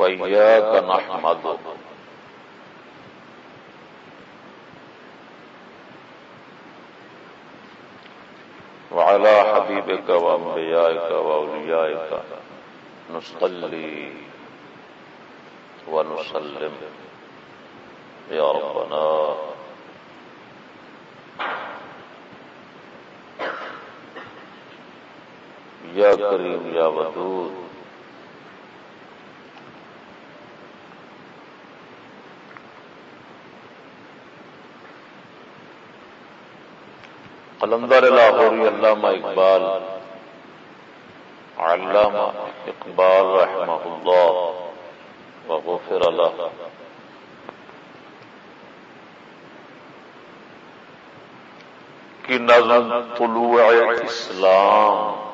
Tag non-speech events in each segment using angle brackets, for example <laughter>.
وإياك نحمد. وعلى حبيبك وأنبيائك وأوليائك نصلي ونسلم. يا ربنا. یا کریم یا ودود. قلندر لاہوری علامہ اقبال علامہ اقبال رحمہ اللہ وغفر اللہ کی نظم طلوع اسلام۔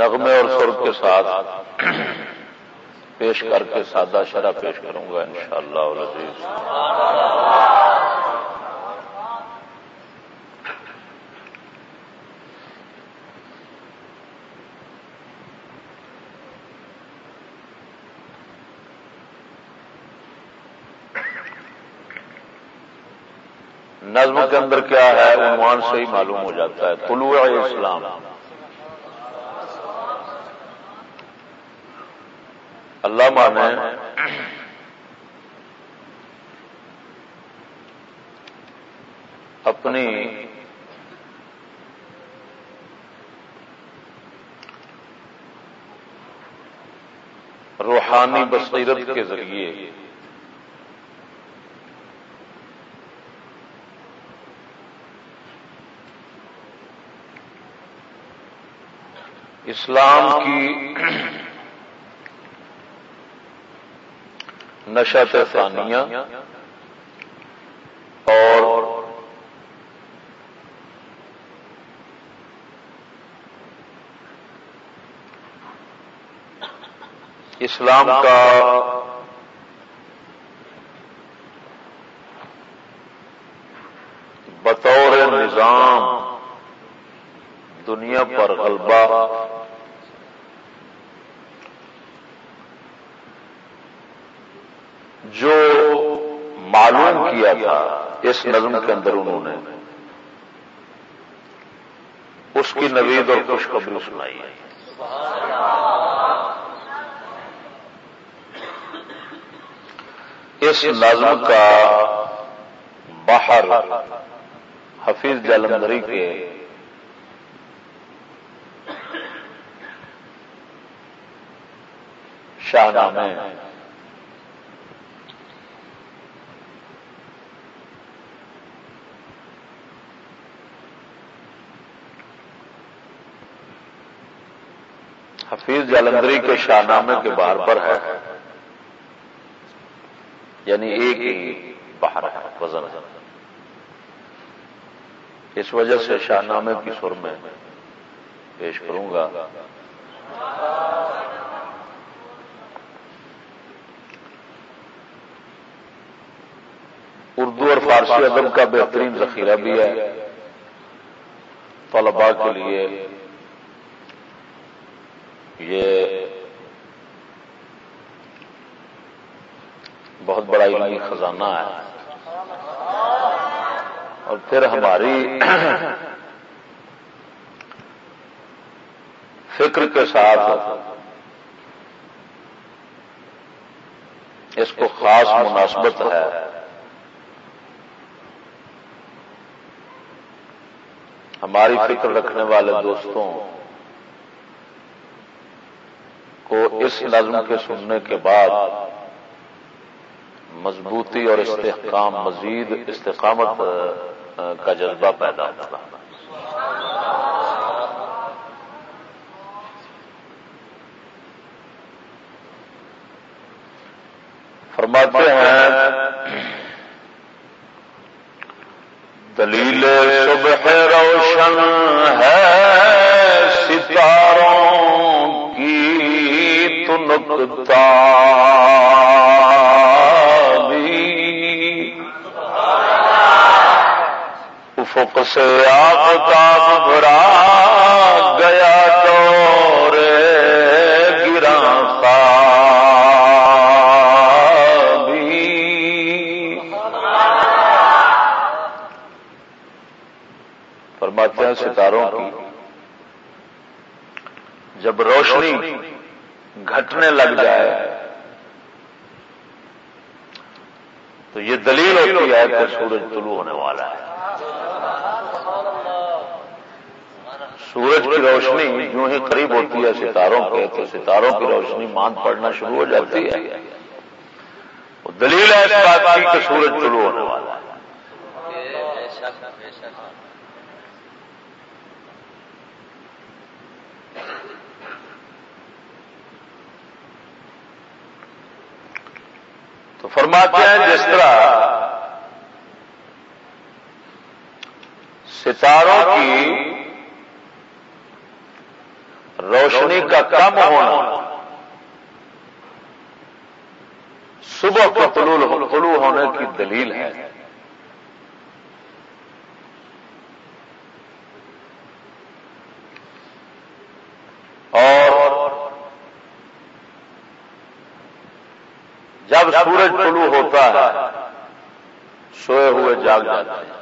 نغمے اور سر کے ساتھ پیش کر کے سادہ شرح پیش کروں گا ان شاء اللہ نظم کے اندر کیا ہے؟ عنوان سے ہی معلوم ہو جاتا ہے۔ طلوع اسلام۔ اللہ مانے۔ اپنی روحانی بصیرت کے ذریعے۔ اسلام کی نشت ثانیہ اور اسلام کا بطور نظام دنیا پر غلبہ جو معلوم کیا تھا، اس نظم کے اندر انہوں نے۔ اس کی نوید اور خوشخبری سنائی ہے۔ اس نظم کا باہر حفیظ جلندری کے شاہنامے حفیظ جلندری کے شاہ نامے کے بار پر ہے۔ یعنی ایک ہی باہر ہے، وزن اس وجہ سے شاہ نامے کی سر میں پیش کروں گا۔ اردو اور فارسی ادب کا بہترین ذخیرہ بھی ہے۔ طلباء کے لیے یہ بہت بڑا علمی خزانہ ہے۔ اور پھر ہماری فکر کے ساتھ اس کو خاص مناسبت ہے۔ ہماری فکر رکھنے والے دوستوں کو اس نظم کے سننے کے بعد مضبوطی اور استحکام مزید استقامت کا جذبہ پیدا ہوتا فرماتے ہیں، دلیل صبح روشن ہے ستاروں کی نکتا افق سے آفتاب بھرا گیا دور گرا فرماتے ہیں ستاروں کی، جب روشنی گھٹنے لگ جائے، تو یہ دلیل ہوتی ہے کہ سورج طلوع ہونے والا ہے۔ سورج کی روشنی جو ہی قریب ہوتی ہے، ستاروں کے تو ستاروں کی روشنی ماند پڑنا شروع ہو جاتی ہے۔ دلیل ہے اس بات کی کہ سورج طلوع ہونے والا ہے۔ تو فرماتے ہیں جس طرح ستاروں کی روشنی کا کم ہونا۔ صبح کو طلوع ہونے کی دلیل ہے۔ اور جب سورج طلوع ہوتا ہے، سوئے ہوئے جاگ جاتے ہیں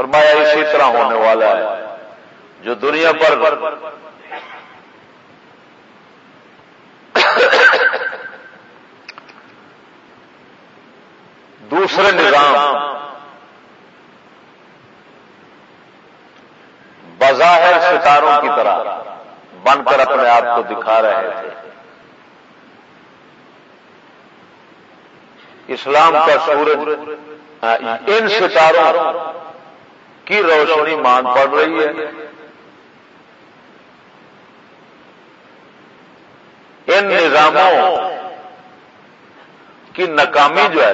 فرمایا اسی طرح ہونے والا ہے، جو دنیا پر دوسرے نظام، بظاہر ستاروں کی طرح بن کر اپنے آپ کو دکھا رہے تھے۔ اسلام کا سورج ہاں، ان ستاروں کی روشنی مان پڑ رہی ہے؟ ان نظاموں کی ناکامی جو ہے،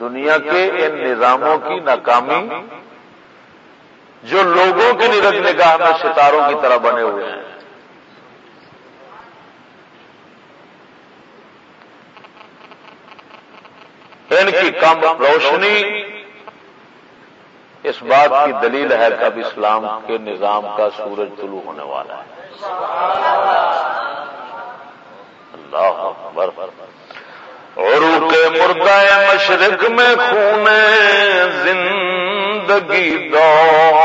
دنیا کے ان نظاموں کی ناکامی جو لوگوں کی نرد نگاہ میں ستاروں کی طرح بنے ہوئے ہیں۔ ان کی کم روشنی اس بات کی دلیل ہے کہ اب اسلام کے نظام کا سورج طلوع ہونے والا ہے۔ اللہ اور کے مردہ مشرق میں خون زندگی دوڑا۔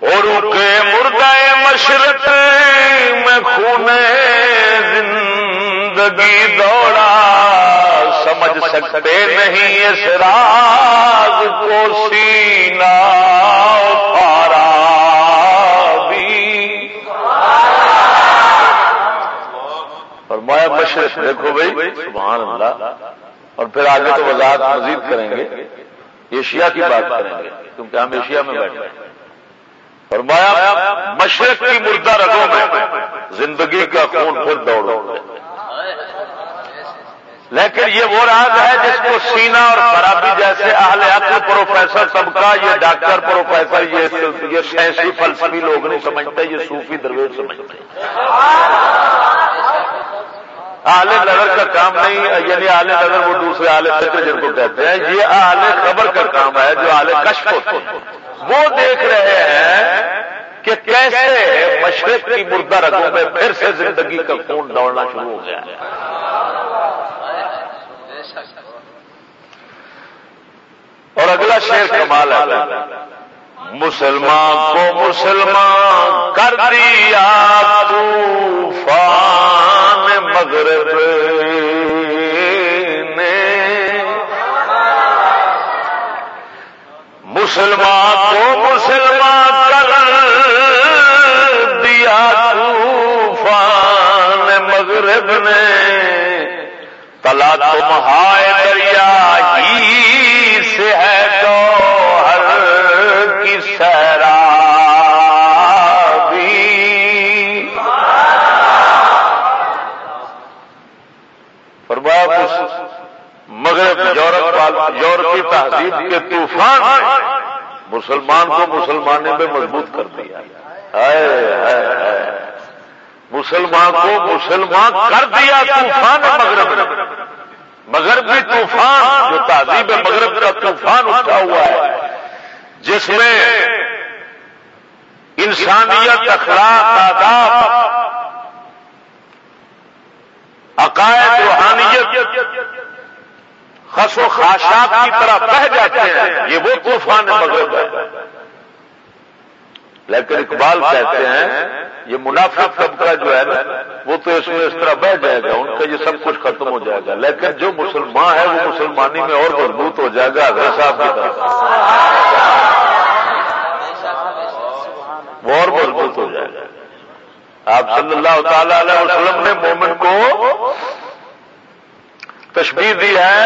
اور کے مردہ مشرق میں خون زندگی دوڑا۔ سمجھ سکتے نہیں اس راز کو سینا پارا بھی اور مایا مشرق دیکھو بھائی، سبحان اللہ۔ اور پھر آگے تو وضاحت مزید کریں گے۔ ایشیا کی بات کریں گے، کیونکہ ہم ایشیا میں بیٹھے ہیں۔ اور مایا مشرق کی مردہ رگوں میں زندگی کا خون پھر دوڑ دوڑ لیکن یہ وہ راز ہے جس کو سینا اور خرابی جیسے اہل عقل پروفیسر طبقہ، یہ ڈاکٹر، پروفیسر، یہ سائنسی فلسفی لوگ نہیں سمجھتے، یہ صوفی درویش سمجھتے اعلی نظر کا کام نہیں یعنی اعلی نظر وہ دوسرے اعلی فکر جن کو کہتے ہیں۔ یہ اعلی خبر کا کام ہے جو اعلی کشف وہ دیکھ رہے ہیں کہ کیسے مشرق کی مردہ رگوں میں پھر سے زندگی کا خون دوڑنا شروع ہو گیا۔ اور اگلا شیر کمال ہے۔ مسلمان کو مسلمان کر دیا طوفان مغرب نے۔ مسلمان کو مسلمان تلا دریا ہی سے ہے تو ہر کی سیرا فرمایا مغرب یورپ یورپ یورپی تہذیب کے طوفان مسلمان کو مسلمانے میں مضبوط کر دیا۔ مسلمان کو مسلمان کر دیا طوفان مغرب مغربی طوفان، جو تہذیب مغرب کا طوفان اٹھا ہوا ہے، جس میں انسانیت اخلاق، آداب، عقائد، روحانیت خس و خاشات کی طرح بہ جاتے ہیں۔ یہ وہ طوفان مغرب ہے۔ لیکن اقبال کہتے ہیں، یہ منافق طبقہ جو ہے نا، وہ تو اس میں اس طرح بہ جائے گا، ان کا یہ سب کچھ ختم ہو جائے گا، لیکن جو مسلمان ہے وہ مسلمانی میں اور مضبوط ہو جائے گا اگر صاحب کی طرف وہ اور مضبوط ہو جائے گا۔ آپ صلی اللہ تعالی علیہ وسلم نے مومن کو تشبیر دی ہے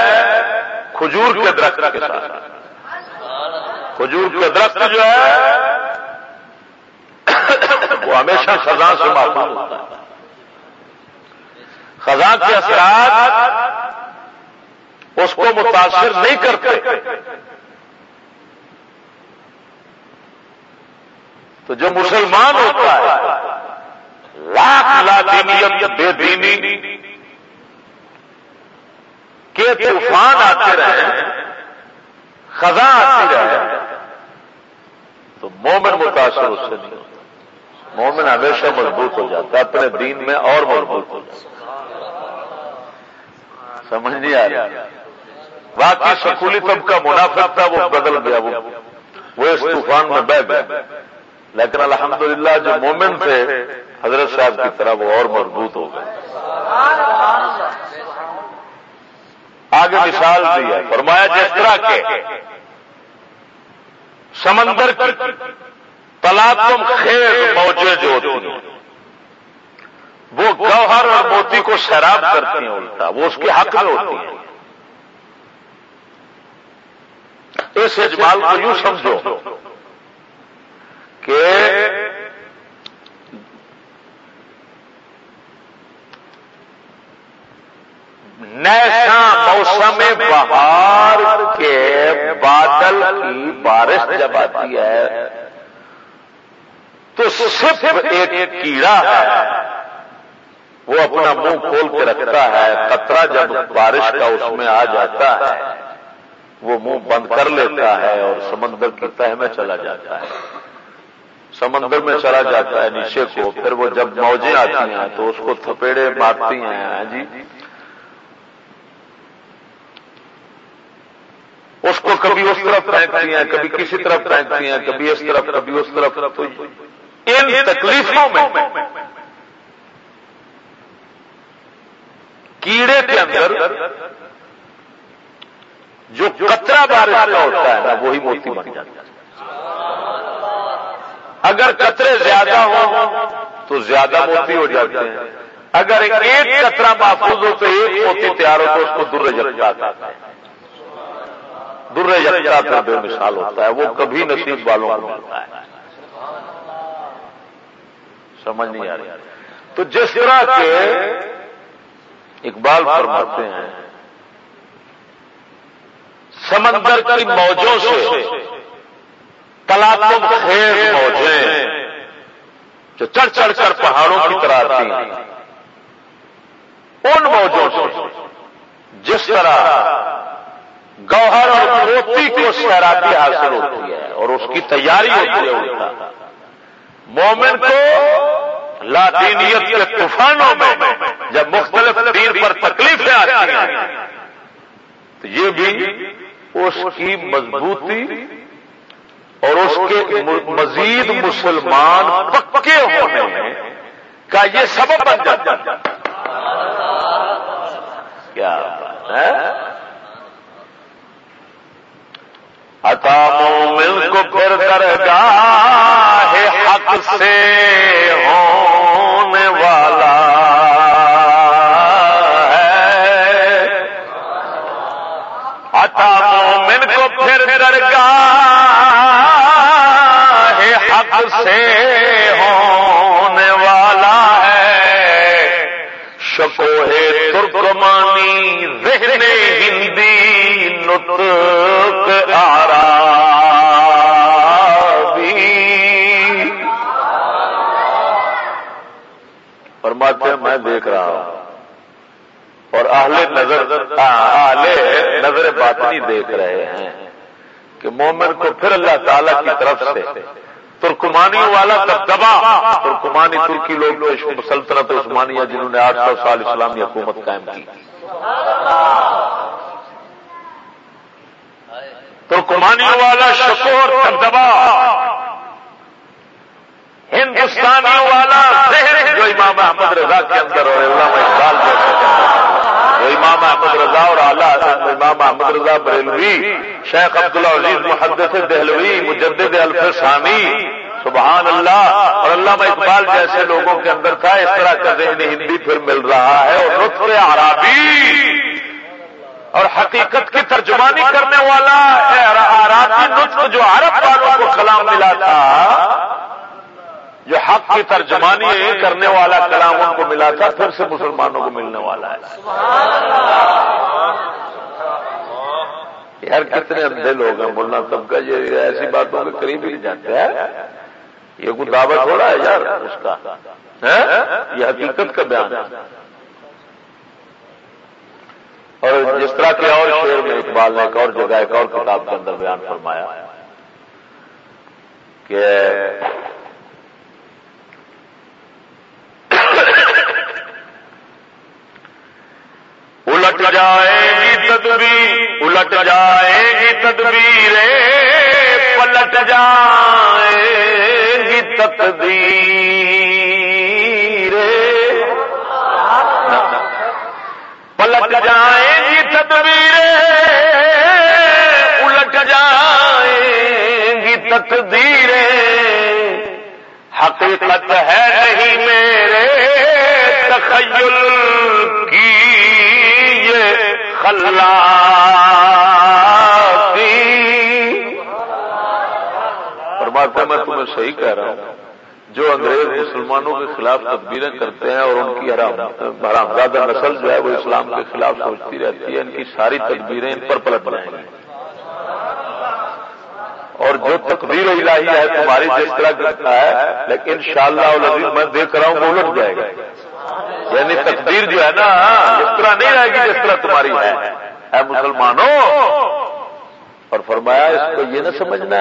کھجور کے درخت کے ساتھ۔ کھجور کے درخت جو ہے وہ ہمیشہ خزاں سے محفوظ ہوتا ہے۔ خزاں کے اثرات اس کو متاثر نہیں کرتے۔ تو جو مسلمان ہوتا ہے، لاکھ لا دینیت بے دینی۔ کے طوفان آتے رہے، خزاں آتی رہے، تو مومن متاثر اس سے نہیں ہوتا۔ مومن ہمیشہ مضبوط ہو جاتا ہے، اپنے دین میں اور مضبوط ہو جاتا سمجھ نہیں آ رہا باقی سکولی طبقہ منافق تھا، وہ بدل گیا، وہ اس طوفان میں بہ گیا۔ لیکن الحمدللہ جو مومن تھے، حضرت صاحب کی طرح وہ اور مضبوط ہو گئے۔ آگے مثال دی ہے، فرمایا جس طرح کے سمندر کی خیر موجے جو ہوتی ہیں وہ گوہر اور موتی کو شراب کرتی ہیں الٹا، وہ اس کے حق میں ہوتی ہیں۔ اس اجمال کو یوں سمجھو کہ نیسا موسم بہار کے بادل کی بارش جب آتی ہے تو صرف ایک کیڑا ہے۔ وہ اپنا منہ کھول کے رکھتا ہے۔ کترا جب بارش کا اس میں آ جاتا ہے، وہ منہ بند کر لیتا ہے اور سمندر کی تہ میں چلا جاتا ہے۔ سمندر میں چلا جاتا ہے نیچے کو۔ پھر وہ جب موجیں آتی ہیں تو اس کو تھپیڑے مارتی ہیں۔ ہاں جی۔ اس کو کبھی اس طرف پھینکتی ہیں، کبھی کسی طرف پھینکتی ہیں، کبھی اس طرف، کبھی اس طرف۔ ان تکلیفوں میں کیڑے کے اندر جو کچرا بارش کا ہوتا ہے نا، وہی موتی بن جاتا ہے۔ اگر کچرے زیادہ ہوں تو زیادہ موتی ہو جاتے ہیں۔ اگر ایک کچرا محفوظ ہو تو ایک موتی تیار ہو تو اس کو در جاتا ہے۔ در جاتا بے مثال ہوتا ہے۔ وہ کبھی نصیب والوں کو ملتا ہے۔ سمجھ نہیں آ رہی۔ تو جس طرح کے اقبال فرماتے ہیں، سمندر کی موجوں سے تلاتم خیز موجیں جو چڑھ چڑھ کر پہاڑوں کی طرح آتی ہیں، ان موجوں سے جس طرح گوہر اور موتی کو سیرابی حاصل ہوتی ہے اور اس کی تیاری ہوتی ہے مومن کو لاطینیت کے طوفانوں میں جب مختلف دین پر تکلیفیں آتی ہیں، تو یہ بھی اس کی مضبوطی اور اس کے مزید مسلمان پکے ہونے کا یہ سبب بن جاتا حق سے ہونے والا ہے۔ شکوہ ترکمانی ذہن ہندی نطق آرا فرماتے ہیں، میں دیکھ رہا ہوں۔ اور اہل نظر اہل نظر باطنی دیکھ رہے ہیں کہ مومن کو پھر اللہ تعالی کی طرف سے ترکمانی والا دبا۔ ترکمانی ترکی لوگ سلطنت عثمانیہ جنہوں نے آٹھ سو سال اسلامی حکومت قائم کی۔ ترکمانی والا شکور دبا۔ ہندوستانی والا جو امام احمد رضا کے اندر اور علامہ اقبال جو امام احمد رضا اور اعلیٰ امام احمد رضا بریلوی شیخ عبداللہ عزیز محدث دہلوی مجدد الفسانی سبحان اللہ. اور علامہ اقبال جیسے لوگوں کے اندر تھا، اس طرح کا ذہن ہندی پھر مل رہا ہے اور لطف عرابی اور حقیقت کی ترجمانی کرنے والا عرابی لطف جو عرب والوں کو کلام ملا تھا جو حق کی ترجمانی کرنے والا کلام ان کو ملا تھا، پھر سے مسلمانوں کو ملنے والا ہے۔ یار کتنے اندھے لوگ ہیں ملنا طبقہ یہ ایسی باتوں کے قریب ہی جاتے، ہیں۔ یہ کوئی دعوت ہو رہا ہے یار اس کا؟ یہ حقیقت کا بیان ہے۔ اور جس طرح کے اور شعر میں اقبال نے ایک اور جگہ ایک اور کتاب کے اندر بیان فرمایا کہ الٹ جائے گی تدبیر الٹ جائے گی تدبیر پلٹ جائے تقدیر پلٹ جائے گی تدبیر الٹ جائے گی تقدیر حقیقت ہے نہیں میرے، تخیل کی پرماتما میں تمہیں صحیح کہہ رہا ہوں۔ جو انگریز مسلمانوں کے خلاف تدبیریں کرتے ہیں اور ان کی حرام زیادہ نسل جو ہے وہ اسلام کے خلاف سوچتی رہتی ہے، ان کی ساری تدبیریں ان پر پلٹ بنائیں گی۔ اور جو تقدیر الہی ہے، تمہاری جس طرح کرتا ہے، لیکن ان شاء اللہ میں دیکھ رہا ہوں، وہ الٹ جائے گا۔ یعنی تقدیر جو ہے نا، اس طرح نہیں رہے گی جس طرح تمہاری ہے۔ اے مسلمانوں اور فرمایا، اس کو یہ نہ سمجھنا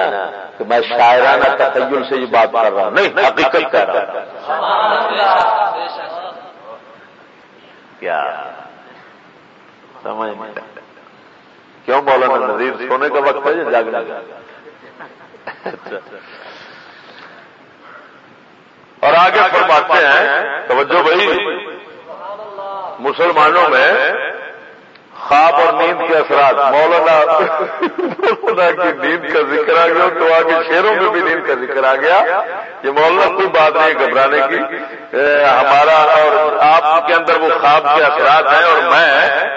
کہ میں شاعرانہ تخیل سے یہ بات کر رہا ہوں۔ نہیں، حقیقت کہہ رہا کیا؟ سمجھ کیوں مولانا نظیر سونے کا وقت ہے جاگنا اور آگے فرماتے ہیں، توجہ بھائی، مسلمانوں میں خواب اور نیند کے اثرات۔ مولانا مولانا کی نیند کا ذکر آ گیا تو آگے شہروں میں بھی نیند کا ذکر آ گیا۔ یہ مولانا کوئی بات نہیں گھبرانے کی۔ ہمارا اور آپ کے اندر وہ خواب کے اثرات ہیں اور میں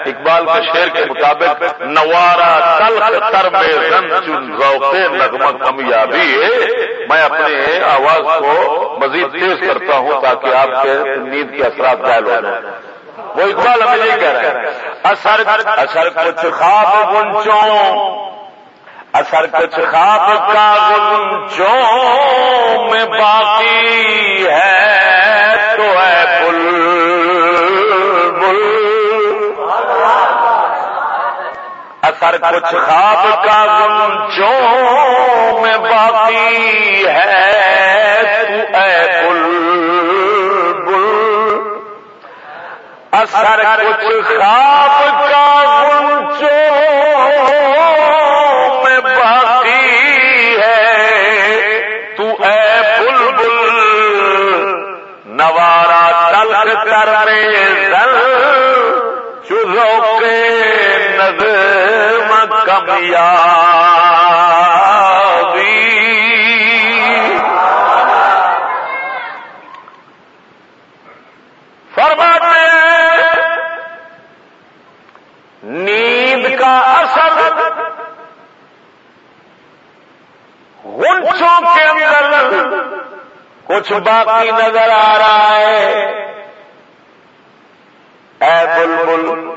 اقبال کے شعر کے مطابق نوارا تل میں نغمہ کمیابی میں اپنی آواز کو مزید تیز کرتا ہوں تاکہ آپ کے نیند کے اثرات ظاہر ہو جائیں۔ وہ اقبال ہمیں نہیں کہہ رہے ہیں۔ اثر اثر کچھ خواب گنچوں اثر کچھ خواب کا گنچوں میں باقی ہے تو ہے بل بل اثر کچھ خواب کا گنچوں میں باقی ہے تو اے بل اثر کچھ خواب کا گنچو میں باقی ہے۔ تو اے بل بل نوارا تلک کر دل چلو کے نظم کمیا گنچوں کے اندر کچھ باقی نظر آ رہا ہے۔ اے بل بل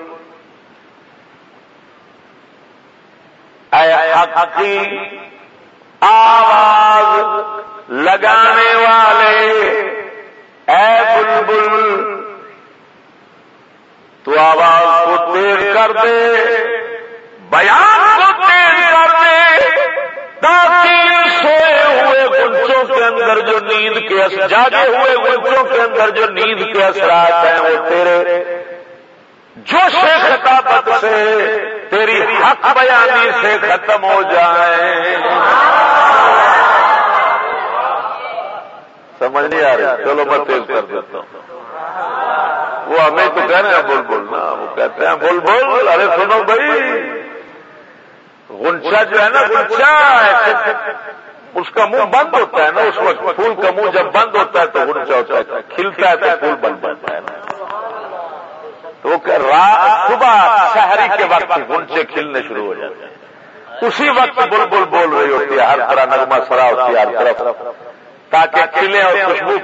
حق کی آواز لگانے والے، اے بلبل، تو آواز کو تیز کر دے، بیان کو تیز کر دے۔ تاکہ سوئے ہوئے گنچوں کے اندر جو نیند کے جاگے ہوئے گنچوں کے اندر جو نیند کے اثرات ہیں وہ تیرے جو خطابت سے تیری حق بیانی سے ختم ہو جائے۔ سمجھ نہیں آ رہی۔ چلو میں تیز کر دیتا ہوں۔ وہ ہمیں تو کہہ رہے ہیں بول بولنا وہ کہتے ہیں بول بول ارے سنو بھائی۔ گنچا جو ہے نا گنچا اس کا منہ بند ہوتا ہے نا، اس وقت پھول کا منہ جب بند ہوتا ہے تو گنچا ہوتا ہے، کھلتا ہے تو پھول بند بنتا ہے نا۔ تو رات صبح شہری کے وقت گنچے کھلنے شروع ہو جاتے ہیں۔ اسی وقت بل بل بول رہی ہوتی ہے، ہر طرح نغمہ سرا ہوتی ہے، ہر طرف۔ تاکہ کھلے اور خوشبو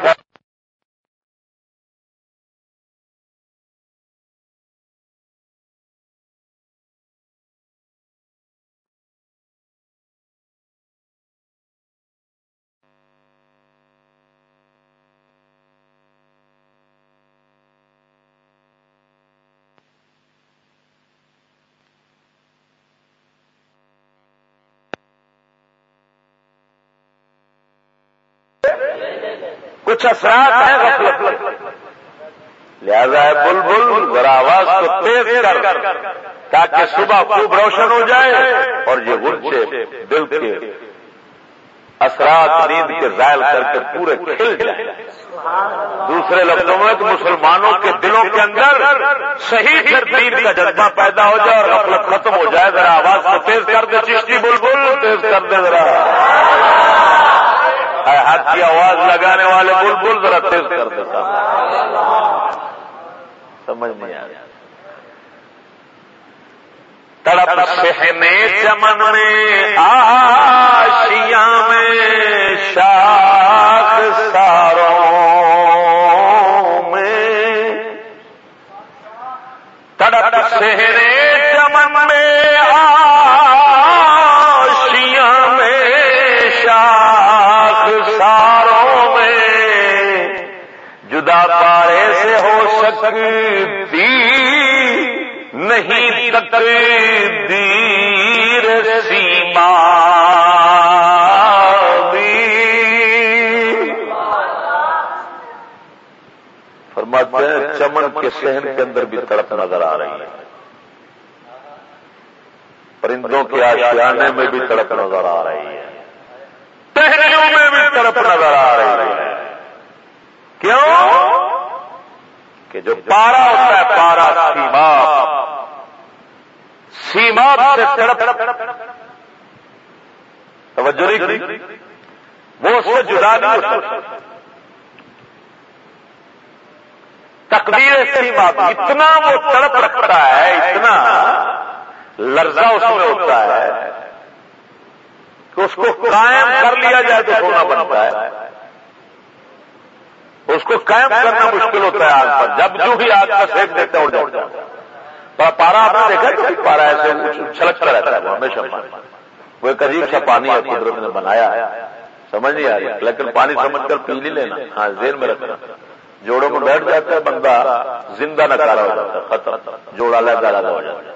کچھ اثرات ہیں غفلت لہذا ہے بل بل ذرا آواز کو تیز کر۔ تاکہ صبح خوب روشن ہو جائے اور یہ غرچے دل کے اثرات نیند کے ظاہر کر کے پورے کھل جائیں۔ دوسرے لفظوں میں تو مسلمانوں کے دلوں کے اندر صحیح ترتیب کا جذبہ پیدا ہو جائے اور غفلت ختم ہو جائے۔ ذرا آواز کو تیز کر دے چشتی بل بل تیز کر دے ذرا۔ ہاتھ کی آواز لگانے والے بل بل ذرا تیز کر دیتا سمجھ نہیں آ رہا تڑپ سہنے چمن میں آشیا میں، شاخ ساروں میں۔ تڑپ سہنے چمن میں سکتی، نہیں تقدیر سیما فرماتے ہیں، چمن کے سہن کے اندر بھی تڑپ نظر آ رہی ہے۔ پرندوں کے آشیانے میں بھی تڑپ نظر آ رہی ہے۔ ٹہریوں میں بھی تڑپ نظر آ رہی ہے۔ کیوں؟ کہ جو پارا ہوتا ہے، پارا سیما۔ سیما سے تڑپ۔ توجہ نہیں وہ اس سے جدا نہیں ہو تقدیر سیما اتنا وہ تڑپ رکھتا ہے، اتنا لرزہ اس میں ہوتا ہے کہ اس کو قائم کر لیا جائے تو سونا بنتا ہے۔ اس کو قائم کرنا مشکل ہوتا ہے آگ پر۔ جب جو بھی آگ کا سیک دیتے اڑ جاتا ہے پارا آپ نے دیکھا کہ پارا ایسے چھلکتا رہتا ہے وہ ہمیشہ وہ ایک عجیب سا پانی ہے قدرت نے بنایا سمجھ نہیں آ رہی۔ لیکن پانی سمجھ کر پی نہیں لینا۔ ہاں زیر میں رکھنا۔ جوڑوں میں بیٹھ جاتا ہے بندہ زندہ نہ کارا ہو جاتا ہے ختم۔ جوڑا لگا لگا ہو جاتا ہے۔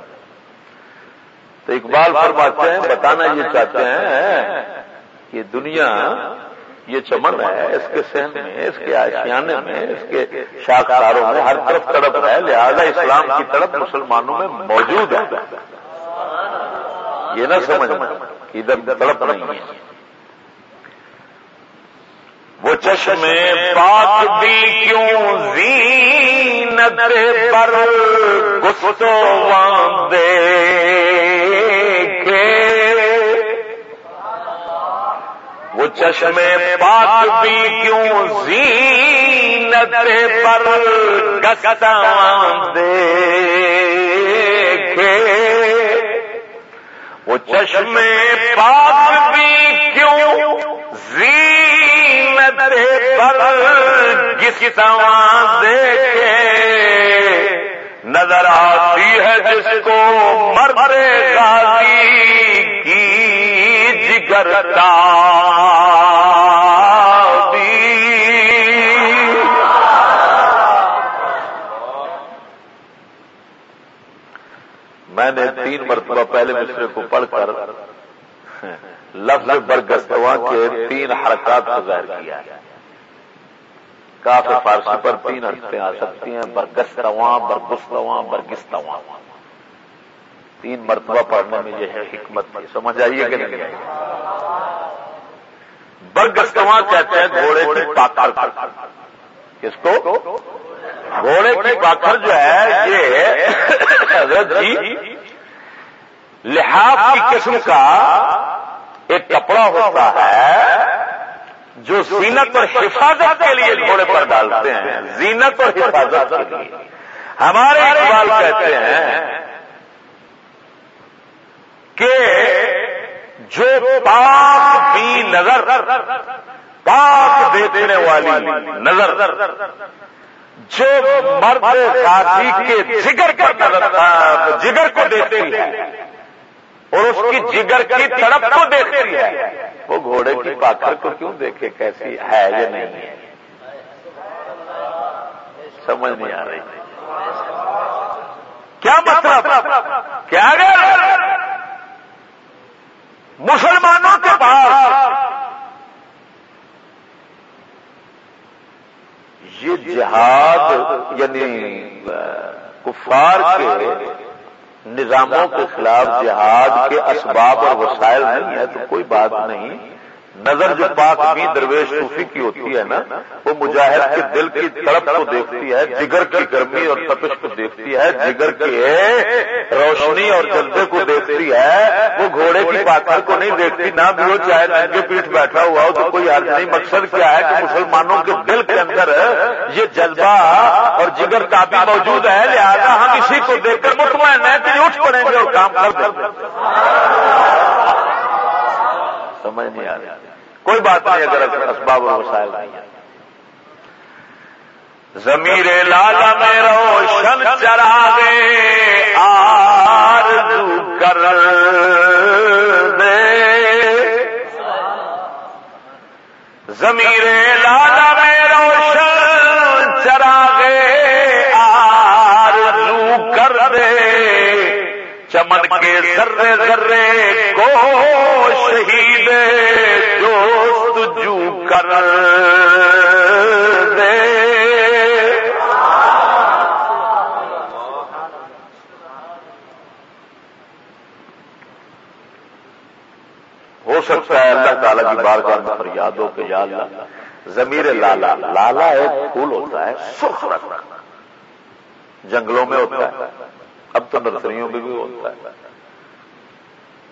تو اقبال فرماتے ہیں بتانا یہ چاہتے ہیں کہ دنیا یہ چمن ہے، اس کے سہن میں، اس کے آشیانے میں، اس کے شاہکاروں میں، ہر طرف تڑپ ہے، لہذا اسلام کی طرف مسلمانوں میں موجود ہے۔ یہ نہ سمجھ ادھر تڑپ نہیں ہے۔ وہ چشمے پاک بھی کیوں زینت پر گفتو دے وہ چشمے پاک بھی کیوں زینت پر گستا دے وہ چشمے پاک بھی کیوں زینت پر گستا دیکھے؟ نظر آتی ہے جس کو مرد غازی کرتا میں نے تین مرتبہ پہلے مصرے کو پڑھ کر لفظ برگستواں کے تین حرکات کو ظاہر کیا ہے۔ کافی فارسی پر تین حرکتیں آ سکتی ہیں، برگستواں برگستواں برگستواں۔ تین مرتبہ پڑھنے میں یہ ہے حکمت سمجھ آئیے کہ نہیں؟ برگستواں کہتے ہیں؟ گھوڑے کی پاکر کس کو؟ گھوڑے کی پاکر جو ہے، یہ حضرت جی لحاظ کی قسم کا ایک کپڑا ہوتا ہے، جو زینت اور حفاظت کے لیے گھوڑے پر ڈالتے ہیں۔ زینت اور حفاظت کے لیے۔ ہمارے اقبال کہتے ہیں کہ جو پاک بھی نظر پاک دیکھنے والی نظر جو مرد شادی کے جگر پر نظر جگر کو دیکھتی ہے اور اس کی جگر کی تڑپ کو دیکھتی ہے۔ وہ گھوڑے کی پاکر کو کیوں دیکھے؟ کیسی ہے یا نہیں؟ ہے سمجھ نہیں آ رہی۔ کیا مطلب؟ کیا مسلمانوں کے پاس یہ جہاد یعنی کفار کے نظاموں کے خلاف جہاد کے اسباب اور وسائل نہیں ہے تو کوئی بات نہیں۔ نظر جو پاک بھی درویش صوفی کی ہوتی ہے نا، وہ مجاہد کے دل کی تڑپ کو دیکھتی ہے، جگر کی گرمی اور تپش کو دیکھتی ہے، جگر کی روشنی اور جلدے کو دیکھتی ہے، وہ گھوڑے کی پاکر کو نہیں دیکھتی، نہ بھی وہ چاہے ننگے پیٹ بیٹھا ہوا ہو، تو کوئی حرض نہیں۔ مقصد کیا ہے کہ مسلمانوں کے دل کے اندر یہ جذبہ اور جگر کافی موجود ہے، لہذا ہم اسی کو دیکھ کر مطمئن ہے کہ اٹھ پڑیں گے اور کام کر دیں گے۔ سمجھ نہیں آ رہا کوئی بات نہیں اگر اسباب اور وسائل نہیں زمیر لالا میں روشن چرا دے آر کر دے زمیر لالا میں روشن چمن کے ذرے ذرے کو شہید دوست جو کر دے۔ ہو سکتا ہے اللہ تعالیٰ کی بار بار میں فریاد ہو کہ یا اللہ، ضمیر لالا لالا ایک پھول ہوتا ہے، سرخ رنگ۔ جنگلوں میں ہوتا ہے۔ اب تو نرسریوں میں بھی ہوتا ہے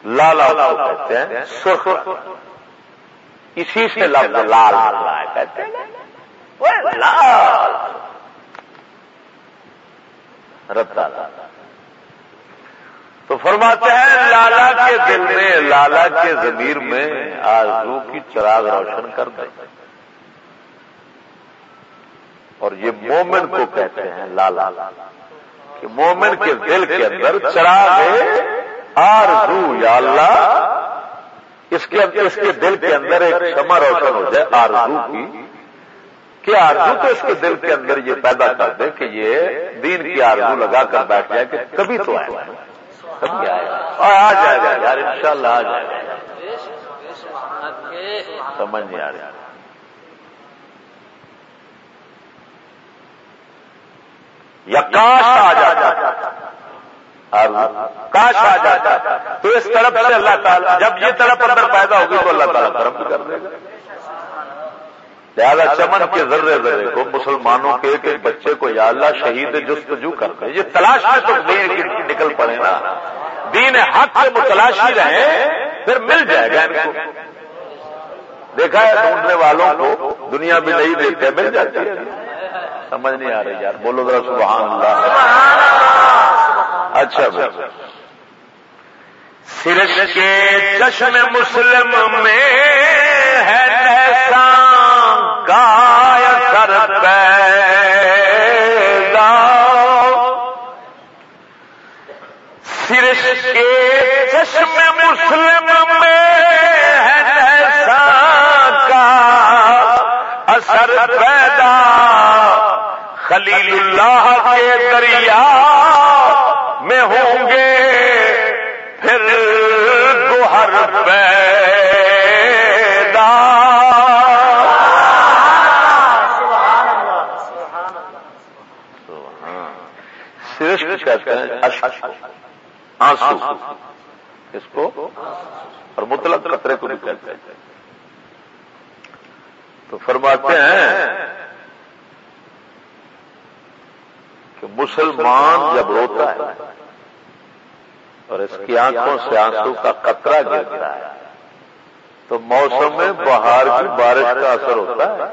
لالا کہتے ہیں سرخ اسی سے لفظ لال کہتے ہیں لال رتا تو فرماتے ہیں لالا کے دل میں لالا کے ضمیر میں آرزو کی چراغ روشن کر دیں اور یہ مومن کو کہتے ہیں لالا لالا کہ مومن کے دل کے اندر چراغ آرزو یا اللہ، اس کے اس کے دل کے اندر ایک شمع روشن ہو جائے آرزو کی۔ کہ آرزو تو اس کے دل کے اندر یہ پیدا کر دے کہ یہ دین کی آرزو لگا کر بیٹھ جائے کہ کبھی تو آئے۔ کبھی آئے۔ اور آ جائے گا یار ان شاء اللہ آ جائے۔ گا سمجھ نہیں آ رہی۔ یا کاش آ جاتا کاش آ جاتا تو اس طرف سے اللہ تعالیٰ جب یہ طرف اندر پیدا ہوگی تو اللہ تعالیٰ طرف بھی کر دے گا۔ لہٰذا چمن کے ذرے ذرے کو مسلمانوں کے ایک ایک بچے کو یا اللہ شہید جستجو کرتے ہیں یہ تلاش میں تو دین کی نکل پڑے نا۔ دین حق سے متلاشی رہے پھر مل جائے گا ان کو۔ دیکھا ہے ڈھونڈنے والوں کو دنیا بھی نہیں دیتے مل جاتی ہے۔ سمجھ نہیں آ رہی یار بولو ذرا سبحان اللہ۔ اچھا بھائی۔ کے چشم مسلم میں ہے سر پیدا۔ سرش کے چشم مسلم میں ہے کا اثر پیدا۔ خلیل اللہ کے دریا میں ہوں گے پھر گوہر پیدا۔ سرشت کہتے ہیں؟ آنسو۔ اس کو؟ اور مطلق قطرے کو بھی کہتے ہیں۔ تو فرماتے ہیں کہ مسلمان جب روتا ہے اور اس کی آنکھوں سے آنسو کا قطرہ گرتا ہے، تو موسم میں بہار کی بارش کا اثر ہوتا ہے۔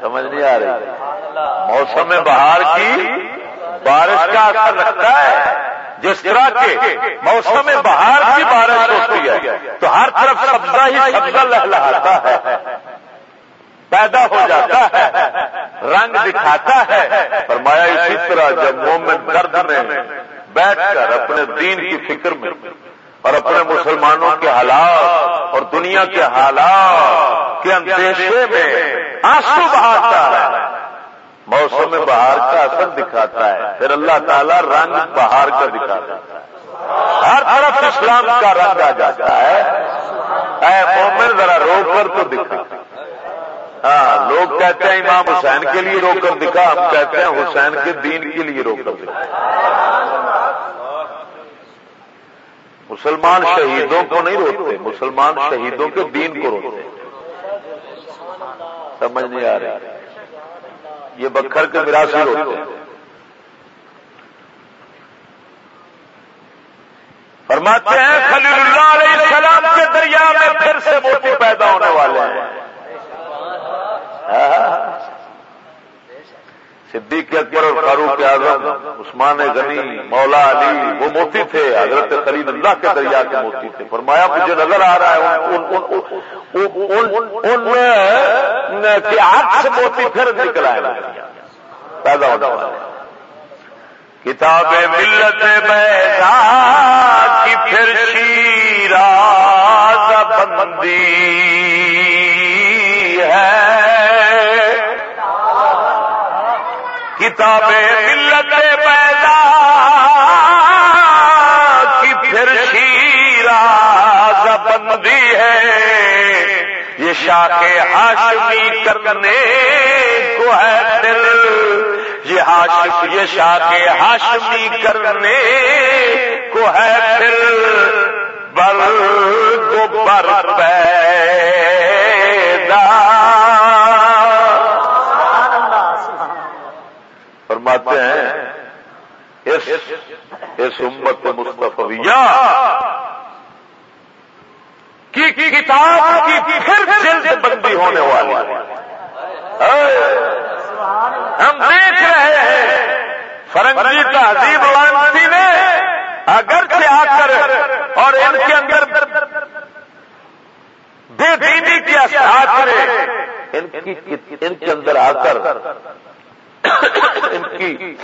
سمجھ نہیں آ رہی۔ موسم میں بہار کی بارش کا اثر رکھتا ہے۔ جس طرح کے موسم بہار کی بارش ہوتی ہے، تو ہر طرف سبزہ ہی سبزہ لہلاتا ہے، پیدا ہو جاتا ہے۔ رنگ دکھاتا ہے۔ فرمایا اسی طرح جب مومن درد میں بیٹھ کر اپنے دین کی فکر میں اور اپنے مسلمانوں کے حالات اور دنیا کے حالات کے اندیشے میں آنسو بہاتا ہے۔ موسم بہار کا اثر دکھاتا ہے۔ پھر اللہ تعالیٰ رنگ بہار کا دکھاتا ہے۔ ہر طرف اسلام کا رنگ آ جاتا ہے۔ اے مومن، ذرا رو کر تو دکھا۔ ہاں لوگ کہتے ہیں امام حسین کے لیے رو کر دکھا ہم کہتے ہیں حسین کے دین کے لیے رو کر دکھا۔ مسلمان شہیدوں کو نہیں روتے مسلمان شہیدوں کے دین کو روتے سمجھ نہیں آ رہا یہ بکھر کے مراسی ہوتے ہیں۔ فرماتے ہیں خلیل اللہ علیہ السلام کے دریا میں پھر سے موتی پیدا ہونے والے ہیں۔ صدیق اکبر اور فاروق اعظم، عثمان غنی، مولا علی، وہ موتی تھے، حضرت خلیل اللہ کے دریا کے موتی تھے۔ فرمایا، مجھے نظر آ رہا ہے، ان کے ہاتھ سے موتی پھر نکل آئے۔ پیدا ہونے والے۔ کتاب ملت بیدا کی پھر شیرا بندی ہے۔ کتاب ملت پیدا کی پھر شیرا بندی ہے۔ یہ شاخ ہاشمی کرنے کو ہے دل۔ یہ ہاشم یہ شاخ ہاشمی کرنے کو ہے پھر بل کو بر پیدا۔ فرماتے ہیں، اس امت مصطفیہ کی کتاب کی پھر جلد بندی ہونے والی ہم دیکھ رہے ہیں، فرنگی تہذیب وانسی نے اگر سے آ کر اور ان کے اندر بے دینی کے اثرات نے ان کے اندر آ کر ان کی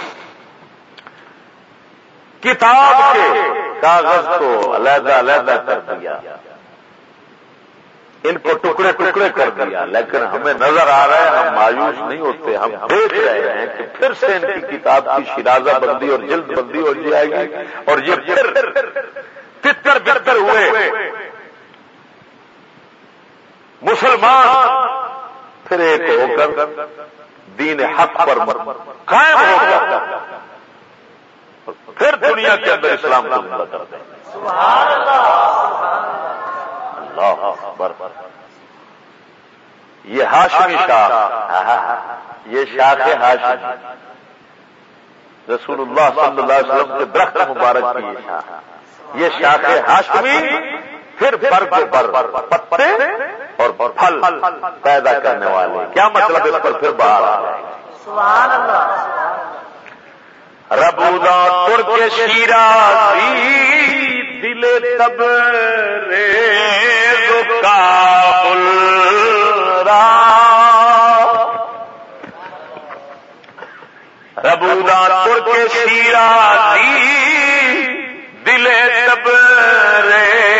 کتاب کے کاغذ کو علیحدہ علیحدہ کر دیا۔ ان کو ٹکڑے ٹکڑے کر دیا۔ لیکن ہمیں نظر آ رہا ہے، ہم مایوس نہیں ہوتے، ہم دیکھ رہے ہیں کہ پھر سے ان کی کتاب کی شرازہ بندی اور جلد بندی ہو جائے گی۔ اور یہ پھر تتر بتر ہوئے۔ مسلمان پھر ایک ہو کر دین حق پر قائم ہو گیا پھر دنیا کے اندر اسلام کو زندہ کر دیں اللہ اکبر۔ یہ ہاشمی شاخ یہ شاخ ہاشمی۔ رسول اللہ صلی اللہ علیہ وسلم کے درخت مبارک کی یہ شاخ یہ شاخ ہاشمی۔ پھر برگ پر پتے اور پھل پیدا کرنے والے۔ کیا مطلب اس پر پھر باہر آ رہے ربودا تر کے شیرا دل تب رے کابل ربودا کے شیرا دل تب رے۔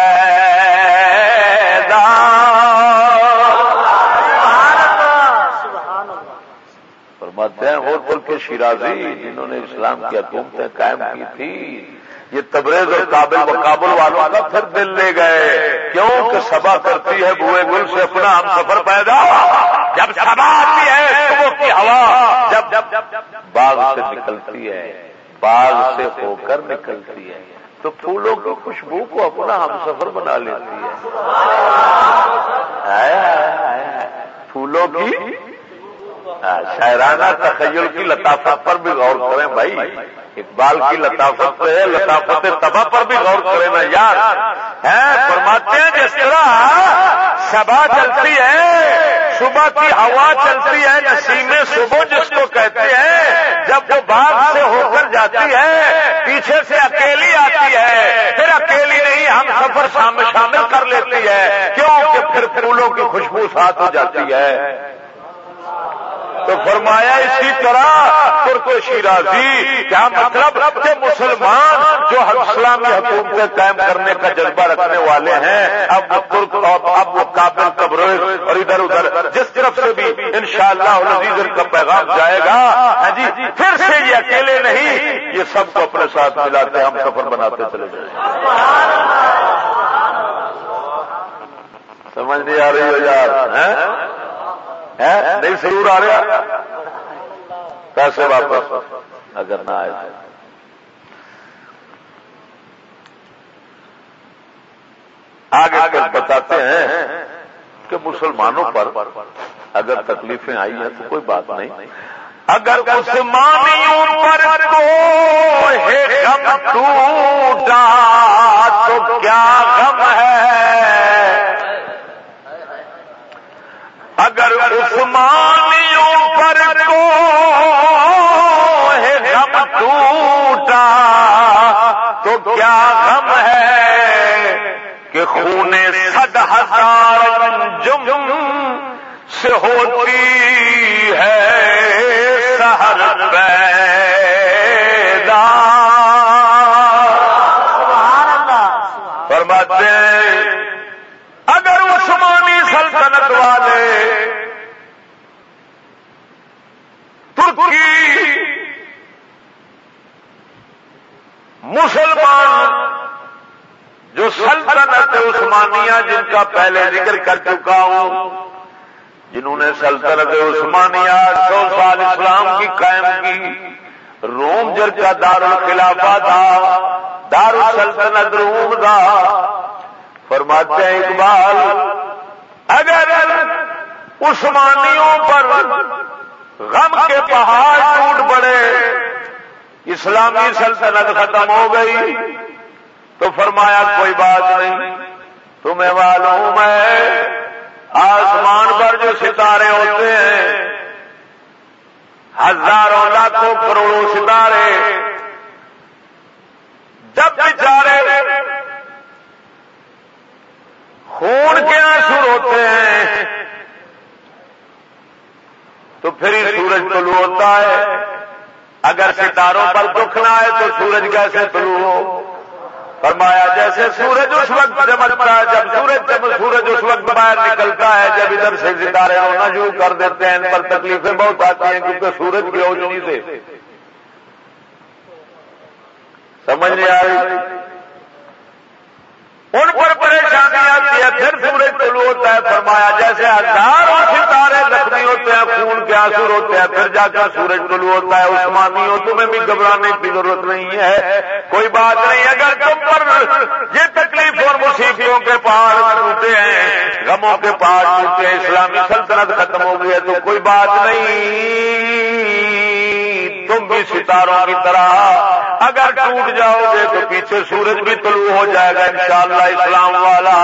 کے شیرازی جنہوں نے اسلام کی حکومتیں قائم کی تھی، یہ تبریز اور کابل و کابل والوں کا پھر دل لے گئے۔ کیوں کہ سبا کرتی ہے بوئے گل سے اپنا ہم سفر پیدا؟ جب سبا آتی ہے کی ہوا؟ جب جب باغ سے نکلتی ہے، باغ سے ہو کر نکلتی ہے، تو پھولوں کی خوشبو کو اپنا ہم سفر بنا لیتی ہے۔ پھولوں کی ہاں، شاعرانہ تخیل کی لطافت پر بھی غور کریں بھائی۔ اقبال کی لطافت پہ ہے لطافت تباہ پر بھی غور کریں نا یار۔ ہے فرماتے ہیں جس طرح سبا چلتی ہے، صبح کی ہوا چلتی ہے نسیم صبح جس کو کہتے ہیں، جب وہ باغ سے ہو کر جاتی ہے، پیچھے سے اکیلی آتی ہے، پھر اکیلی نہیں، ہم سفر شامل کر لیتی ہے، کیوں کہ پھر پھولوں کی خوشبو ساتھ ہو جاتی ہے۔ تو فرمایا اسی طرح ترک شیرازی کیا مطلب کہ مسلمان جو اسلامی حکومتیں قائم کرنے کا جذبہ رکھنے والے ہیں، اب وہ ترک، اب وہ قابل قبر اور ادھر ادھر، جس طرف سے بھی ان شاء اللہ کا پیغام جائے گا ہاں جی پھر سے یہ اکیلے نہیں، یہ سب کو اپنے ساتھ ملاتے ہم سفر بناتے چلے جائیں۔ سمجھ نہیں آ رہی ہو یار ہاں؟ نہیں ضرور آ رہا۔ پیسے واپس۔ اگر نہ آئے آگے بتاتے ہیں کہ مسلمانوں پر اگر تکلیفیں آئی ہیں تو کوئی بات نہیں۔ اگر مسلمانوں پر ٹوٹا تو کیا غم ہے؟ اگر عثمانیوں پر کو غم ٹوٹا تو کیا غم ہے کہ خون صد ہزار جم سے ہوتی ہے سہر فرماتے سلطنت والے۔ ترکی مسلمان جو سلطنت عثمانیہ جن کا پہلے ذکر کر چکا ہوں، جنہوں نے سلطنت عثمانیہ سو سال اسلام کی قائم کی، روم جر کا دار الخلافہ تھا دار السلطنت روم کا فرماتے ہیں اقبال اگر عثمانیوں پر غم کے پہاڑ ٹوٹ پڑے، اسلامی سلطنت ختم ہو گئی، تو فرمایا کوئی بات نہیں، تمہیں معلوم ہے، آسمان پر جو ستارے ہوتے ہیں، ہزاروں لاکھوں کروڑوں ستارے، جب بیچارے خون کے آنسر ہوتے ہیں۔ تو پھر ہی سورج طلوع ہوتا ہے۔ اگر ستاروں پر دکھ نہ آئے تو سورج کیسے طلوع ہو؟ فرمایا جیسے سورج اس وقت چمکتا ہے، جب سورج سورج اس وقت باہر نکلتا ہے، جب ادھر سے ستارے ہونا شروع کر دیتے ہیں، ان پر تکلیفیں بہت آتی ہیں کیونکہ سورج کی اوجنی سے۔ سمجھ نہیں آ رہی؟ ان پر پریشانی آتی ہے پھر سورج طلوع ہوتا ہے فرمایا، جیسے ہزاروں ستارے زخمی ہوتے ہیں، خون کے آسر ہوتے ہیں، پھر جا کر سورج طلوع ہوتا ہے عثمانی ہو تمہیں بھی گھبرانے کی ضرورت نہیں ہے۔ کوئی بات نہیں، اگر تم پر یہ تکلیف اور مصیبتوں کے پہاڑ ٹوٹے ہیں، غموں کے پہاڑ ٹوٹے ہیں، اسلامی سلطنت ختم ہو گئی ہے، تو کوئی بات نہیں۔ تم بھی ستاروں کی طرح۔ اگر ٹوٹ جاؤ گے تو پیچھے سورج بھی طلوع ہو جائے گا انشاءاللہ اسلام والا۔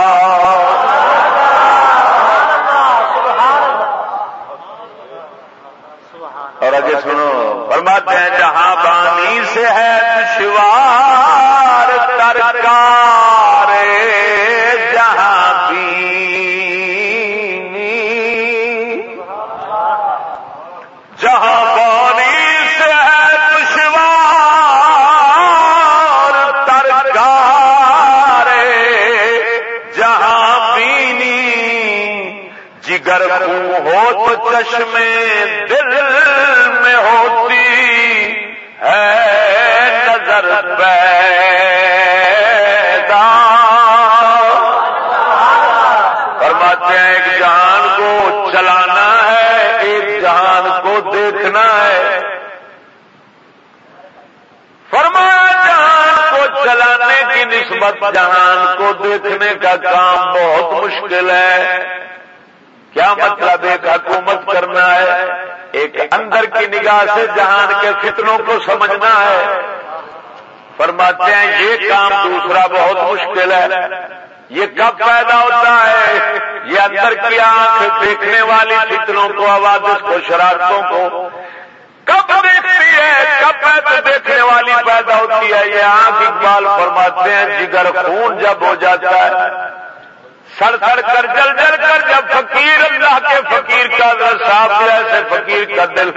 اور آگے سنو، فرماتے ہیں جہاں بانی سے ہے دشوار جگر ہو تو چشمے دل میں ہوتی ہے نظر فرماتے ہیں ایک جہان کو چلانا ہے، ایک جہان کو دیکھنا ہے۔ فرمایا جہان کو چلانے کی نسبت جہان کو دیکھنے کا کام بہت مشکل ہے۔ کیا مطلب ایک حکومت کرنا ہے؟ ایک اندر کی نگاہ سے جہان کے فتنوں کو سمجھنا ہے۔ فرماتے ہیں، یہ کام دوسرا بہت مشکل ہے۔ یہ کب پیدا ہوتا ہے؟ یہ اندر کی آنکھ دیکھنے والی فتنوں کو آواز کو، شرارتوں کو۔ کب دیکھتی ہے؟ کب دیکھنے والی پیدا ہوتی ہے؟ یہ آنکھ اقبال فرماتے ہیں، جگر خون جب ہو جاتا ہے۔ سڑ سڑ کر جل جل کر جب فقیر اللہ کے فقیر کا صاف ایسے فقیر کا دل۔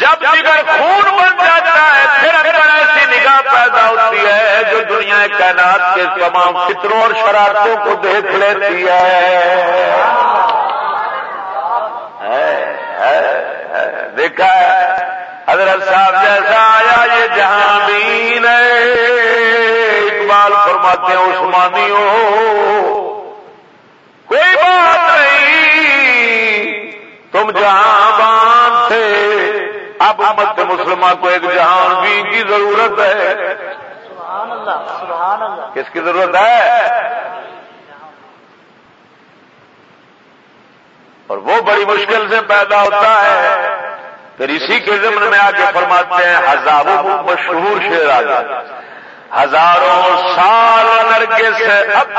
جب جگر خون بن جاتا ہے، پھر اگر ایسی نگاہ پیدا ہوتی ہے جو دنیا کائنات کے تمام فطروں اور شرارتوں کو دیکھ لیتی ہے، دیکھا ہے۔ حضرت صاحب جیسا آیا، یہ جہاں دین ہے۔ اقبال فرماتے ہیں، عثمانیوں کوئی بات نہیں۔ تم جہاں بان تھے اب امت مسلمان کو ایک جہان بھی کی ضرورت ہے۔ کس کی ضرورت ہے؟ اور وہ بڑی مشکل سے پیدا ہوتا ہے۔ پھر اسی کے ضمن میں آ کے فرماتے ہیں ہزاروں مشہور شیر آ ہزاروں سال نرگے سے اب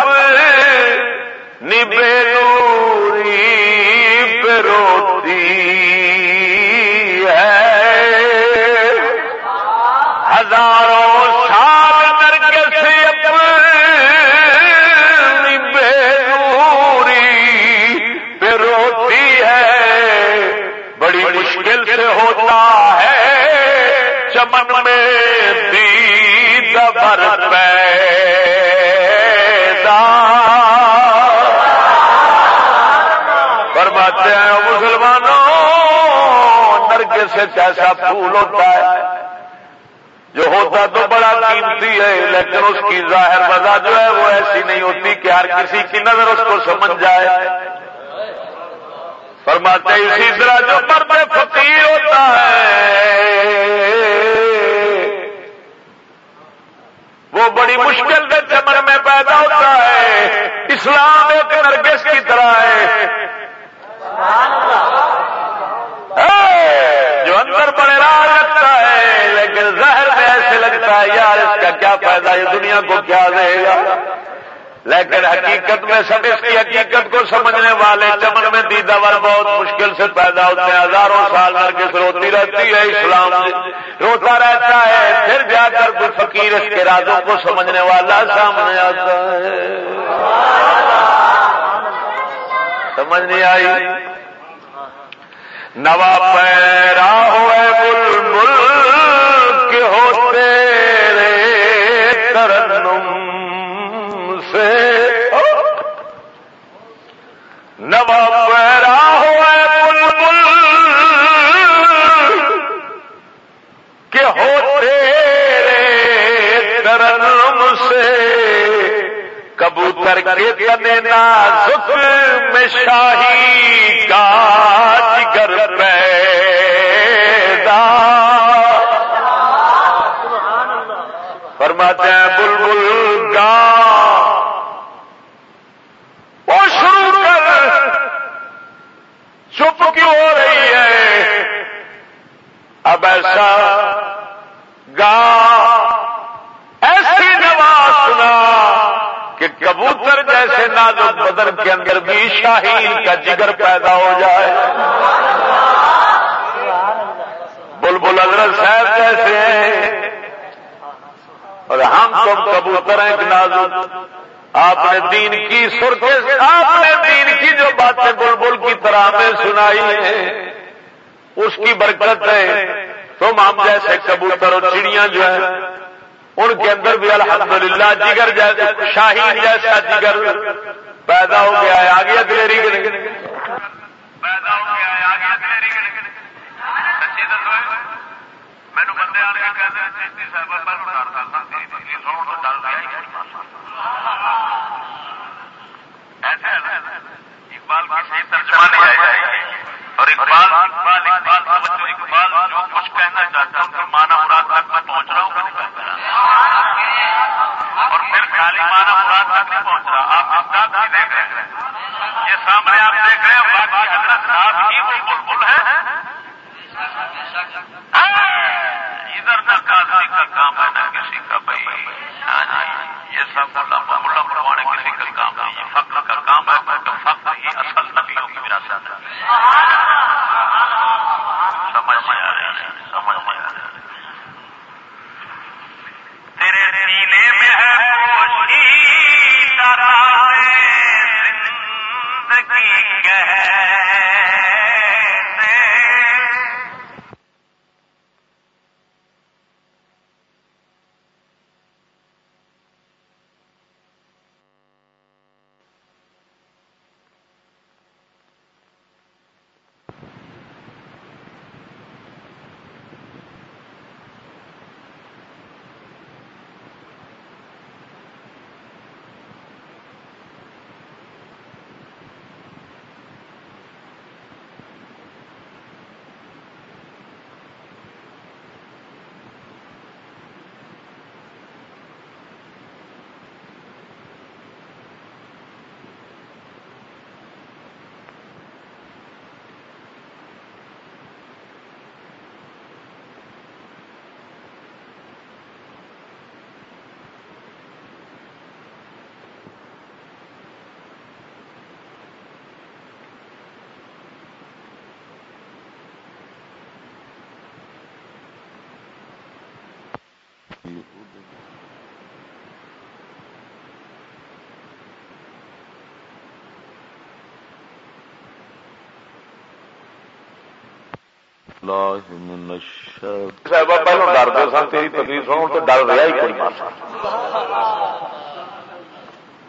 نبے نوری پہ روتی ہے۔ ہزاروں سال کر کے سے نبے نوری پہ روتی ہے۔ بڑی مشکل سے ہوتا ہے۔ چمن میں دید بھر پیدا سے کیسا پھول ہوتا ہے۔ جو ہوتا تو بڑا قیمتی ہے لیکن اس کی ظاہر وجہ جو ہے وہ ایسی نہیں ہوتی کہ ہر کسی کی نظر اس کو سمجھ جائے۔ فرماتے اسی طرح جو مرد فقیر ہوتا ہے وہ بڑی مشکل سے چمن میں پیدا ہوتا ہے۔ اسلام ایک نرگس کی طرح ہے۔ ہے، لیکن زہر میں ایسے لگتا ہے، یار اس کا کیا فائدہ، یہ دنیا کو کیا دے گا؟ لیکن حقیقت میں سب اس کی حقیقت کو سمجھنے والے چمن میں دیداور بہت مشکل سے پیدا ہوتے ہیں، ہزاروں سال نرگس روتی رہتی ہے اسلام روتا رہتا ہے، پھر جا کر کوئی فقیر اس کے رازوں کو سمجھنے والا سامنے آتا ہے۔ سمجھ نہیں آئی؟ نوا پیرا ہوئے بل بل کے ہوتے رے ترنم سے۔ نوا پیرا کبوتر کے دینا سکھ میں شاہی کا جگر پیدا۔ فرماتے ہیں بلبل گا وہ شروع کر چپ کیوں ہو رہی ہے؟ اب ایسا گا ایسی نواز سنا کہ کبوتر جیسے نازک بدن کے اندر بھی شاہین کا جگر پیدا ہو جائے۔ بلبل حضرت صاحب جیسے ہیں۔ اور ہم تم کبوتر ہیں کہ نازک۔ آپ نے دین کی سر کے آپ نے دین کی جو باتیں بلبل کی طرح میں سنائی ہیں۔ اس کی برکت ہے۔ تم ہم جیسے کبوتر اور چڑیاں جو ہیں ان کے اندر بھی الحمدللہ جگر جیسا شاہین جیسا جگر پیدا ہو گیا ہے، آگے دلیری کے پیدا ہو گیا آ گیا سچی دسو، مینو بندے آ کے کہتے صاحب جی، ڈر ڈر ایسے اقبال جی، کی ترجمہ نہیں آئی۔ جائے گی اور اقبال اقبال اقبال اقبال جو کچھ کہنا چاہتا ہوں کہ مانا مراد تک میں پہنچ رہا ہوں کہ نہیں پہنچ رہا اور پھر خالی مانا مراد تک نہیں پہنچ رہا آپ افطاب بھی دیکھ رہے ہیں یہ سامنے آپ دیکھ رہے ہیں باقی حضرت صاحب ہی وہ بلبل ہے ادھر نہ کاغذی کا کام ہے نہ کسی کا بھائی یہ سب ملا ملا مروانے کسی کا کام نہیں فخر کا کام ہے کیونکہ اصل نبیوں کی وراثت ہے سمجھ میں آ رہے ہیں سمجھ میں آ رہے ہیں تیرے سینے میں ہے پوشی زندگی گہر پہلو ڈرتے سن، تیری تقریر سنو، تو ڈر رہا ہی کوئی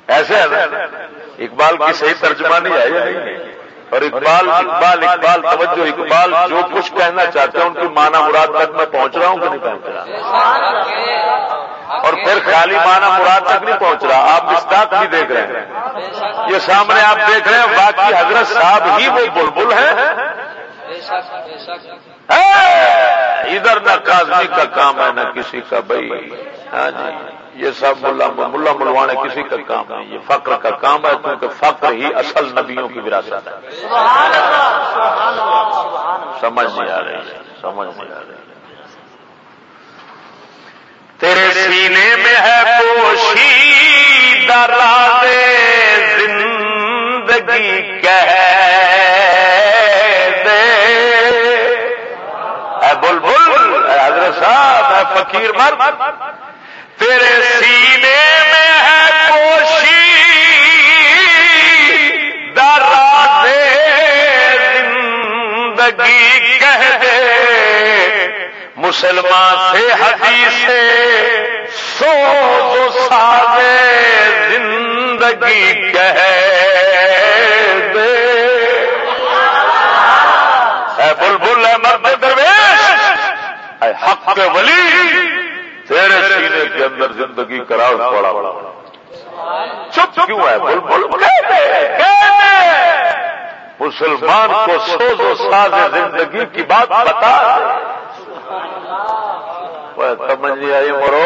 ایسے اقبال کی صحیح ترجمہ نہیں آئی اور اقبال اقبال اقبال، توجہ، اقبال، جو کچھ کہنا چاہتے ہیں ان کی مانا مراد تک میں پہنچ رہا ہوں کہ نہیں پہنچ رہا؟ اور پھر خالی مانا مراد تک نہیں پہنچ رہا، آپ مستاق بھی دیکھ رہے ہیں۔ یہ سامنے آپ دیکھ رہے ہیں، باقی حضرت صاحب ہی وہ بلبل ہیں۔ ادھر نہ کازمی کا کام ہے، نہ کسی کا بھائی۔ ہاں جی یہ سب ملا ملا ملوانے کسی کا کام ہے یہ فقر کا کام ہے، کیونکہ فقر ہی اصل نبیوں کی وراثت ہے۔ سمجھ نہیں آ رہی، سمجھ نہیں آ رہی۔ تیرے سینے میں ہے پوشی، دراز زندگی کہہ۔ صاحب فقیر مرد۔ تیرے سینے میں ہے پوشی زندگی کہہ دے۔ مسلمان سے حدیث سو دو زندگی کہہ دے بلبل ہے مرد درویش حق ولی تیرے سینے کے اندر زندگی کراؤ پڑا چپ کیوں ہے؟ بول بول مسلمان کو سوز و ساز زندگی کی بات بتا۔ سمجھ آئی مرو۔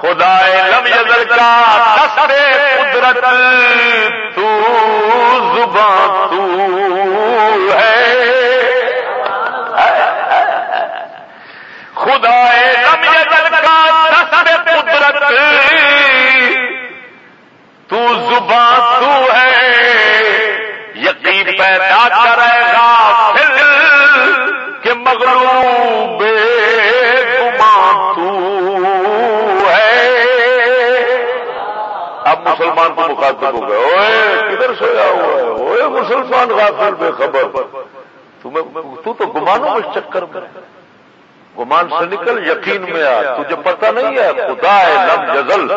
خدا لم یزل کا دستے قدرت تو زبان تو ہے۔ خدا قدرت تو زبان تو ہے، یقین پیدا کرے گا پھر کہ مغلوب گمان تو ہے۔ اب مسلمان کو مخاطب ہو گئے۔ اوے کدھر سویا ہوا ہے؟ اوے مسلمان غافل بے خبر۔ تمہیں تو تو گمانوں میں چکر میں۔ گمان سے نکل، یقین میں آ، تجھے پتہ نہیں ہے خدا ہے لم جزل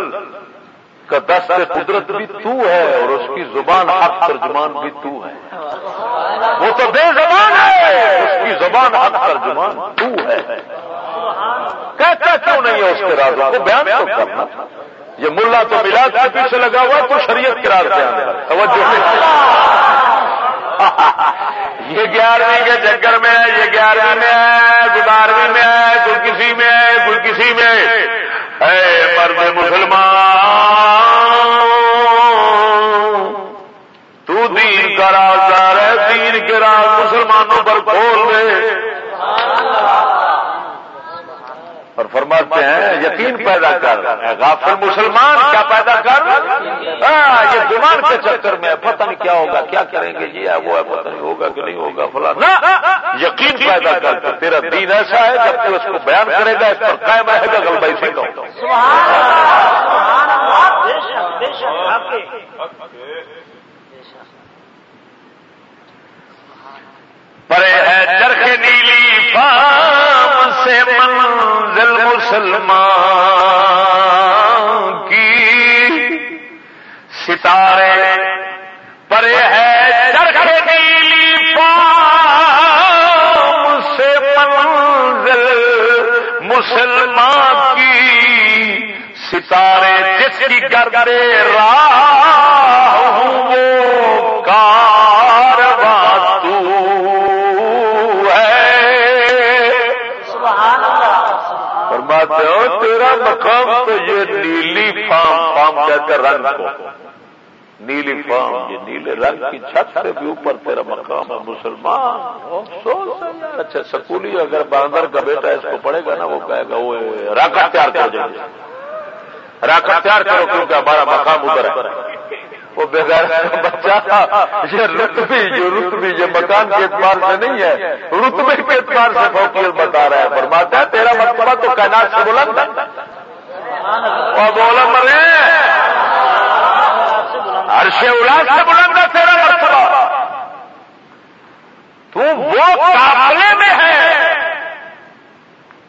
کا دست قدرت بھی تو ہے اور اس کی زبان حق ترجمان بھی تو ہے۔ وہ تو بے زبان ہے، اس کی زبان حق ترجمان تو ہے۔ کہتا کیوں نہیں ہے اس کے رازوں کو؟ بیان تو کرنا۔ یہ ملا تو ملا کے پیچھے لگا ہوا تو شریعت کے راز بیان توجہ۔ یہ گیارہویں کے چکر میں ہے، یہ گیارہویں میں ہے بارہویں میں ہے، کوئی کسی میں ہے، کوئی کسی میں۔ اے مرد مسلمان، تو دین کا رازدار ہے، دین کے راز مسلمانوں پر کھول دے۔ اور فرماتے ہیں یقین پیدا کر۔ غافل مسلمان کیا پیدا کر؟ یہ زبان کے چکر میں پتہ نہیں کیا ہوگا کیا کریں گے؟ یہ ہے وہ ہے پتہ نہیں ہوگا کہ نہیں ہوگا فلاں۔ یقین پیدا کر تیرا دین ایسا ہے جب تو اس کو بیان کرے گا اس پر قائم رہے گا غلبہ اسی کا پرے ہے چرخ نیلی فام سے منزل مسلمان کی ستارے پرے ہے چرخ نیلی فام سے منزل مسلمان کی ستارے جس کی گردے راہ مقام تو یہ نیلی فام فام کہتے رنگ کو۔ نیلی فام، یہ نیلے رنگ کی چھت سے بھی اوپر تیرا مقام ہے، مسلمان۔ اچھا سکولی اگر باندر کا بیٹا اس کو پڑے گا نا، وہ کہے گا وہ راکٹ تیار کر جائیں گے راکٹ تیار کرو کیونکہ ہمارا مقام ادھر ہے۔ وہ بغیر بچہ یہ رتبی جو رتبی یہ مکان کے اعتبار سے نہیں ہے۔ رتبے کے اعتبار سے فوکیل بتا رہا ہے۔ فرماتا ہے، تیرا مرتبہ تو کائنات سے بلند اور بولا مرے۔ عرش اولاد سے بلند ہے تیرا مرتبہ۔ تو وہ قافلے میں ہے۔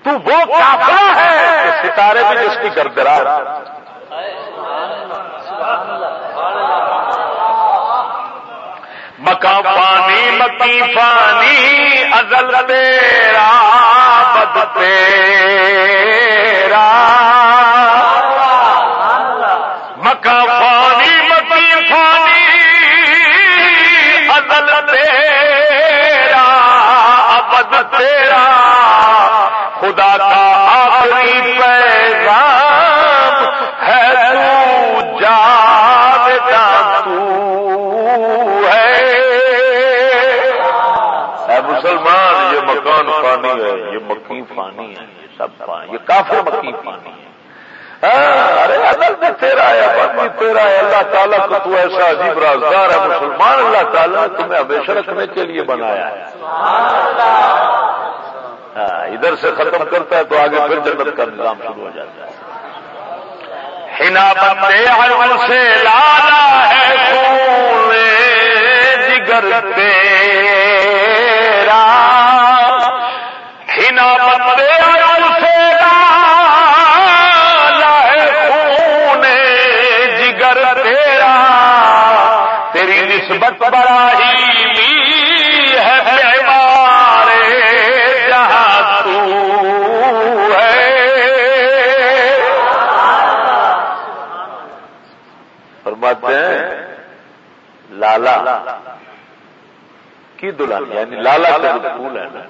تو وہ قافلہ ہے۔ ستارے بھی جس کی گردرار پانی مکی پانی ازل تیرا بد تیرا۔ مکا پانی مکی پانی ازل تیرا بد تیرا۔ خدا کا آخری پیغام مسلمان، یہ مکان فانی ہے، یہ مکی فانی ہے، یہ سب یہ کافر مکی فانی ہے۔ ہاں، ارے اصل میں تیرا ہے پانی تیرا ہے۔ اللہ تعالیٰ کو تو ایسا عجیب رازدار ہے، مسلمان، اللہ تعالیٰ نے تمہیں ہمیشہ رکھنے کے لیے بنایا ہے۔ ہاں، ادھر سے ختم کرتا ہے تو آگے پھر جنت کا نظام شروع ہو جاتا ہے۔ ہنا بندے ہر سے لالا ہے خون جگر تیرا ہنا بندے ہر سے لالا خون جگر تیرا، تیری نسبت بڑا ہی ہے۔ فرماتے ہیں، لالا کی دلہن یعنی لالا کا جو پھول ہے نا،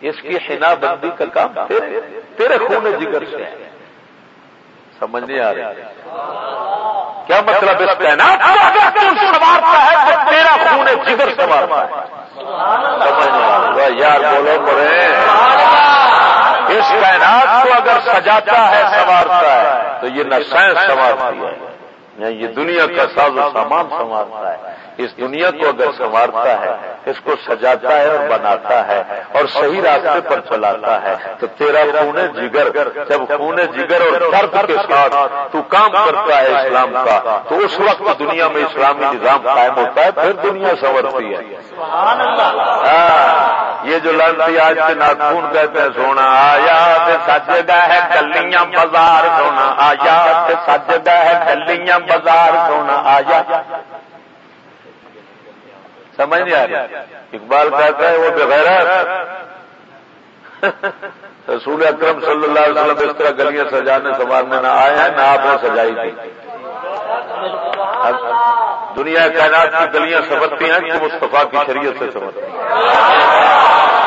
اس کی حنا بندی کا کام تیرے تیرے خون جگر سے ہے۔ سمجھ نہیں آ رہی۔ کیا مطلب اس کا؟ نا سوارتا ہے تو تیرا خون جگر سوارتا ہے۔ سمجھ نہیں آ رہا یار بولو مرے۔ اس کائنات کو اگر سجاتا ہے سوارتا ہے، تو یہ نہ سائنس سوارتی ہے یہ دنیا کا ساز و سامان سنوارتا ہے۔ اس دنیا کو اگر سنوارتا ہے اس کو سجاتا ہے اور بناتا ہے اور صحیح راستے پر چلاتا ہے تو تیرا خون جگر جب خون جگر اور درد کے ساتھ تو کام کرتا ہے اسلام کا تو اس وقت دنیا میں اسلامی نظام قائم ہوتا ہے پھر دنیا سنورتی ہے۔ یہ جو لڑتی آج کے ناخون کہتے ہیں سونا آیا سج گا ہے گلیاں بازار سونا آیا سج گا ہے گلیاں بازار سونا آیا۔ سمجھ نہیں آ رہی۔ اقبال کہتا ہے وہ بغیر رسول اکرم صلی اللہ علیہ وسلم اس طرح گلیاں سجانے سنوارنے نہ آئے ہیں، نہ آپ نے سجائی تھی۔ دنیا کائنات کی گلیاں سمجھتی ہیں کہ مصطفیٰ کی شریعت سے سمجھتی ہیں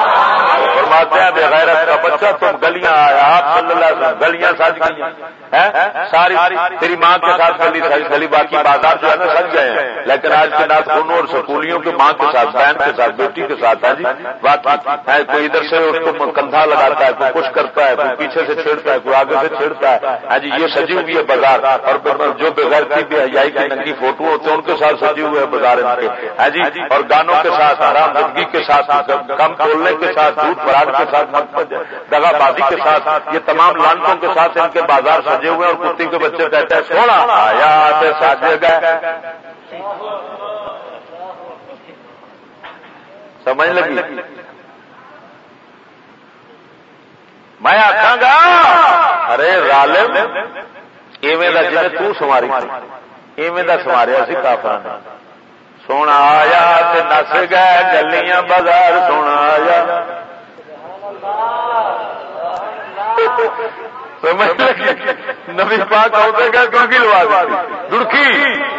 فرماتے ہیں بغیرت کا بچہ، تم گلیاں آیا آپ صلی اللہ علیہ وسلم، گلیاں سج گئی ساری تیری ماں کے ساتھ گلی سج گلی باقی بازار جو ہے نا سج گئے ہیں۔ لیکن آج کے نات خونوں اور سکولیوں کے ماں کے ساتھ، بہن کے ساتھ، بیٹی کے ساتھ ہے جی؟ باقی کوئی ادھر سے اس کو کندھا لگاتا ہے، کوئی کچھ کرتا ہے، کوئی پیچھے سے چھیڑتا ہے، کوئی آگے سے چھیڑتا ہے۔ جی یہ سجی ہوئی ہے بازار۔ اور جو بغیر کی بھی حیائی کی ننگی فوٹو ہوتے ہیں، ان کے ساتھ سجی ہوئے بازار ان کے۔ ہاں جی اور گانوں کے ساتھ، آرام زندگی کے ساتھ، کم تولنے کے ساتھ، دودھ فراڈ کے ساتھ دگا بازی کے ساتھ، یہ تمام لانتوں کے ساتھ ان کے بازار سجے ہوئے اور کتی کے بچے کہتے ہیں۔ سونا آیا ساجے گئے۔ سمجھ لگی؟ میں آخا گا، ارے رالم ایویں کا جی تو سواری ایویں کا سواریا سی کافر سونا آیا نس گئے، گلیاں بازار سونا آیا نبی پاک آتے گا کیونکہ لوا دڑکی۔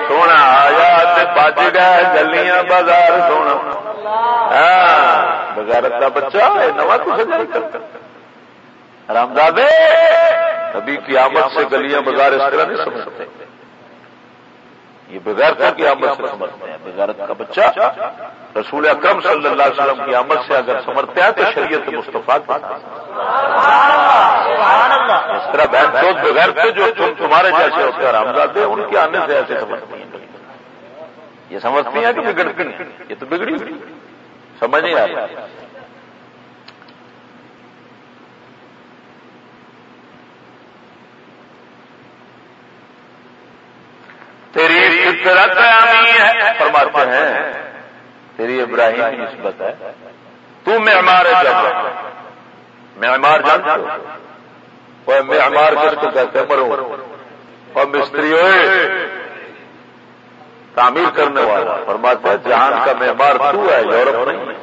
سونا آیا بج گیا گلیاں بازار سونا۔ ہاں، بغیرت کا بچہ نواں کچھ رام دادے، نبی کی آمد سے گلیاں بازار اس طرح نہیں سمجھتے یہ بغیر کی آمد سے سمجھتے ہیں۔ بغیرت کا بچہ رسول اکرم صلی اللہ علیہ وسلم کی آمد سے اگر سمجھتے ہیں تو شریعت مصطفیٰ اس طرح بہن چوت بغیر جو تمہارے جیسے ہوتے ہیں رامزاد ان کے آنے سے ایسے سمجھتی ہیں۔ یہ سمجھتی ہیں کہ بگڑتی نہیں یہ تو بگڑی سمجھ نہیں آ رہی۔ تیری فطرت ہے۔ فرماتے ہیں، تیری ابراہیم کی نسبت ہے۔ تو معمار جب۔ معمار جانتے ہو؟ وہ معمار کس کو کہتے ہیں، مرو۔ اور مستری ہوئے، تعمیر کرنے والا۔ فرماتے ہیں، جہان کا معمار تو ہے، یورپ نہیں۔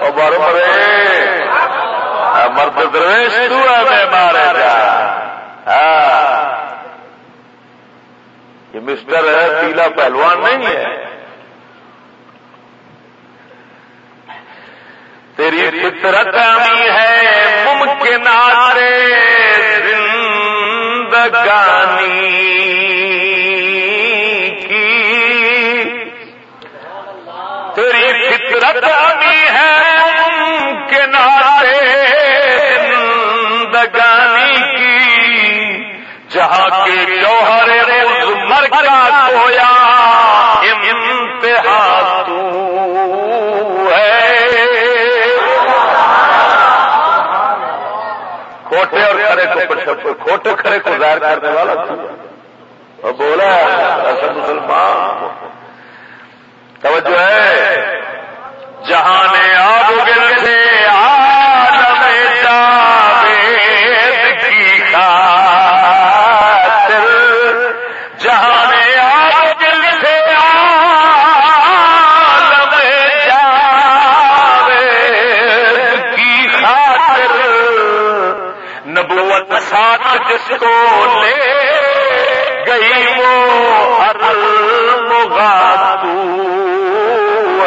اور بارو مرے۔ ہاں، مرد درویش تو ہے، معمار ہے ہاں۔ یہ مسٹر ہے، پیلا پہلوان نہیں ہے۔ تیری فطرت آئی ہے، ممکن زندگانی کی۔ تیری فطرت آئی ہے، ممکن زندگانی کی۔ جہاں کے جوہر مر کا کویا امتحا تو ہے۔ کھوٹے اور کھڑے کو کھوٹے کھڑے کو ظاہر کرنے والا اور بولا ایسا مسلمان۔ توجہ ہے۔ جہاں آب گل سے آدم جس کو لے گئی وہ ہر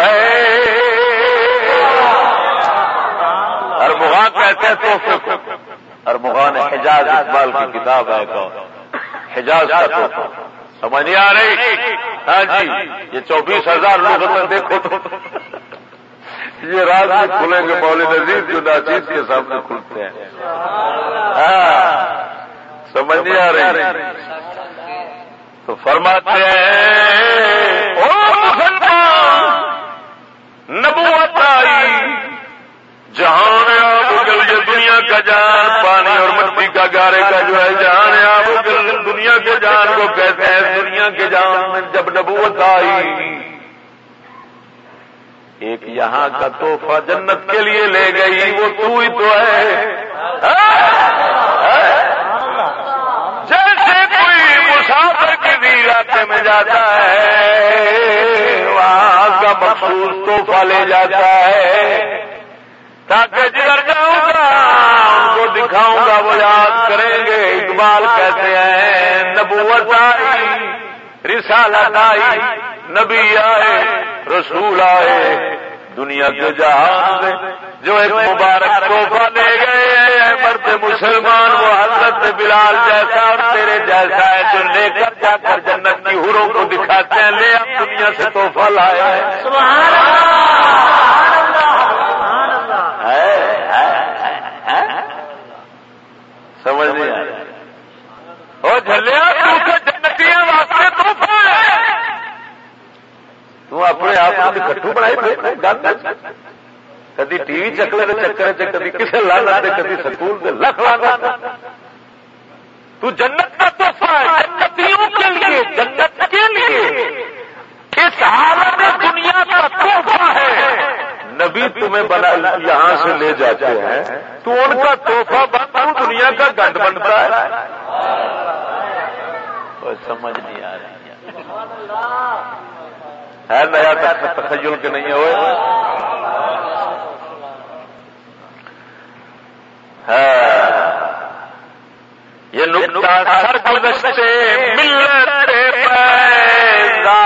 ہے۔ ہر مغا کہتے ہیں تو ہر مغا نے حجاز اقبال کی کتاب ہے۔ حجاز کا تو سمجھ نہیں آ رہی؟ ہاں جی یہ چوبیس ہزار لوگ دیکھو تو۔ یہ راز میں کھلیں گے مول نظیر جو ناچیز کے سامنے کھلتے ہیں۔ ہاں۔ سمجھ نہیں آ رہی۔ تو فرماتے ہیں نبوت آئی۔ جہان آبگل یہ دنیا کا جان، پانی اور مٹی کا گارے کا جو ہے، جہان آبگل دنیا کے جان کو کہتے ہیں، دنیا کے جان میں جب نبوت آئی۔ ایک یہاں کا تحفہ جنت کے لیے لے گئی، وہ تو ہی تو ہے جیسے کوئی مسافر کسی علاقے میں جاتا ہے۔ وہاں کا مخصوص تحفہ لے جاتا ہے۔ تاکہ جدھر جاؤں گا، ان کو دکھاؤں گا، وہ یاد کریں گے۔ اقبال کہتے ہیں، نبوت آئی، رسالت آئی، نبی آئے، رسول آئے۔ دنیا کے جہاز جو ایک مبارک توحفہ لے گئے مرد مسلمان، وہ حضرت بلال جیسا اور تیرے جیسا ہے جو لے کر جا کر جنت کی ہروں کو دکھاتے ہیں، لے اب دنیا سے توحفہ لایا ہے۔ سمجھ نہیں آیا اور جھلیا جنتیاں واسطے توحفہ ہے۔ تو اپنے آپ کو کٹو بنائی کدی ٹی وی چکلے چکر چ کدی کسی لانا کدی سکول سے لکھ لانا تو جنت کا تحفہ ہے جنتیوں کے لیے جنت کے لیے۔ اس حالت دنیا کا تحفہ ہے۔ نبی تمہیں بنا یہاں سے لے جاتے ہیں۔ تو ان کا تحفہ بنتا دنیا کا گند بنتا ہے۔ سمجھ نہیں آ رہی۔ ہے نیا تخیل کے نہیں ہوئے۔ یہ نقطہ سر گزشتے ملت پیدا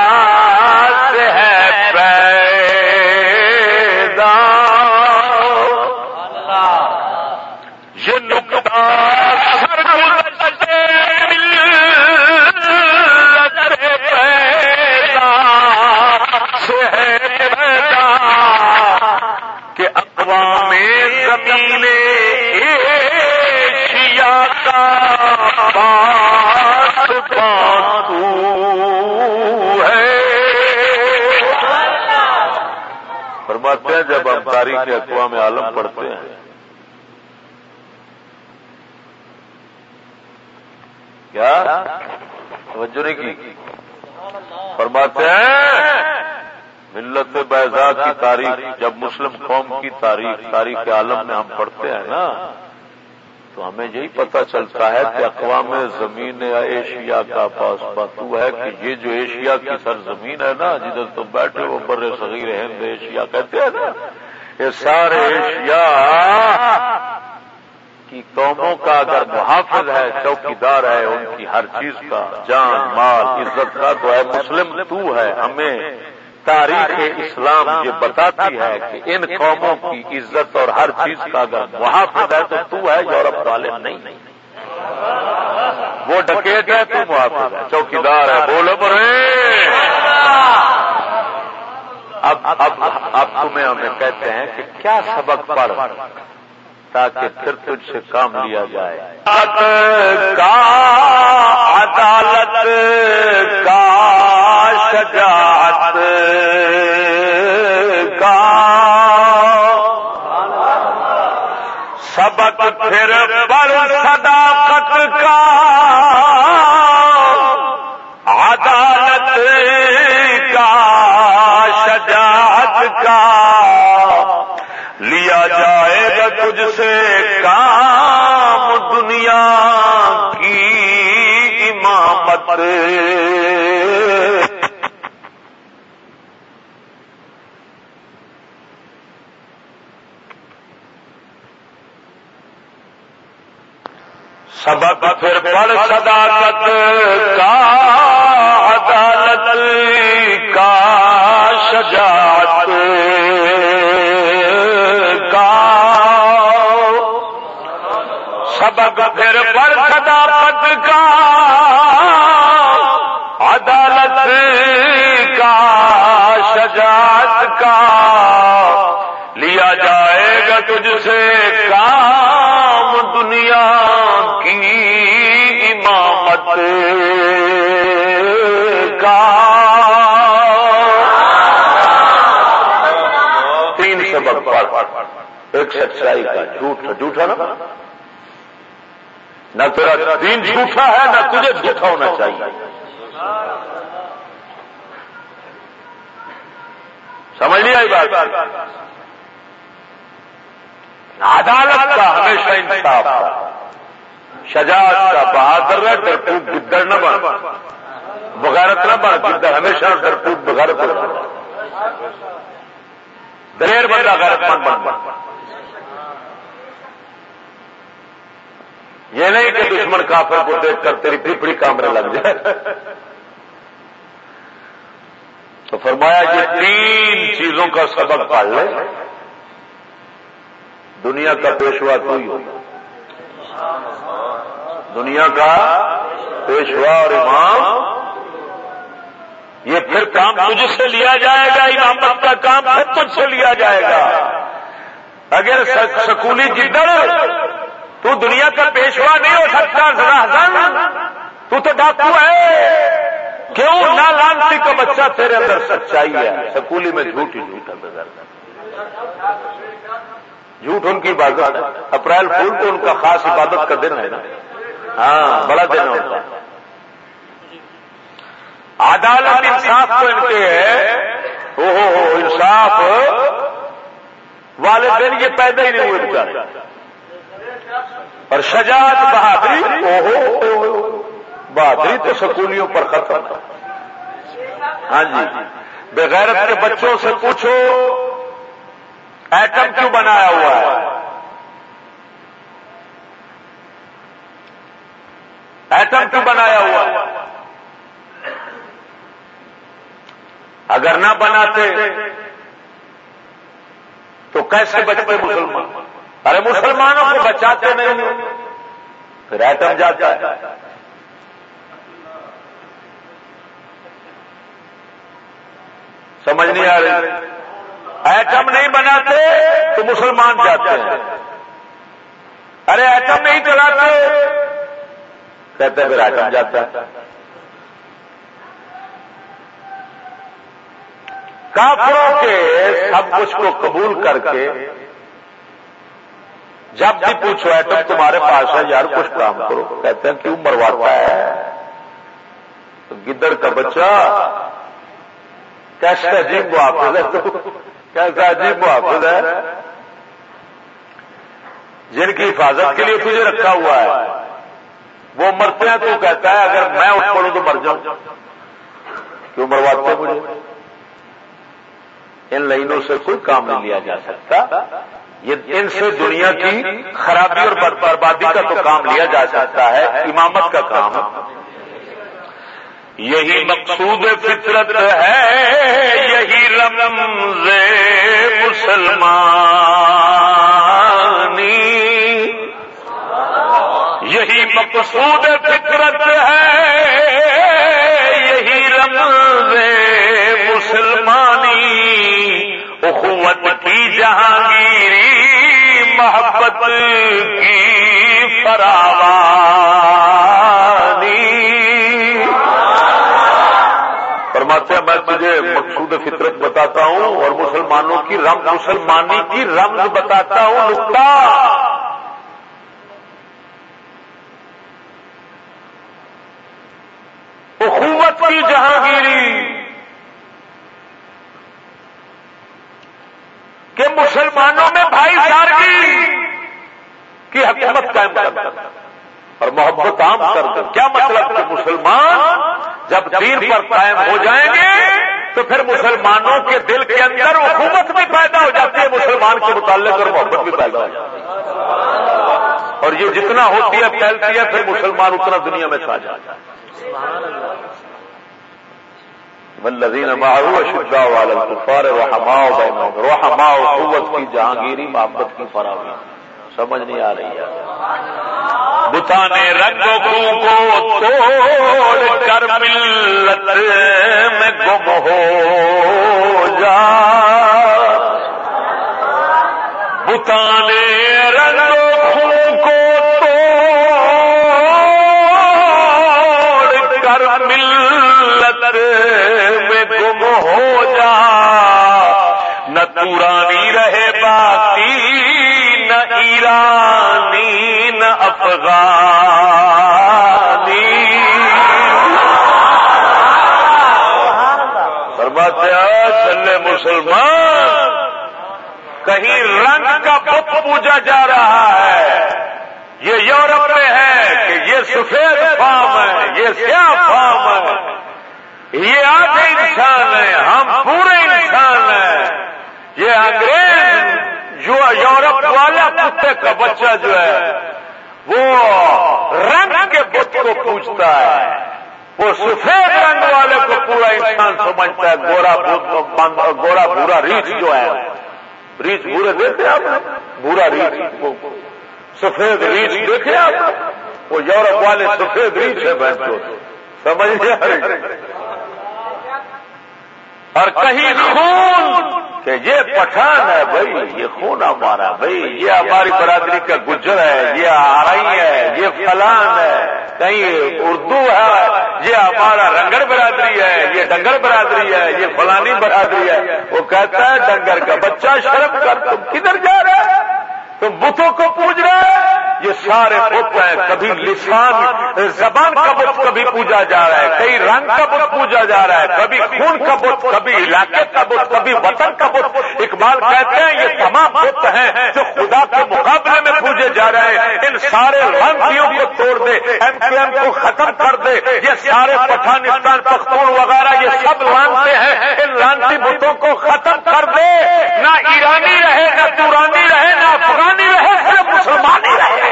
ہے پیدا یہ نقطہ سر گزشتے ملت پیدا سے ہے پیدا کہ اقوام زمین ایشیا کا بات ہے۔ فرماتے ہیں جب ہم تاریخ اقوام عالم پڑھتے ہیں۔ کیا؟ توجہ نہیں کی۔ فرماتے ہیں، ملت بیضا کی تاریخ، جب مسلم قوم کی تاریخ تاریخ عالم میں ہم پڑھتے ہیں نا۔ تو ہمیں یہی پتا چلتا ہے کہ اقوام زمین ایشیا کا پاس باتو ہے کہ یہ جو ایشیا کی سرزمین ہے نا، جدھر تم بیٹھے وہ بر صغیر ہند ایشیا کہتے ہیں نا، یہ سارے ایشیا کی قوموں کا اگر محافظ ہے، چوکیدار ہے، ان کی ہر چیز کا جان، مال، عزت کا، تو ہے مسلم تو ہے، ہمیں تاریخ اسلام یہ بتاتی ہے کہ ان قوموں کی عزت اور ہر چیز کا اگر محافظ ہے تو تو ہے یورپ والے نہیں وہ ڈکیت ہے تو محافظ ہے چوکیدار ہے بولو برے اب اب اب تمہیں ہمیں کہتے ہیں کہ کیا سبق پڑھ تاکہ پھر تجھ سے کام لیا جائے کا عدالت کا شجاعت کا سبق پھر پر صداقت کا عدالت کا شجاعت کا لیا جائے گا تجھ سے کام دنیا کی امامت سبق پھر پڑھ صداقت کا عدالت کا شجاعت کا۔ سبق پھر پڑھ صداقت کا عدالت کا شجاعت کا۔ لیا جائے گا تجھ سے کام۔ امامت کا۔ تین سبق پڑھ۔ ایک سچائی کا جھوٹ جھوٹا نا۔ نہ تیرا دین جھوٹا ہے، نہ تجھے جھوٹا ہونا چاہیے۔ سمجھ لیا بات؟ عدالت کا ہمیشہ انصاف کا شجاعت کا بہادر ہے ڈرپوٹ گدڑ نہ بن۔ بغیرت نہ بن، گدڑ ہمیشہ ڈرپوٹ بغیرت بغیر دلیر بندہ غیرت من بن۔ بن یہ نہیں کہ دشمن کافر کو دیکھ کر تیری پھپڑی کامرے لگ جائے۔ تو فرمایا کہ تین چیزوں کا سبق پال لے۔ دنیا کا پیشوا تو ہی ہوگا۔ دنیا کا پیشوا اور امام. یہ پھر کام تجھ سے لیا جائے گا امامت کا کام پھر تجھ سے لیا جائے گا۔ اگر سکولی جدر تو دنیا کا پیشوا نہیں ہو سکتا تو تو ڈاکو ہے۔ کیوں؟ نہ لانتی کا بچہ تیرے اندر سچائی ہے۔ سکولی میں جھوٹ ہی جھوٹ ہے جھوٹ ان کی عبادت ہے اپریل پھول تو ان کا خاص عبادت کا دن ہے نا؟ ہاں بڑا دن ہوتا ہے عدالت انصاف کو ان کے ہے۔ او ہو ہو، انصاف۔ والے دن یہ پیدا ہی نہیں ہوئے بچارے اور شجاعت بہادری او ہو بہادری تو سکولیوں پر ختم۔ ہاں جی۔ بغیرت کے بچوں سے پوچھو۔ ایٹم کیوں بنایا ہوا ہے؟ ایٹم کیوں بنایا ہوا ہے؟ اگر نہ بناتے تو کیسے بچتے مسلمان؟ ارے، مسلمانوں کو بچاتے نہیں پھر ایٹم جاتا ہے۔ سمجھ نہیں آ رہی۔ ایٹم نہیں بناتے تو مسلمان جاتے ہیں۔ ارے ایٹم نہیں چلاتے۔ کہتے پھر ایٹم جاتا ہے کافروں کے سب کچھ کو قبول کر کے جب بھی پوچھو ایٹم تمہارے پاس ہے یار کچھ کام کرو، کہتے ہیں کیوں مرواتا ہے؟ گدڑ کا بچہ کیسے عجیب محافظ ہے جی، کیسا عجیب محافظ ہے۔ جن کی حفاظت کے لیے تجھے رکھا ہوا ہے۔ وہ مرتے ہیں، تو کہتا ہے، اگر میں اٹھ پڑوں تو مر جاؤں۔ کیوں مرواتے مجھے؟ ان لائنوں سے کوئی کام نہیں لیا جا سکتا۔ یہ ان سے دنیا کی خرابی اور بربادی کا تو کام لیا جا سکتا ہے، امامت کا کام۔ یہی مقصود فطرت ہے، یہی رمز مسلمانی۔ یہی مقصود فطرت ہے، یہی رمز مسلمانی۔ اخوت کی جہانگیری، محبت کی فراوان۔ فرماتے ہیں، میں تجھے مقصود فطرت بتاتا ہوں اور مسلمانوں کی رم مسلمانی کی رمز بتاتا ہوں نقطہ حکومت کی جہانگیری۔ کہ مسلمانوں میں بھائی چارگی کی حکومت قائم کرتا اور محبت عام کر دیں کیا مطلب کہ مسلمان جب دین پر قائم ہو جائیں گے تو پھر مسلمانوں کے دل کے اندر حکومت بھی پیدا ہو جاتی ہے مسلمان کے متعلق اور محبت بھی پیدا ہو جاتی ہے۔ اور یہ جتنا ہوتی ہے پھیلتی ہے پھر مسلمان اتنا دنیا میں چھا جاتا ہے والا کفار رحماؤ رحماؤ قوت کی جہانگیری محبت کی فراہمی سمجھ نہیں آ رہی ہے۔ بتانے رنگ کو توڑ کر ملت میں گم ہو جا۔ بتانے رنگ کو توڑ کر ملت میں گم ہو جا۔ نہ پورانی ایرانی افغانی۔ فرماتے چلے مسلمان، کہیں رنگ کا بت پوجا جا رہا ہے۔ یہ یورپ میں ہے کہ یہ سفید فام ہے، یہ سیاہ فام ہے۔ یہ آدھے انسان ہے ہم پورے انسان ہیں۔ یہ انگریز جو یورپ والا کتے کا بچہ جو ہے، وہ رنگ کے بت کو پوچھتا ہے۔ وہ سفید رنگ والے کو پورا انسان سمجھتا ہے، گورا گورا بورا ریچھ جو ہے۔ ریچھ بورے دیتے آپ بورا ریچھ سفید ریچھ دیکھے آپ وہ یورپ والے سفید ریچھ ہے بہن کو سمجھ اور کہیں خون کہ یہ پٹھان ہے بھائی، یہ خون ہمارا بھائی، یہ ہماری برادری کا گجر ہے، یہ آرائی ہے، یہ فلان ہے، کہیں اردو ہے، یہ ہمارا رنگڑ برادری ہے، یہ ڈنگر برادری ہے، یہ فلانی برادری ہے۔ وہ کہتا ہے ڈنگر کا بچہ شرم کر، تم کدھر جا رہے تم بتوں کو پوج رہے ہیں۔ یہ سارے بت ہیں۔ کبھی لسان، زبان کا بت کبھی پوجا جا رہا ہے۔ کئی رنگ کا بت پوجا جا رہا ہے۔ کبھی خون کا بت، کبھی علاقے کا بت، کبھی وطن کا بت۔ اقبال کہتے ہیں، یہ تمام بت ہیں جو خدا کے مقابلے میں پوجے جا رہے ہیں۔ ان سارے رنگیوں کو توڑ دے، ایم کیو ایم کو ختم کر دے۔ یہ سارے پٹھانستان، پختون وغیرہ، یہ سب لانتے ہیں۔ ان لانتی بتوں کو ختم کر دے۔ نہ ایرانی رہے، نہ تورانی رہے، نہ افغانی رہے صرف مسلمانی رہے۔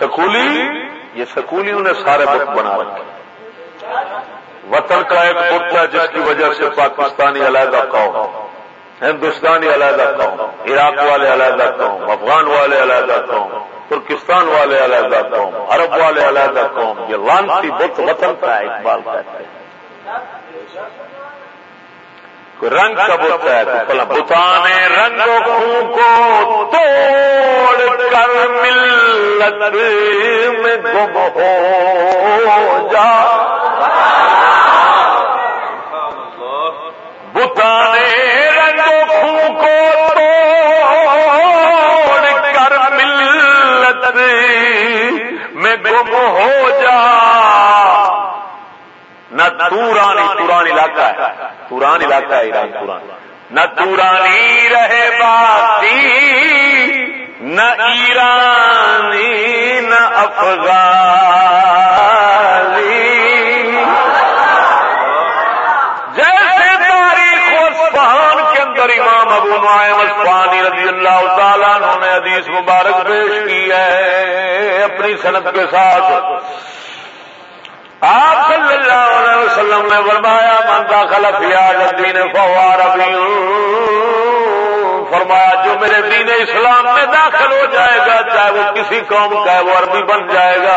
سکولی، یہ سکولیوں نے سارے بت بنا رکھے۔ وطن کا ایک بت ہے جس کی وجہ سے پاکستانی علیحدہ قوم، ہندوستانی علیحدہ قوم، عراق والے علیحدہ قوم، افغان والے علیحدہ قوم، ترکستان والے علیحدہ قوم، عرب والے علیحدہ قوم، یہ لانسی بت وطن کا اقبال کہتے ہیں رنگ کا بت ہے تو بتانے رنگ خون کو توڑ کر ملت میں گم ہو جا۔ بتانے رنگ خون کو توڑ کر ملت میں گم ہو جا۔ نہ تورانی توران علاقہ ہے توران علاقہ ہے ایران توران۔ نہ تورانی رہے باتی نہ ایرانی، نہ افغانی۔ جیسے تاریخ اسفہان کے اندر امام ابو نعیم اسفانی رضی اللہ تعالیٰ انہوں نے حدیث مبارک پیش کی ہے، اپنی صنعت کے ساتھ۔ آپ صلی اللہ علیہ وسلم نے فرمایا منتا خلف دین فوار ابھی فرمایا، جو میرے دین اسلام میں داخل ہو جائے گا، چاہے وہ کسی قوم کا ہے، وہ عربی بن جائے گا.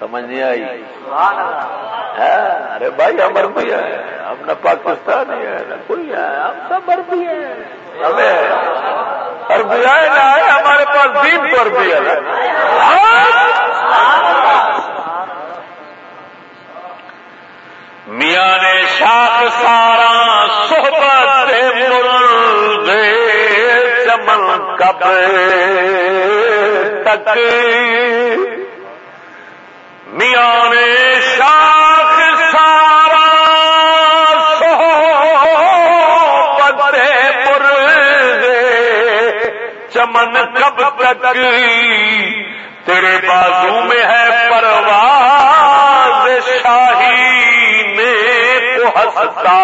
سمجھ نہیں آئی؟ ہاں، ارے بھائی، ہم عربی ہے ہم نہ پاکستانی ہے نہ کوئی ہے ہم سب عربی ہیں۔ ہمیں عربی آئے نہ آئے، ہمارے پاس دین تو عربی ہے۔ میاں نے شاخ سارا صحبت دے چمن کب تک۔ میاں نے شاخ چمن کب تک تیرے بازو میں ہے پرواز شاہی میں تو ہستا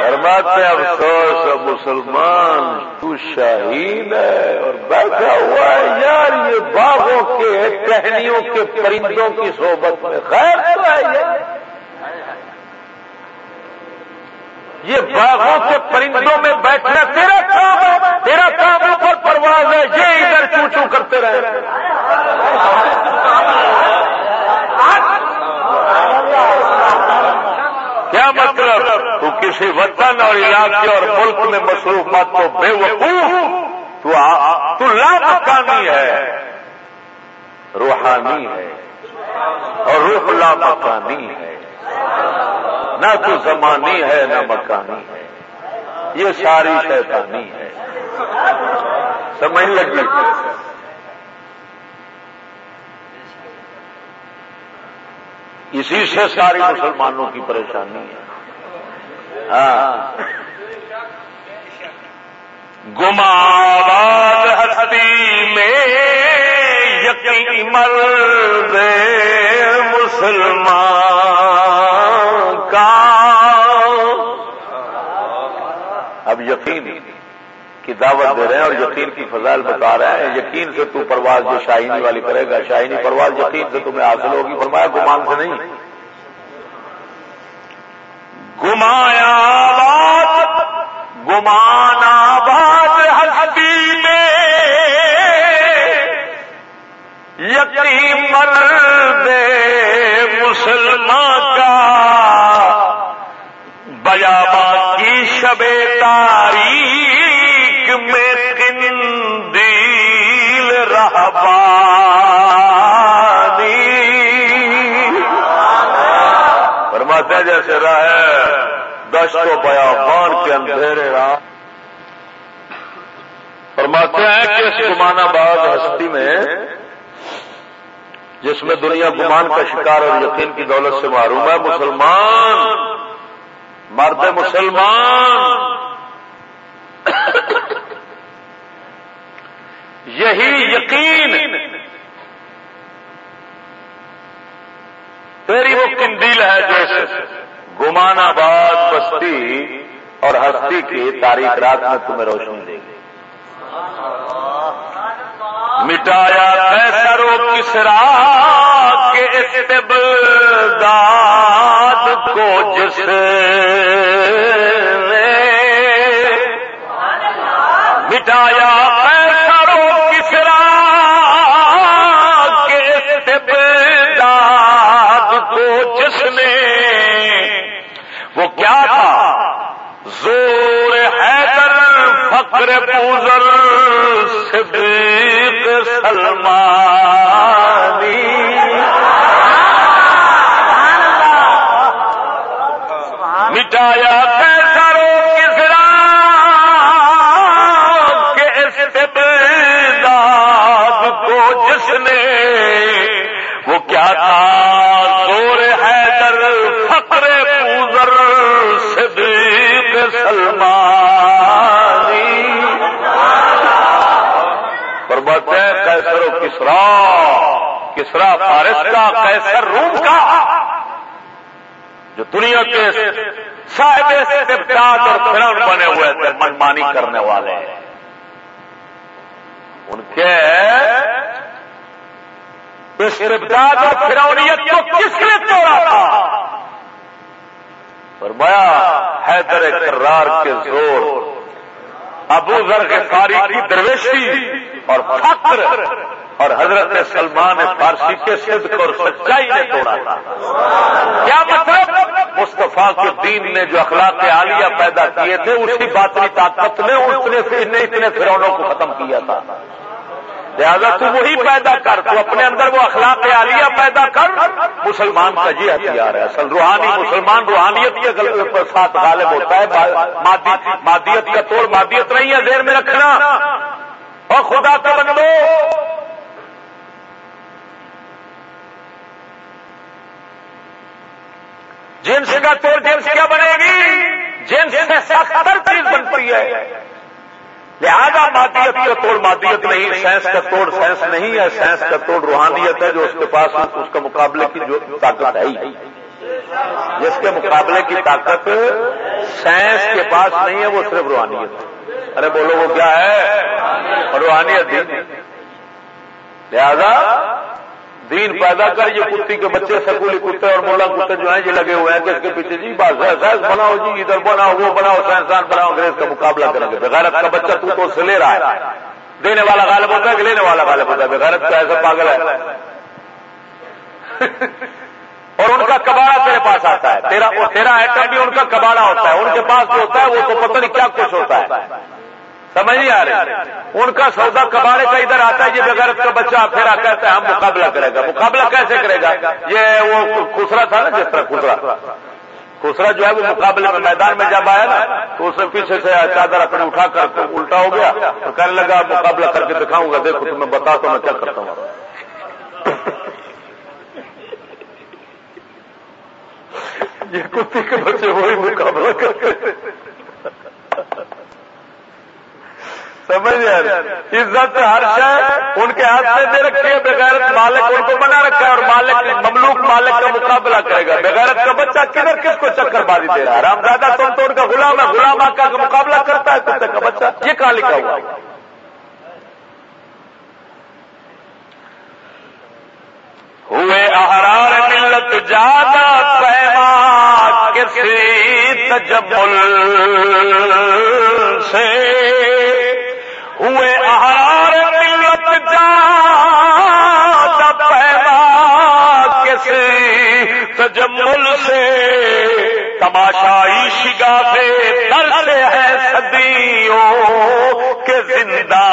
فرماتے افسوس مسلمان تو شاہین ہے اور بیٹھا ہوا ہے۔ یار، یہ باغوں کے ٹہنیوں کے پرندوں کی صحبت میں خیر ہے۔ یہ باغوں کے پرندوں میں بیٹھنا تیرا کام ہے، تیرا کام اوپر پرواز ہے، یہ ادھر چو چو کرتے رہے؟ کیا مطلب؟ تو کسی وطن اور علاقے اور ملک میں مصروف مت تو بے وقوف۔ تو مکانی ہے، روحانی ہے، اور روح لامکانی ہے۔ نہ تو زمانی ہے، نہ مکانی ہے۔ یہ ساری شیطانی ہے۔ سمجھ لگی؟ اسی سے ساری مسلمانوں کی پریشانی ہے۔ ہاں۔ گمار ہستی میں یقین مرد مسلمان کا۔ اب یقین کی دعوت دے رہے ہیں اور یقین کی فضائل بتا رہے ہیں۔ یقین سے تو پرواز جو شاہینی والی کرے گا۔ شاہینی پرواز یقین سے تمہیں حاصل ہوگی۔ فرمایا گمان سے نہیں۔ گمایا بات ہستی میں یقین مرد مسلمان کا بیا کی شب تاریخ میں قندیل رہبانی۔ فرماتے جیسے رہے دشت و بیابان کے اندھیرے راہ۔ فرماتے ہیں کہ اس گمان آباد ہستی میں جس میں دنیا گمان کا شکار اور یقین کی دولت سے معروم ہے، مسلمان، مرد مسلمان۔ یہی یقین۔ تیری وہ کندیل ہے جیسے گمان آباد بستی اور ہستی کی تاریخ رات میں تمہیں روشنی دے گی۔ مٹایا پیسرو کسرا کے استبداد کو جس نے مٹایا پیسرو کسرا کے استبداد کو جس نے وہ کیا تھا؟ زور حیدر، فقر پوزر، صدیق سلمانی مٹایا کسرا کسرا فارس کا کیسر روم کا، جو دنیا کے صاحب استبداد اور فرن بنے ہوئے تھے، منمانی کرنے والے۔ ان کے استبداد اور فرونیت کو کس نے توڑا تھا؟ فرمایا، حیدر کرار کے زور، ابو ذر غفاری کی درویشی اور فخر۔ اور حضرت سلمان فارسی کے صدق اور سچائی نے توڑا تھا۔ کیا مطلب؟ مصطفیٰ کے دین نے جو اخلاق عالیہ پیدا کیے تھے، اسی باطنی طاقت نے اس نے اتنے فرونوں کو ختم کیا تھا۔ لہذا تو وہی پیدا کر، تو اپنے اندر وہ اخلاق عالیہ پیدا کر۔ مسلمان کا یہ ہتھیار ہے۔ اصل روحانی مسلمان روحانیت کے ساتھ غالب ہوتا ہے مادیت کا توڑ مادیت نہیں ہے دیر میں رکھنا۔ اور خدا کا بندو جنس کا توڑ جنس کیا بنے گی؟ جنس سے ستر چیز بنتی ہے۔ لہذا مادیت کا توڑ مادیت نہیں، سائنس کا توڑ سائنس نہیں ہے۔ سائنس کا توڑ روحانیت ہے جو اس کے پاس اس کا مقابلے کی جو طاقت ہے جس کے مقابلے کی طاقت سائنس کے پاس نہیں ہے، وہ صرف روحانیت ہے۔ ارے بولو، وہ کیا ہے؟ روحانیت۔ دین لہذا دین پیدا کر، یہ کتی کے بچے سکولی کتے اور مولا کتے جو ہیں، یہ لگے ہوئے ہیں کہ اس کے پیچھے جی بات سائنس بناؤ جی ادھر بناؤ، وہ بناؤ سائنسدان بناؤ، انگریز کا مقابلہ کریں گے۔ بغیر کا بچہ تو تو سے لے رہا ہے۔ دینے والا غالب ہوتا ہے کہ لینے والا غالب ہوتا ہے؟ بغیرت کا ایسا پاگل ہے۔ اور ان کا کباڑا تیرے پاس آتا ہے۔ تیرا تیرا آئٹم بھی ان کا کباڑا ہوتا ہے۔ ان کے پاس جو ہوتا ہے، وہ تو پتہ نہیں کیا کچھ ہوتا ہے۔ سمجھ نہیں آ رہی؟ ان کا سودا کباڑے کا ادھر آتا ہے، یہ بغیرت کا بچہ پھر کہتا ہے ہم مقابلہ کرے گا۔ مقابلہ کیسے کرے گا؟ یہ وہ خسرا تھا نا، جس طرح خسرا۔ خسرا جو ہے وہ مقابلے میں میدان میں جب آیا نا، تو اسے پیچھے سے چادر اپنے اٹھا کر الٹا ہو گیا تو کہنے لگا، مقابلہ کر کے دکھاؤں گا، دیکھو تو میں بتا تو میں کیا کرتا ہوں۔ یہ کتے کے بچے وہی مقابلہ کرتے سمجھ عزت ہر شہ ان کے ہاتھ میں دے رکھی ہے، بغیرت مالک ان کو بنا رکھا ہے اور مالک مملوک مالک کا مقابلہ کرے گا۔ بغیرت کا بچہ کدھر کس کو چکر بازی دے رہا ہے؟ رام دادا تم تو ان کا غلام ہے، غلام آکا کا مقابلہ کرتا ہے، کتے کا بچہ۔ یہ کہاں لکھا ہوا ہوئے احرار ملت زیادہ پیما کسی تجمل سے۔ ہوئے احرار ملت زیادہ پیما کسی تجمل سے تماشائی شگا سے درد ہے صدیوں کے زندہ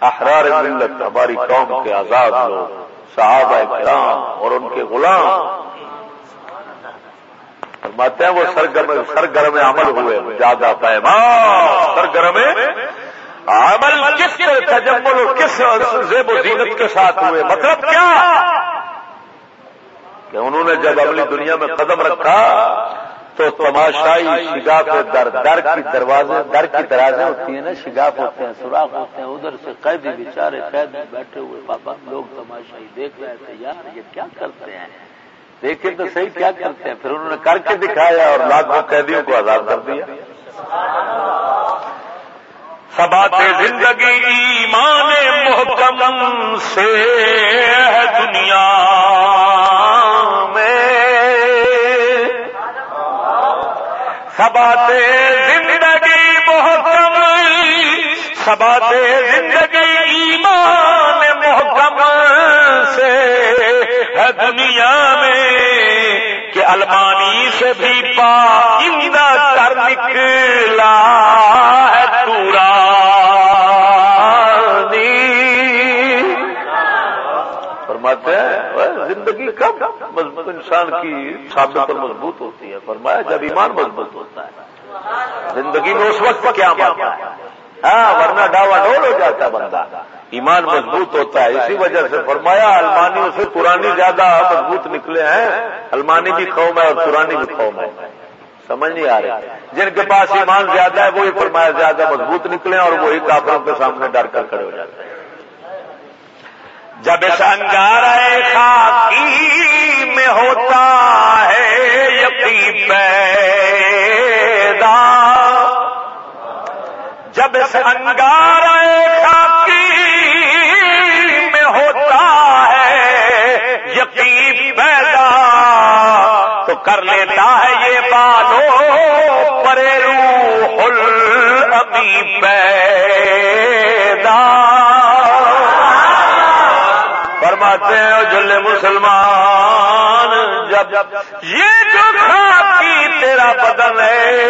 احرار ملت ہماری قوم کے آزاد لوگ، صحابہ کرام اور ان کے غلام۔ فرماتے ہیں وہ سرگرم سرگرم عمل ہوئے زیادہ پیمان سرگرم عمل کس تجمل اور کس زیب و زینت کے ساتھ ہوئے؟ مطلب کیا؟ کہ انہوں نے جب اگلی دنیا میں قدم رکھا تو تماشائی شگاف در در کی دروازے در کی درازیں ہوتی ہیں نا شگاف ہوتے ہیں سوراخ ہوتے ہیں ادھر سے قیدی بیچارے قید میں بیٹھے ہوئے بابا لوگ تماشائی دیکھ رہے تھے یار یہ کیا کرتے ہیں؟ دیکھیں تو صحیح کیا کرتے ہیں؟ پھر انہوں نے کر کے دکھایا اور لاکھوں قیدیوں کو آزاد کر دیا۔ سبات زندگی ایمان محکم سے دنیا میں۔ سبات زندگی محکم سبات زندگی ایمان محکم سے ہے دنیا میں کہ المانی سے بھی پائندہ کر نکلا ہے پورا فرماتے ہیں زندگی کب مضبوط، انسان کی ثابت اور مضبوط ہوتی ہے۔ فرمایا، جب ایمان مضبوط ہوتا ہے۔ زندگی میں اس وقت کیا مانتا ہے؟ ہاں ورنہ ڈاوا ڈول ہو جاتا ہے بندہ۔ ایمان مضبوط ہوتا ہے، اسی وجہ سے فرمایا، المانی سے پرانی زیادہ مضبوط نکلے ہیں۔ المانی بھی قوم ہے اور پرانی بھی قوم ہے۔ سمجھ نہیں آ رہی۔ جن کے پاس ایمان زیادہ ہے، وہی فرمایا زیادہ مضبوط نکلے اور وہی کافروں کے سامنے ڈر کر کھڑے ہو جاتے ہیں۔ جب سنگار خاکی میں ہوتا ہے یقین پیدا جب سنگار خاکی میں ہوتا ہے، یقین پیدا تو کر لیتا ہے یہ بالو پرے روح الابی پیدا۔ فرماتے ہیں جل مسلمان، جب یہ جو خاکی تیرا بدن ہے،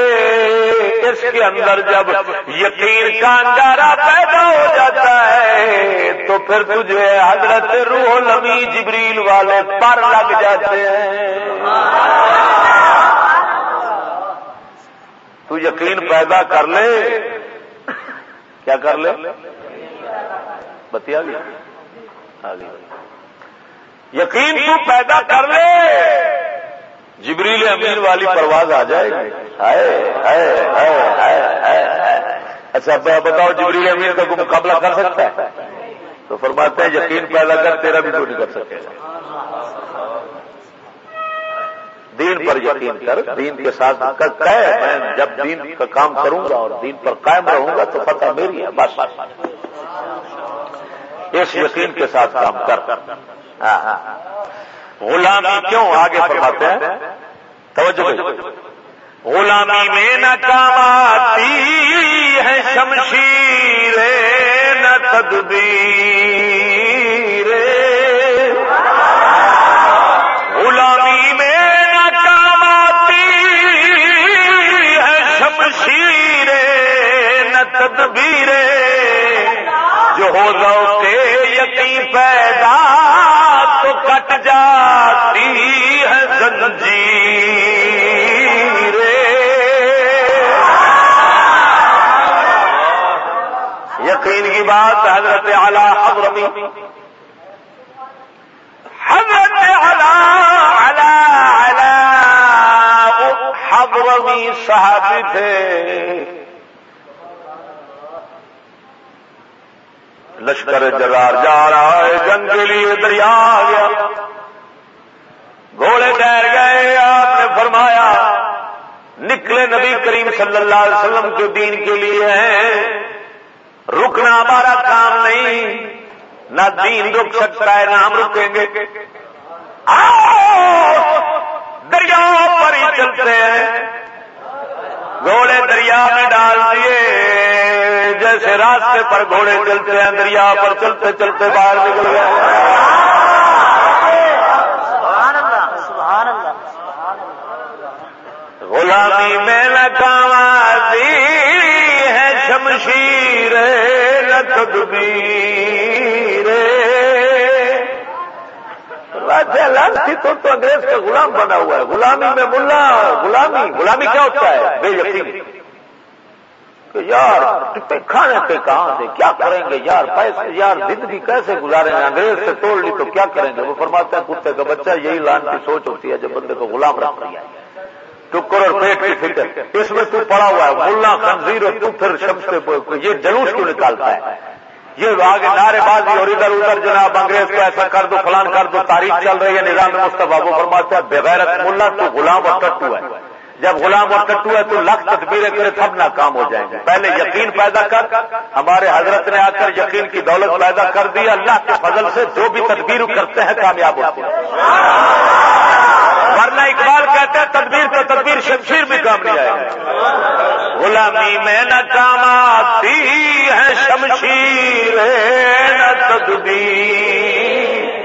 اس کے اندر جب یقین کا انگارا پیدا ہو جاتا ہے، تو پھر تجھے حضرت روح نبی جبریل والے پر لگ جاتے ہیں۔ تو یقین پیدا کر لے۔ کیا کر لے؟ بتیا گیا یقین تو پیدا کر لے۔ جبریل امین والی پرواز آ جائے گی۔ اچھا بتاؤ جبریل امین کا کوئی مقابلہ کر سکتا ہے؟ تو فرماتے ہیں یقین پیدا کر تیرا بھی کوئی نہیں کر سکے گا۔ دین پر یقین کر دین کے ساتھ میں جب دین کا کام کروں گا اور دین پر قائم رہوں گا تو فتح میری ہے بس۔ اس یقین کے ساتھ کام کر۔ ہاں، ہاں۔ غلامی کیوں آگے فرماتے ہیں؟ توجہ غلامی میں نہ کام آتی ہے شمشیر نہ تدبیر غلامی میں نہ کام آتی ہے شمشیر نہ تدبیر جو ہو رو کے یقین پیدا بات حضرت اعلی حضرمی حضرت اعلی اعلی اعلی حضرمی صحابی تھے۔ لشکر جرار جا رہا ہے جنگ کے لیے دریا آ گیا۔ گھوڑے ٹہر گئے، آپ نے فرمایا، نکلے نبی کریم صلی اللہ علیہ وسلم کے دین کے لیے ہیں۔ رکنا ہمارا کام نہیں۔ نہ دین رک سکتا ہے، نہ ہم رکیں گے۔ دریا پر ہی چلتے ہیں۔ گھوڑے دریا میں ڈال دیے۔ جیسے راستے پر گھوڑے چلتے ہیں، دریا پر چلتے چلتے باہر نکل گئے۔ غلامی میں نہ ہے شمشیر تھی تو تو انگریز کا غلام بنا ہوا ہے۔ غلامی میں ملا، غلامی غلامی کیا ہوتا ہے؟ بے یقین کہ یار کھانے پہ کہاں سے کیا کریں گے یار؟ پیسے، یار، زندگی کیسے گزاریں گے؟ انگریز سے توڑ لی تو کیا کریں گے؟ وہ فرماتے ہیں، کتے کا بچہ یہی لان کی سوچ ہوتی ہے جب بندے کو غلام رکھ رہی ہے۔ ٹکر اور پیٹ کی فکر۔ اس میں تو پڑا ہوا ہے، ملا خنزیر اور تو پھر شمس یہ جلوس کیوں نکالتا ہے؟ یہ آگے نعرے بازی اور ادھر ادھر جناب انگریز کو ایسا کر دو، فلان کر دو، تاریخ چل رہی ہے، نظام مصطفیٰ۔ وہ فرماتے ہیں، بغیرت ملا تو غلام اور کٹو ہے۔ جب غلام اور کٹو ہے تو لکھ تدبیریں کرے تب ناکام ہو جائیں گے۔ پہلے یقین پیدا کر، ہمارے حضرت نے آ کر یقین کی دولت پیدا کر دی۔ اللہ کے فضل سے جو بھی تدبیر کرتے ہیں، کامیاب ہوتے ہیں۔ ورنہ اقبال کہتے ہیں تدبیر تو تدبیر شمشیر بھی کام نہیں آئے۔ غلامی میں نہ کام آتی ہے، شمشیر نہ تدبیر۔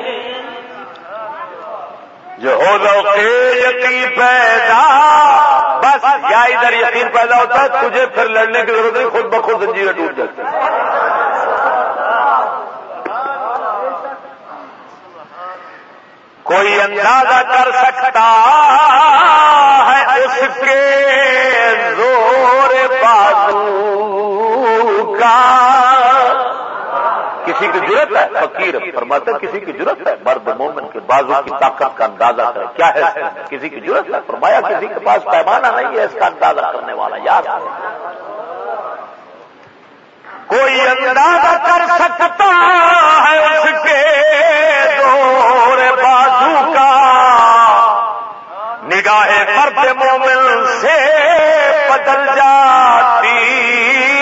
جو ہو کے یقین پیدا، بس یا ادھر یقین پیدا ہوتا ہے، تجھے پھر لڑنے کی ضرورت نہیں، خود بخود زنجیریں ٹوٹ جاتی کوئی اندازہ کر سکتا ہے اس کے زور بازو کا۔ کسی کی ضرورت ہے؟ فقیر فرماتا کسی کی ضرورت ہے؟ مرد مومن کے بازو کی طاقت کا اندازہ کرے۔ کیا ہے کسی کی ضرورت ہے؟ فرمایا کسی کے پاس پیمانہ نہیں ہے اس کا اندازہ کرنے والا۔ یاد کوئی اندازہ کر سکتا ہے اس کے دور بازو کا۔ نگاہ مرد مومن سے بدل جاتی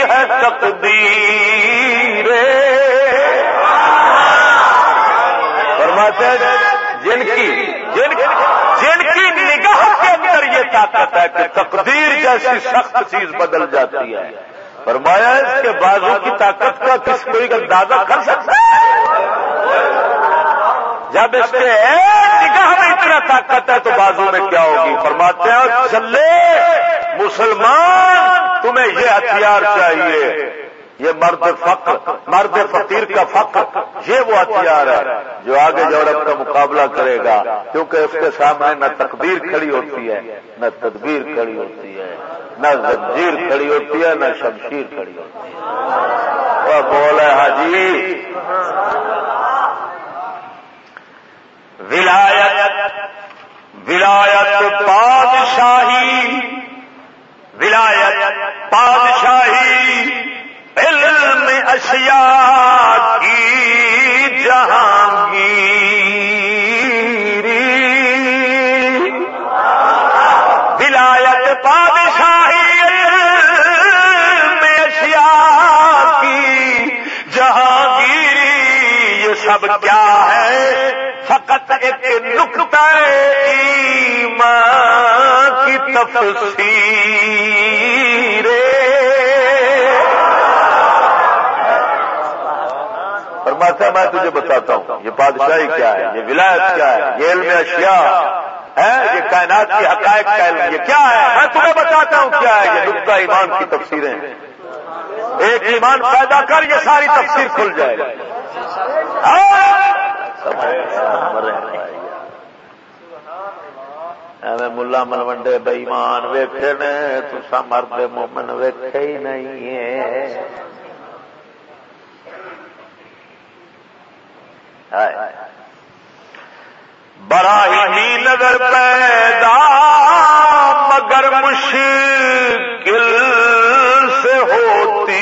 ہے تقدیر فرماتے جن کی، جن جن کی نگاہ کے اندر یہ طاقت ہے کہ تقدیر جیسی سخت چیز بدل جاتی ہے۔ فرمایا اس کے بازو کی طاقت کا کس کوئی اندازہ کر سکتا ہے؟ جب اس کے نگاہ میں اتنا طاقت ہے تو بازو میں کیا ہوگی؟ فرماتے ہیں چلے مسلمان، تمہیں یہ ہتھیار چاہیے۔ یہ مرد فقر، مرد فقیر کا فقر، یہ وہ ہتھیار ہے جو آگے یورپ کا مقابلہ کرے گا۔ کیونکہ اس کے سامنے نہ تقدیر کھڑی ہوتی ہے، نہ تدبیر کھڑی ہوتی ہے۔ نہ زنجیر کھڑی ہوتی ہے، نہ شمشیر کھڑی ہوتی ہے۔ وہ بولے حاجی، ولایت ولایت بادشاہی ولایت بادشاہی، علم اشیاء کی جہانگیری سب کیا ہے؟ فقط ایک نقطہ ایمان کی تفسیر فرماتا میں تجھے بتاتا ہوں، یہ بادشاہی کیا ہے؟ یہ ولایت کیا ہے؟ یہ علم اشیاء ہے؟ یہ کائنات کی حقائق کا علم، یہ کیا ہے؟ میں تمہیں بتاتا ہوں کیا ہے؟ یہ نقطہ ایمان کی تفسیریں۔ ایک ایمان پیدا کر، یہ ساری تفسیر کھل جائے گا ملا ملوڈے بئیمان ویخے نے تسا مرد مومن ویخے ہی نہیں ہے۔ بڑا ہی نظر پیدا، مگر مشکل۔ سے ہوتی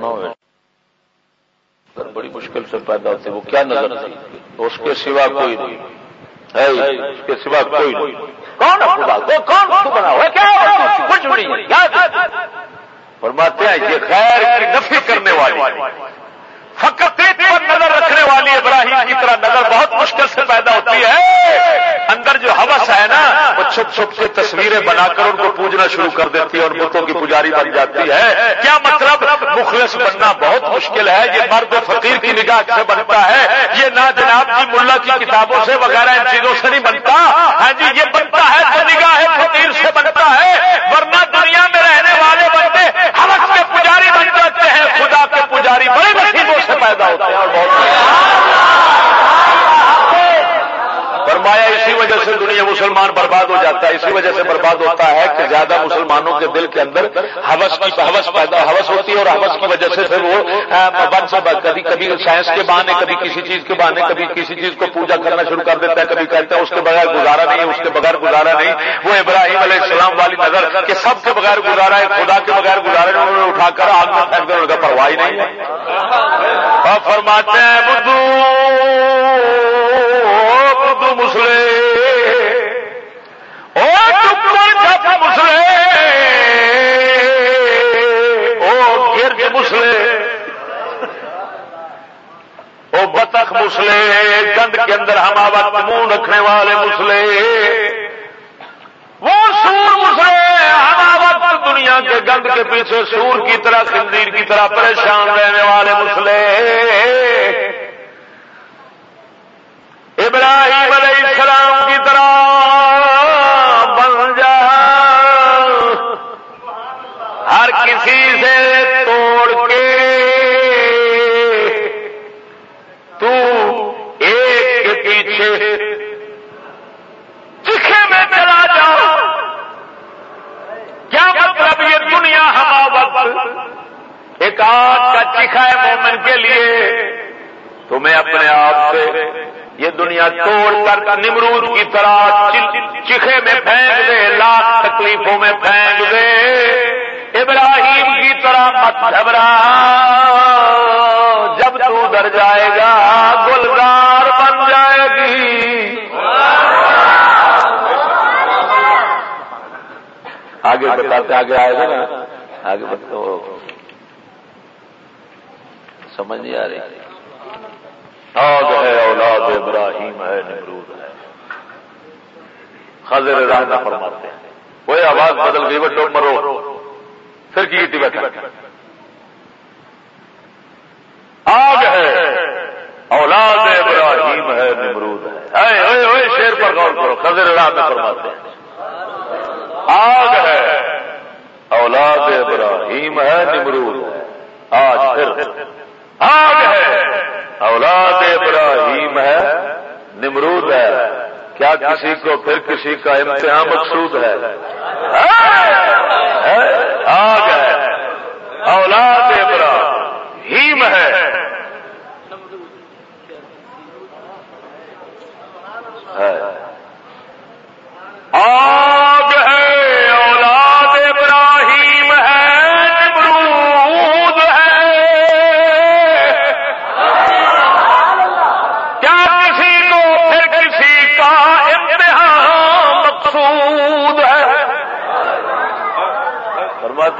نہ بڑی مشکل سے پیدا ہوتے وہ کیا نظر اس کے سوا کوئی نہیں۔ ہے اس کے سوا کوئی نہیں۔ کون بنا ہوا فرماتے ہیں، یہ خیر کی نفی کرنے والی۔ فقط پر نظر رکھنے والی ابراہیم کی طرح نظر بہت مشکل سے پیدا ہوتی ہے۔ اندر جو حوث ہے نا، وہ چھپ چھپ کے تصویریں بنا کر ان کو پوجنا شروع کر دیتی ہے اور بتوں کی پجاری بن جاتی ہے۔ کیا مطلب؟ مخلص بننا بہت مشکل ہے، یہ مرد فقیر کی نگاہ سے بنتا ہے۔ یہ نہ جناب کی جی ملا کی کتابوں سے وغیرہ ان چیزوں سے نہیں بنتا۔ ہاں جی یہ بنتا ہے تو نگاہ فقیر سے بنتا ہے۔ ورنہ دنیا میں رہنے والے بنتے حوث کے پجاری بن جاتے ہیں، خدا کے پجاری بڑے نصیبوں سے پیدا ہوتے ہیں اور بہت فرمایا اسی وجہ سے سے دنیا مسلمان برباد ہو جاتا ہے، اسی وجہ سے برباد ہوتا ہے کہ زیادہ مسلمانوں کے دل کے اندر حوث کی حوث پیدا، حوث ہوتی ہے اور حوث کی وجہ سے پھر وہ بن سے کبھی کبھی سائنس کے بہانے، کبھی کسی چیز کے بہانے، کبھی کسی چیز کو پوجا کرنا شروع کر دیتا ہے، کبھی کہتے ہیں اس کے بغیر گزارا نہیں، اس کے بغیر گزارا نہیں۔ وہ ابراہیم علیہ السلام والی نظر کہ سب کے بغیر گزارا ہے، خدا کے بغیر گزارا انہوں نے اٹھا کر آگ میں پھینک دیا ان کا پرواہ نہیں ہے۔ فرماتے ہیں بدھو بدھو مسلے اندر ہماوت منہ رکھنے والے مسلے۔ وہ سور مسلے ہماوت دنیا کے گند کے پیچھے سور کی طرح خندیر کی طرح پریشان رہنے والے مسلے۔ ابراہیم علیہ السلام کی طرح بن جا ہر کسی سے توڑ کے تو ایک کے پیچھے چکھے میں چلا جا کیا مطلب یہ دنیا ہما کا چکھا ہے مومن کے لیے۔ تمہیں اپنے آپ سے یہ دنیا توڑ کر نمرود کی طرح چیخے میں پھینک دے، لاکھ تکلیفوں میں پھینک دے۔ ابراہیم کی طرح مت گھبرا۔ جب تو ڈر جائے گا گلدار بن جائے گی۔ آگے بتاتے، آگے آئے گا نا۔ آگے بتو سمجھ نہیں آ رہی۔ آگ ہے، اولاد ابراہیم ہے، نمرود ہے۔ خضر راہ فرماتے ہیں۔ کوئی آواز بدل گئی بٹو مرو۔ پھر کی تھی بیٹھا؟ آگ ہے، اولاد ابراہیم ہے، نمرود ہے۔ شیر پر غور کرو، خضر راہ میں فرماتے ہیں۔ آگ ہے، اولاد ابراہیم ہے، نمرود ہے۔ آج پھر آگ ہے۔ اولاد ابراہیم ہے، نمرود ہے۔ کیا کسی کو پھر کسی کا امتحان مقصود ہے؟ آگ ہے؟ اولاد ابراہیم ہے۔ آگ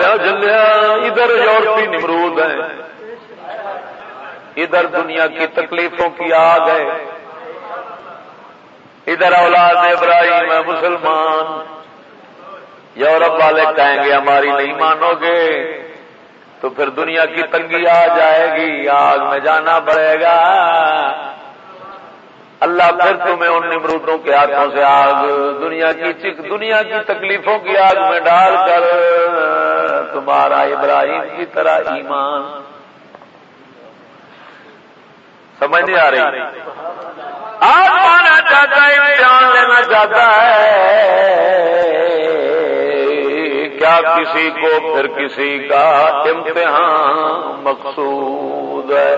فرماتے جلیا ادھر یورپی نمرود ہے ادھر دنیا کی تکلیفوں کی آگ ہے ادھر اولاد ابراہیم ہے مسلمان یورپ والے کہیں گے ہماری نہیں مانو گے تو پھر دنیا کی تنگی آ جائے گی آگ میں جانا پڑے گا اللہ پھر تمہیں ان نمرودوں کے ہاتھوں سے آگ دنیا کی چک دنیا کی تکلیفوں کی آگ میں ڈال کر تمہارا ابراہیم کی طرح ایمان۔ سمجھ نہیں آ رہی؟ آج پانا چاہتا ہے امتحان لینا چاہتا ہے۔ کیا کسی کو پھر کسی کا امتحان مقصود ہے؟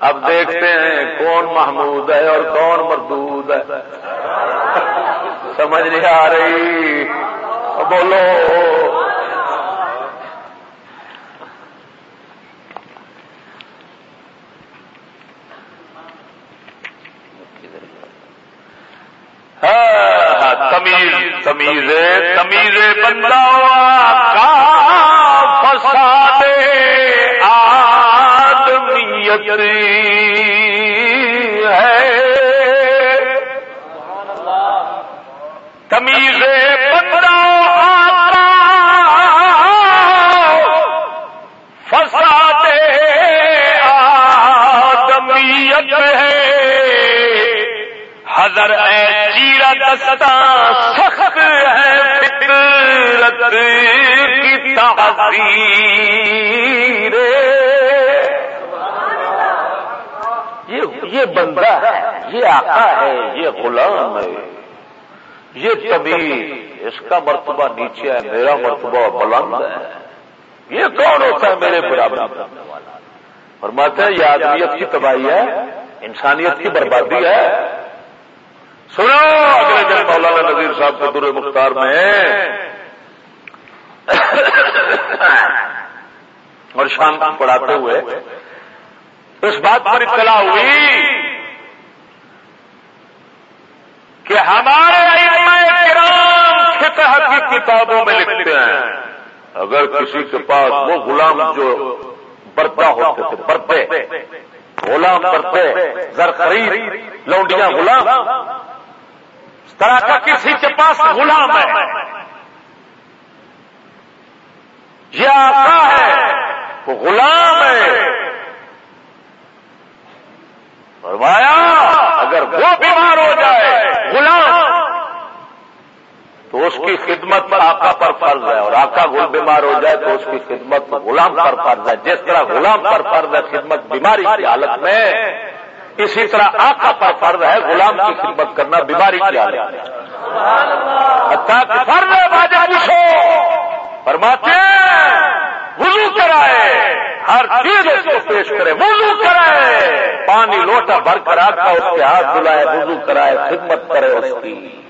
اب دیکھتے ہیں کون محمود ہے اور کون مردود ہے۔ سمجھ نہیں آ رہی؟ بولو۔ ہاں، تمیز تمیز تمیز بندہ کا فساد آدمیت۔ تمیز بندہ فساد آدمیت ہے۔ حضر اے چیرا دستا سخت ہے فطرت کی تحذیر۔ یہ یہ بندہ ہے، یہ آقا ہے، یہ غلام ہے۔ یہ طبیع اس کا مرتبہ نیچے ہے، میرا مرتبہ بلند ہے۔ یہ کون ہوتا ہے میرے برابر؟ اور مت یہ آدمیت کی تباہی ہے، انسانیت کی بربادی ہے۔ سنو، اگلے دن مولانا نذیر صاحب کے دور مختار میں۔ اور شام پڑھاتے ہوئے اس بات پر اطلاع ہوئی کہ ہمارے کی کتابوں میں لکھتے ہیں۔ اگر کسی کے پاس وہ غلام جو برتا ہوتے تھے برتے غلام برتے زر خرید، لونڈیاں غلام، اس طرح کا کسی کے پاس غلام ہے۔ یہ آتا ہے، وہ غلام ہے۔ فرمایا، اگر وہ بیمار ہو جائے، غلام تو اس کی خدمت آقا پر فرض ہے اور آقا گل بیمار ہو جائے تو اس کی خدمت غلام پر فرض ہے۔ جس طرح غلام پر فرض ہے، خدمت بیماری کی حالت میں اسی طرح آقا پر فرض ہے، غلام کی خدمت کرنا بیماری کی حالت میں۔ فرض ہے باجا پوچھو۔ فرماتے وضو کرائے۔ ہر چیز اس کو پیش کرے۔ وضو کرائے۔ پانی لوٹا بھر کر آتا اس کے ہاتھ دلائے، وضو کرائے، خدمت کرے اس کی۔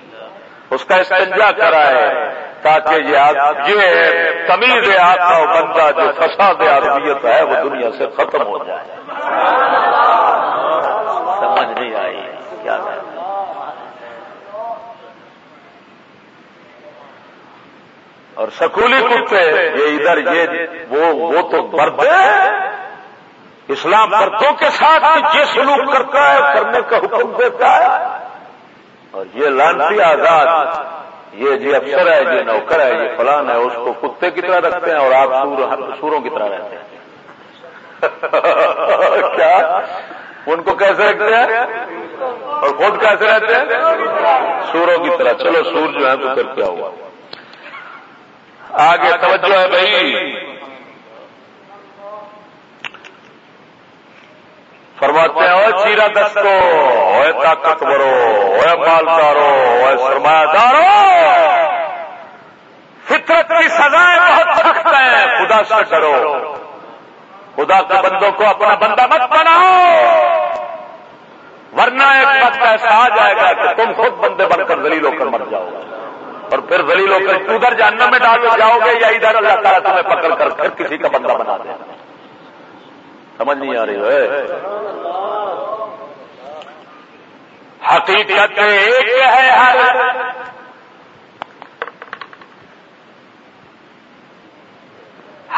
اس کا استنجا کرائے تاکہ یہ تمیز آتا ہو بندہ جو فساد عربیت ہے وہ دنیا سے ختم ہو جائے۔ سمجھ نہیں آئی کیا اور سکولی کتے یہ ادھر یہ وہ تو بردے اسلام بردوں کے ساتھ یہ سلوک کرتا ہے، کرنے کا حکم دیتا ہے۔ اور یہ لانسی آزاد، یہ جی افسر ہے، یہ نوکر ہے، یہ فلان ہے، اس کو کتے کی طرح رکھتے ہیں اور آپ سوروں کی طرح رہتے ہیں۔ <laughs> کیا؟ ان کو کیسے رکھتے ہیں؟ اور خود کیسے رہتے ہیں؟ سوروں کی طرح۔ چلو سور جو ہے تو پھر کیا ہوا؟ آگے توجہ ہے بھائی۔ فرماتے ہیں چیرا دستو ہوئے طاقتورو ہوئے مالدارو ہوئے سرمایہ دارو فطرت کی سزائیں بہت سخت ہیں، خدا سے ڈرو، خدا کے بندوں کو اپنا بندہ مت بناؤ، ورنہ ایک وقت ایسا آ جائے گا کہ تم خود بندے بن کر دلیل ہو کر مر جاؤ اور پھر دلیل ہو کر ادھر جاننا میں ڈال جاؤ گے یا ادھر اللہ تعالیٰ تمہیں پکڑ کر پھر کسی کا بندہ بنا دے سمجھ نہیں آ رہی ہے حقیقت ایک ہے ہر۔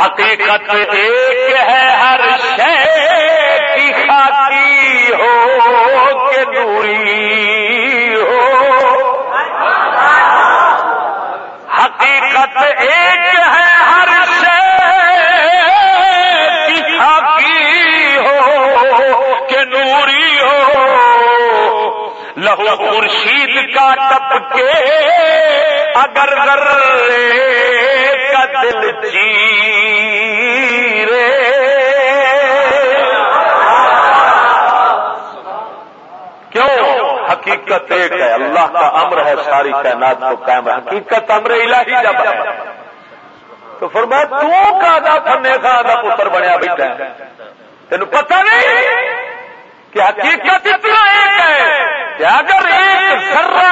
حقیقت ایک ہے ہر شے کی خاکی ہو کے دوری ہو۔ حقیقت ایک ہے ہر ہو۔ لہو خورشید کا ٹپ کے اگر کا دل چیرے۔ حقیقت ایک ہے، اللہ کا امر ہے ساری کائنات کو قائم ہے حقیقت امر الہی جب ہے۔ تو فرمایا، تو کا دا فنے کا دا پتر بنیا بیٹھا تین پتہ نہیں؟ کہ حقیقت اتنا ایک ہے کہ اگر ایک ذرہ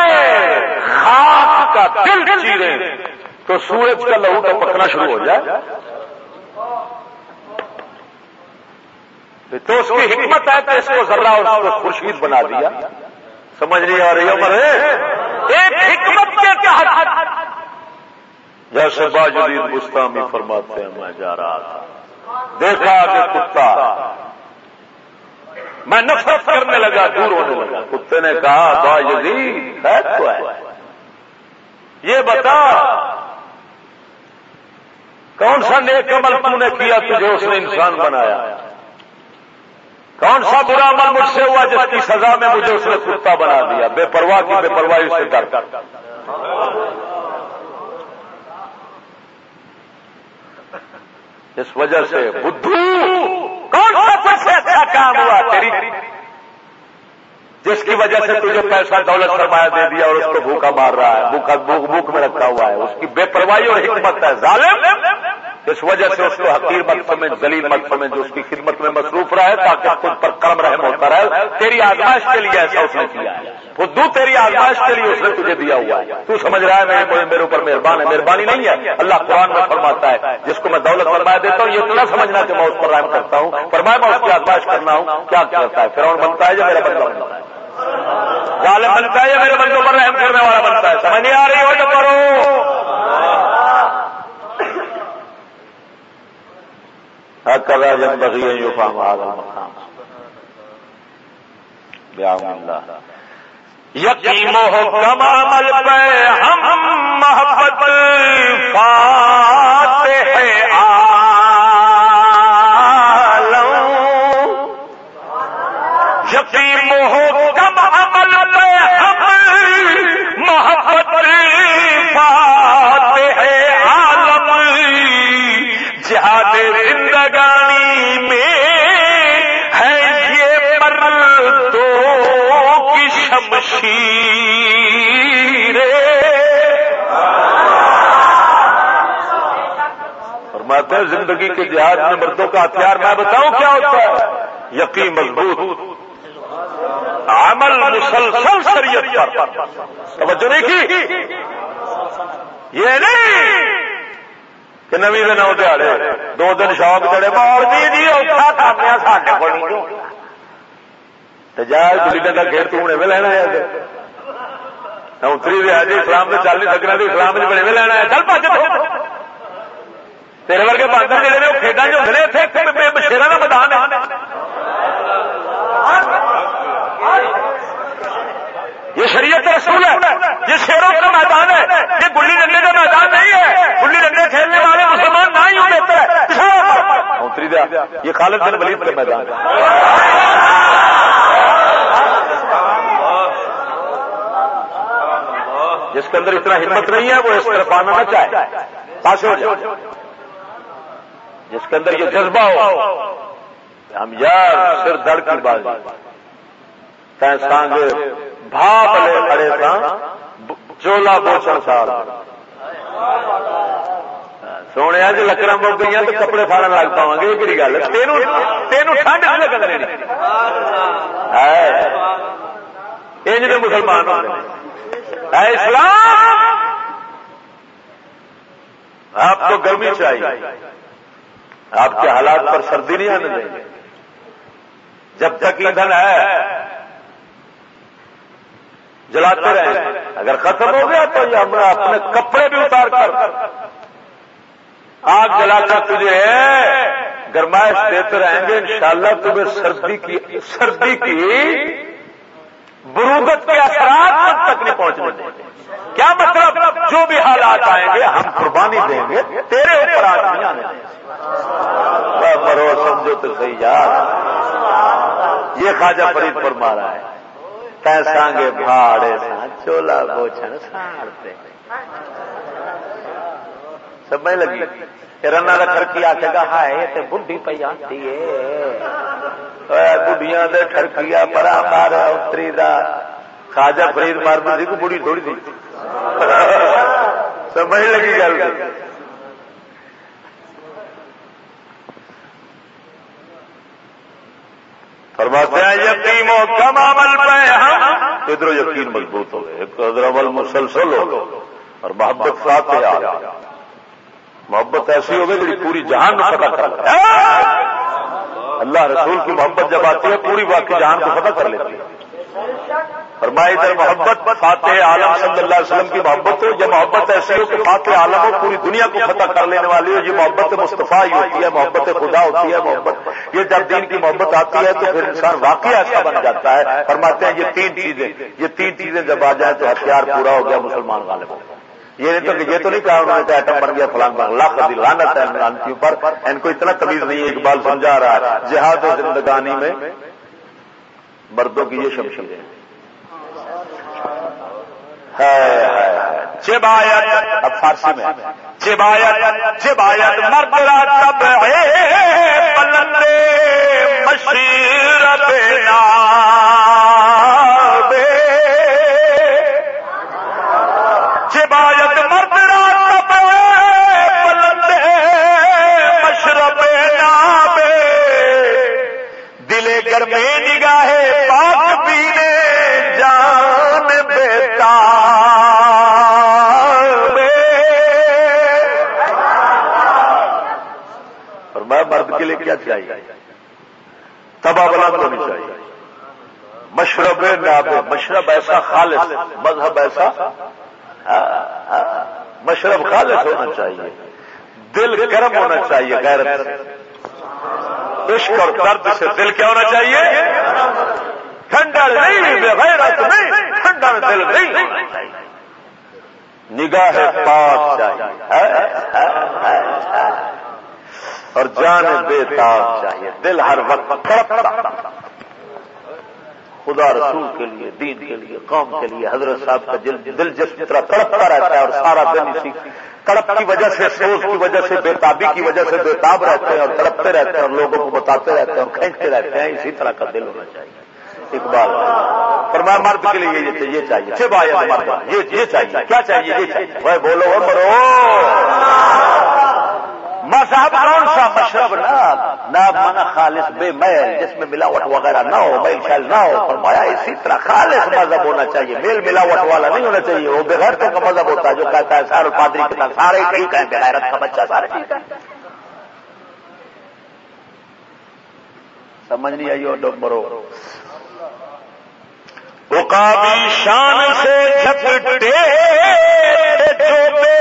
خاک کا دل چیرے تو سورج کا لہو تو پکنا شروع ہو جائے تو اس کی حکمت ہے کہ اس کو ذرہ اور خورشید بنا دیا سمجھ نہیں آ رہی عمر ایک حکمت کے تحت جیسے باجدید گستامی فرماتے ہیں میں جا رہا تھا دیکھا کہ کتا میں نفرت کرنے لگا، دور ہونے لگا۔ کتے نے کہا باجدید ہے تو ہے۔ یہ بتا، کون سا نیک عمل تو نے کیا تجھے اس نے انسان بنایا؟ کون سا برا عمل مجھ سے ہوا جس کی سزا میں مجھے اس نے کتا بنا دیا؟ بے پرواہ کی بے پرواہی سے ڈر۔ کر اس وجہ سے بدھو۔ کون سا سب سے اچھا کام ہوا تیری؟ جس کی وجہ سے تجھے پیسہ دولت سرمایہ دے دیا اور اس کو بھوکا مار رہا ہے، بھوکا بھوک بھوک میں رکھا ہوا ہے، اس کی بے پرواہی اور حکمت ہے، ظالم! اس وجہ سے اس کو حقیر مت سمجھ زلیل مت سمجھ، جو اس کی خدمت میں مصروف رہے تاکہ خود پر کرم رحم ہوتا رہے۔ تیری آزمائش کے لیے ایسا اس نے کیا ہے۔ خود تیری آزمائش کے لیے اس نے تجھے دیا ہوا ہے۔ تو سمجھ رہا ہے، میرے میرے اوپر مہربان ہے، مہربانی نہیں ہے۔ اللہ قرآن میں فرماتا ہے، جس کو میں دولت فرمایا دیتا ہوں، یہ اتنا سمجھنا کہ میں اس پر رحم کرتا ہوں۔ فرمایا، میں اس کی آزمائش کرنا ہوں۔ کیا کرتا ہے؟ پھر بنتا ہے جو میرا بندہ بنتا ہے ظالم بنتا ہے یا میرے بندوں پر رحم کرنے والا بنتا ہے؟ سمجھ نہیں آ رہی؟ ہو تو کرو۔ کر رہا جن بغی یو فام مقام یقین ہو کم عمل پہ ہم محبت پاتے ہیں یقین ہو زندگانی میں ہے یہ پومشیرے اور میں فرماتے ہیں زندگی کے جہاد میں مردوں کا ہتھیار، میں بتاؤں کیا ہوتا ہے؟ یقین مضبوط۔ عمل مسلسل شریعت پر۔ توجہ نہیں کی؟ یہ نہیں! کہ نوی دن نو دیہڑے دو دن شوق چڑے مال جی جی اوکھا کھانے ساڈے کو جائے گلی ڈنڈا کھیل تو ہوں لینا ہے اتری رہا جی اسلام میں چل نہیں سکنا تو اسلام میں بڑے لینا ہے چل پاس تیرے ورگے باندر جڑے نے وہ کھیڈا جو ہوتے شیرا کا میدان ہے یہ شریعت رسول ہے، یہ شیروں کا میدان ہے، یہ گلی ڈنڈے کا میدان نہیں ہے۔ گلی ڈنڈے کھیلنے والے مسلمان نہ ہی ہوتے اتری دیا، یہ خالد بن ولید کا میدان جس کے اندر اتنا ہمت نہیں ہے، وہ اس طرف آنا نہ چاہے۔ پاس ہو جائے جس کے اندر یہ جذبہ ہو، ہم یار سر دڑ کی بات سانگے بھاپ لے کھڑے تھا چولا بوچن سال۔ سونے جی لکڑا مک گئی تو کپڑے فاڑن لگ پاؤں گے، یہ گل؟ تین ٹھنڈ نہیں لگ رہی یہ مسلمان اے اسلام! آپ کو گرمی چاہیے آپ کے حالات پر سردی نہیں آنے دیں گے۔ جب تک ایندھن ہے جلاتے رہیں اگر ختم ہو گیا تو یہ ہم اپنے کپڑے بھی اتار کر۔ آگ جلا کر تجھے گرمائش دیتے رہیں گے۔ انشاءاللہ تمہیں سردی کی سردی کی برودت کے اثرات تک نہیں پہنچنے دیں گے۔ کیا مطلب؟ جو بھی حالات آئیں گے، ہم قربانی دیں گے۔ تیرے اوپر آج نہیں آنے مرو، سمجھو تو صحیح یار۔ یہ خواجہ فرید پر مارا ہے۔ پیسانگے بھاڑے چولا بوچھن ساڑتے لگی رنا کا ٹرکی آ کے گا ہائے تے بڈھی پی آتی ہے دے ٹرکیا پرا مارا اتری دا خواجہ فرید مار دی کو بڑھی تھوڑی تھی سمجھ لگی گل فرماتے ہیں، یقین و کم عمل پہ ہم ہاں؟ ادھر یقین مضبوط ہو گئے ایک ادھر عمل مسلسل ہو اور محبت ساتھ محبت ایسی ہوگی جی پوری جہان کو فتح کر اللہ رسول کی محبت جب آتی ہے، پوری باقی جہان کو فتح کر لیتی ہے۔ فرمائی ادھر محبت فاتح عالم صلی اللہ علیہ وسلم کی محبت ہو، یہ محبت ایسی ہو کہ فاتح عالم ہو، پوری دنیا کو فتح کر لینے والی ہو، یہ محبت مصطفیٰ ہی ہوتی ہے، محبت خدا ہوتی ہے، محبت، یہ جب دین کی محبت آتی ہے تو پھر انسان واقعی ایسا بن جاتا ہے۔ فرماتے ہیں یہ تین چیزیں، یہ تین چیزیں جب آ جائیں تو ہتھیار پورا ہو گیا، مسلمان غالب ہو یہ نہیں تو یہ تو نہیں کہا انہوں نے ایٹم بن گیا، فلان اللہ لانت ہے ان کے اوپر ان کو اتنا تمیز نہیں، اقبال سمجھا رہا ہے۔ جہاد زندگانی میں مردوں کی یہ شمشیریں ہے۔ جبایت اب فارسی میں۔ چبایت جبایت مربلا تب بلندے مشیر دینا مشرب ایسا خالص، مذہب ایسا مشرب خالص ہونا چاہیے۔ دل گرم ہونا چاہیے، غیرت عشق اور درد سے دل کیا ہونا چاہیے؟ ٹھنڈا نہیں غیرت نہیں، ٹھنڈا دل نہیں نگاہ پاک چاہیے اور جان بے تاب چاہیے، دل ہر وقت خدا رسول کے لیے، دین کے لیے، قوم کے لیے، حضرت صاحب کا دل دل جس طرح تڑپتا رہتا ہے اور سارا دن اسی تڑپ کی وجہ سے سوچ کی وجہ سے، بےتابی کی وجہ سے بےتاب رہتے ہیں اور تڑپتے رہتے ہیں اور لوگوں کو بتاتے رہتے ہیں اور کھینچتے رہتے ہیں۔ اسی طرح کا دل ہونا چاہیے۔ اقبال، فرمایا مرد کے لیے یہ چاہیے۔ یہ چاہیے۔ کیا چاہیے؟ یہ چاہیے۔ بولو مرو۔ مذہب کون سا؟ مشرب ناب ناب مانا خالص بے میل، جس میں ملاوٹ وغیرہ نہ ہو، میل شیل نہ ہو، فرمایا اسی طرح خالص مذہب ہونا چاہیے۔ میل ملاوٹ والا نہیں ہونا چاہیے، وہ بغیر کا مذہب ہوتا ہے، جو کہتا ہے سارے پادری کے سارے ٹھیک ہیں بغیرت کا بچہ سارے۔ ٹھیک ہے سمجھ نہیں آئی اور مرو۔ کابی شان سے جھپٹے جو بے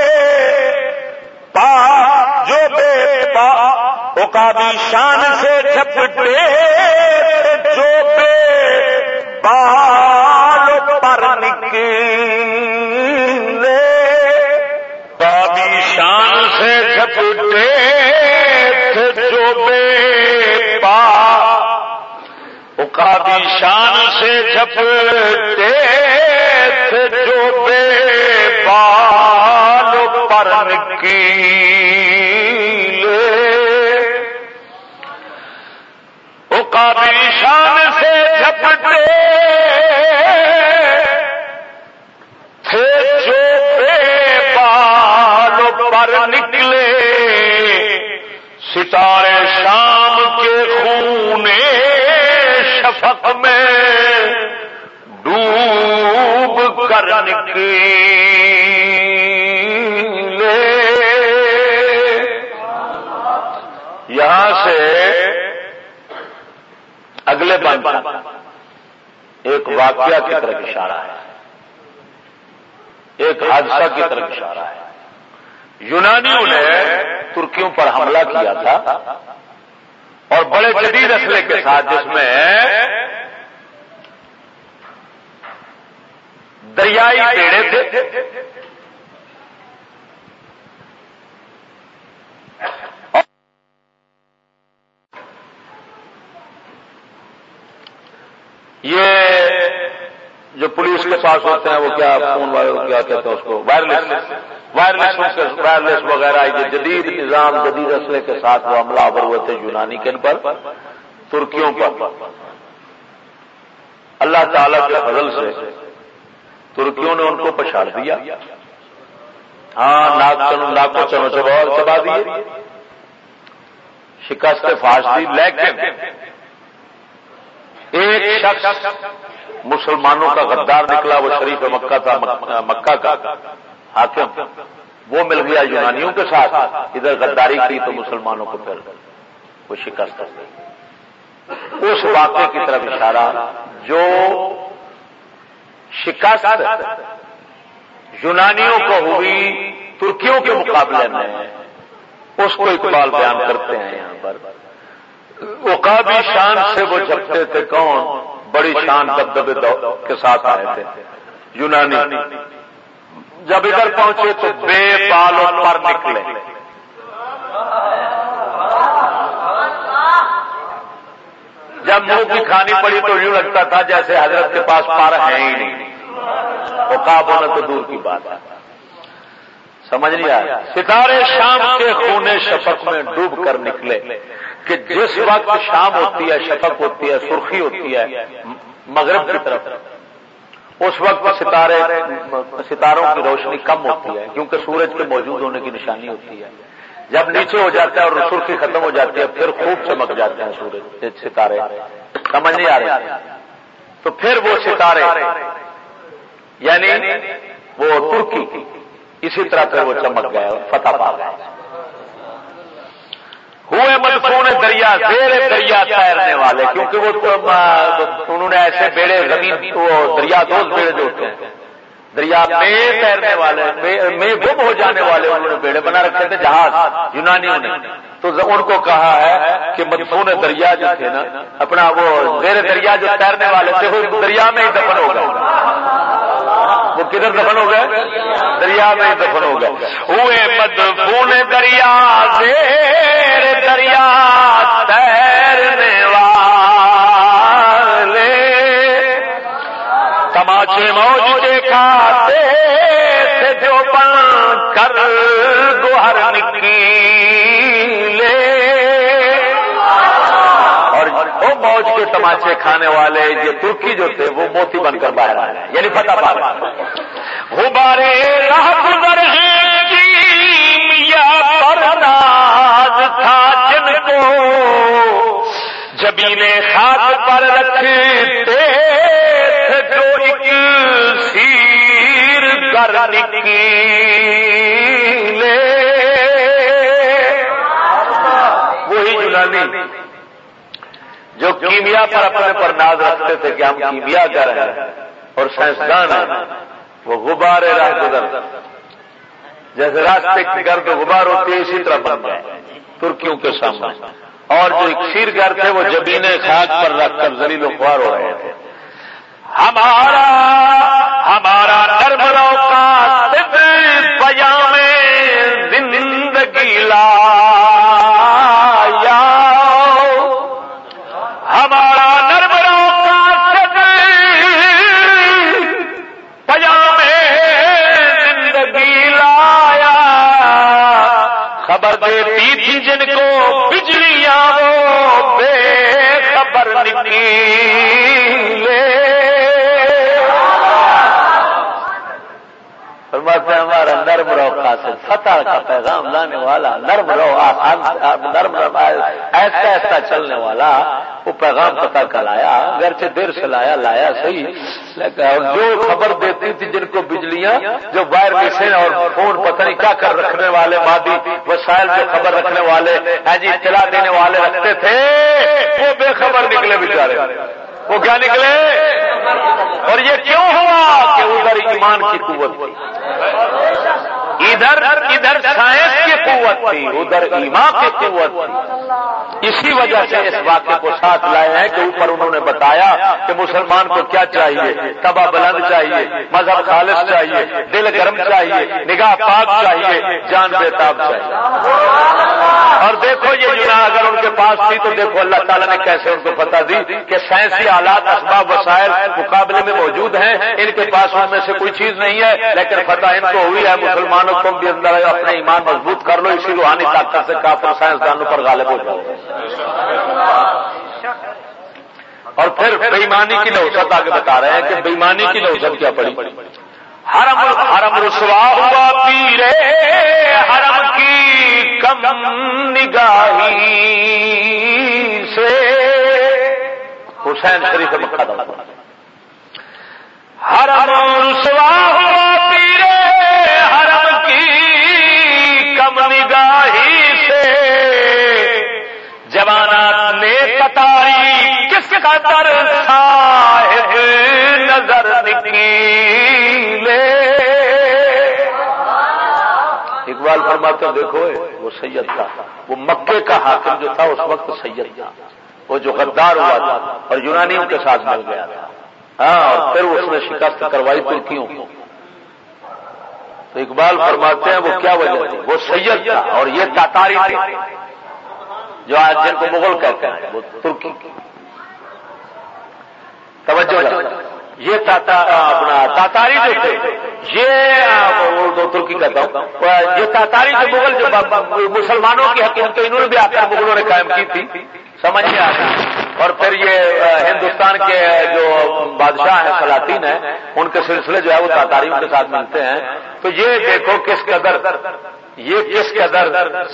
پا جو بے پا کا شان سے جھپٹے، جو بے بال پر نکلے۔ کابی شان سے جھپٹے جو بے پا کا شان سے جھپٹے جو بے بال پر نکلے۔ شان سے جھپٹے تھے جو بے بال پر نکلے۔ ستارے شام کے خون شفق میں ڈوب کر نکلے۔ اگلے بند ایک واقعہ کی طرف اشارہ ہے۔ ایک حادثہ کی طرف اشارہ ہے۔ یونانیوں نے ترکیوں پر حملہ کیا تھا اور بڑے جدید اسلحے کے ساتھ جس میں دریائی بیڑے تھے۔ یہ جو پولیس کے پاس ہوتے ہیں، وہ کیا فون کیا کہتے ہیں اس کو؟ وائرلیس وائرلیس وائرلیس وغیرہ، یہ جدید نظام، جدید اسلحے کے ساتھ وہ حملہ آور ہوئے تھے یونانی کن پر، ترکیوں پر۔ اللہ تعالی کے فضل سے ترکیوں نے ان کو پچھاڑ دیا۔ ہاں لاکھوں چنو چبا چبا دیے۔ شکست فاش دی لیکن ایک شخص مسلمانوں کا غدار نکلا، وہ شریف مکہ تھا مکہ کا حاکم۔ وہ مل گیا یونانیوں کے ساتھ، ادھر غداری کی تو مسلمانوں کو پھر وہ شکست کر گئی۔ اس واقعے کی طرف اشارہ، جو شکست یونانیوں کو ہوئی، ترکیوں کے مقابلے میں، اس کو اقبال بیان کرتے ہیں یہاں پر۔ اقابی شان سے وہ جھپتے تھے کون؟ بڑی شان دبدبے کے ساتھ آئے تھے۔ یونانی۔ جب ادھر پہنچے تو بے بالوں پر نکلے۔ جب منہ کی کھانی پڑی تو یوں لگتا تھا جیسے حضرت کے پاس پار ہے ہی نہیں۔ اقاب ہونا تو دور کی بات ہے۔ سمجھ نہیں آیا ستارے شام کے خونے شفق میں ڈوب کر نکلے۔ کہ جس وقت شام ہوتی ہے، شفق ہوتی ہے، سرخی ہوتی ہے، مغرب کی طرف، اس وقت ستارے، ستاروں کی روشنی کم ہوتی ہے، کیونکہ سورج کے موجود ہونے کی نشانی ہوتی ہے۔ جب نیچے ہو جاتا ہے اور سرخی ختم ہو جاتی ہے، پھر خوب چمک جاتے ہیں سورج ستارے۔ سمجھ نہیں آ رہے تو پھر وہ ستارے یعنی وہ ترکی، اسی طرح پھر وہ چمک گئے، فتح پا گئے۔ ہوئے مدفون دریا زیر دریا تیرنے والے، کیونکہ وہ انہوں نے ایسے بیڑے، زمین دریا دوست بیڑے جو ہوتے ہیں۔ دریا میں تیرنے والے، میں گم ہو جانے والے، انہوں نے بیڑے بنا رکھے تھے، جہاز، یونانیوں نے۔ تو ان کو کہا ہے کہ مدفون دریا جو تھے نا، اپنا وہ زیر دریا جو تیرنے والے تھے، وہ دریا میں ہی دفن ہو گئے۔ وہ کدھر دفن ہو گئے؟ دریا میں دفن ہو گئے۔ ہوئے مدفون دریا، زیر دریا، تیرنے والے۔ تماچے موج کے کھاتے تھے جو بن کر گوہر نکیلے۔ اور وہ موج کے تماچے کھانے والے یہ ترکی جو تھے وہ موتی بن کر باہر آئے۔ یعنی فتح پا غبارے راہ گزر یا پرناز تھا جن کو۔ جبینے خاک پر رکھتے تھے جو ایک سیر کر نکیلے وہی یونانی۔ جو کیمیا پر اپنے پر ناز رکھتے تھے کہ ہم کیمیا کر رہے ہیں اور سائنسدان ہیں، وہ غبار راہ گزر۔ جیسے راستے کی گرد غبار ہوتی ہے، اسی طرح بن گئے ترکیوں کے سامنے۔ اور جو اکثیر گھر تھے، وہ جبین خاک پر رکھ کر زلیل و خوار ہو رہے تھے۔ ہمارا ہمارا نرم روکا پیا میں زندگی لا۔ بجلیاں وہ بے خبر نکی فرماتے ہیں، ہمارا نرم رو قاصد. فتح کا پیغام لانے والا، نرم رو نرم رو ایسا ایسا چلنے والا. وہ پیغام پتہ کا لایا اگرچہ دیر سے لایا لایا صحیح. لیکن جو خبر دیتی تھی جن کو بجلیاں، جو وائر مشین اور فون پتہ نہیں کیا کر رکھنے والے مادی وسائل جو خبر رکھنے والے ہے جی اطلاع دینے والے رکھتے تھے، وہ بے خبر نکلے بیچارے. وہ کیا نکلے؟ اور یہ کیوں ہوا کہ ادھر ایمان کی قوت تھی؟ ادھر ادھر سائنس کی قوت تھی، ادھر ایمان کی قوت تھی۔ اسی وجہ سے اس واقعے کو ساتھ لائے ہیں کہ اوپر انہوں نے بتایا کہ مسلمان کو کیا چاہیے؟ تبا بلند چاہیے، مذہب خالص چاہیے، دل گرم چاہیے، نگاہ پاک چاہیے، جان بےتاب چاہیے۔ اور دیکھو یہ جنا اگر ان کے پاس تھی تو دیکھو اللہ تعالیٰ نے کیسے ان کو پتا دی کہ سائنسی آلات، اسباب، وسائل مقابلے میں موجود ہیں۔ ان کے پاس ان میں سے کوئی چیز نہیں ہے، لیکن فتح ان کو ہوئی ہے، مسلمانوں کو بھی اندر اپنے ایمان مضبوط کر لو، اسی روحانی طاقت سے کافر سائنسدانوں پر غالب ہو جاؤ۔ اور پھر بےمانی کی نوسط آگے بتا رہے ہیں کہ بےمانی کی نوسط کیا پڑی؟ حرم حرم رسوا ہوا پیرے حرم کی کم نگاہی سے۔ حسین شریف مکہ دم حرم رسوا ہوا جوانات نے کتاری کس قدر صاحب نظر نکلے اقبال فرماتے دیکھو وہ سید تھا۔ وہ مکے کا حاکم جو تھا، اس وقت سید تھا۔ وہ جو غدار ہوا تھا اور یونانیوں کے ساتھ مل گیا تھا۔ ہاں اور پھر اس نے شکست کروائی ترکیوں کو۔ تو اقبال فرماتے ہیں، وہ کیا وجہ تھی؟ وہ سید تھا اور یہ تاتاری تھے جو آج جن کو مغل کہتے ہیں، وہ ترکی۔ توجہ۔ یہ اپنا تاتاری جو تھے، یہ ترکی کہتا ہوں۔ یہ تاتاری جو مغل، جو مسلمانوں کی حکومت انہوں نے بھی آ کر مغلوں نے قائم کی تھی۔ سمجھ میں آتا اور پھر یہ ہندوستان کے جو بادشاہ ہیں، سلاطین ہیں، ان کے سلسلے جو ہے، وہ تاتاریوں کے ساتھ ملتے ہیں۔ تو یہ دیکھو کس قدر یہ کس قدر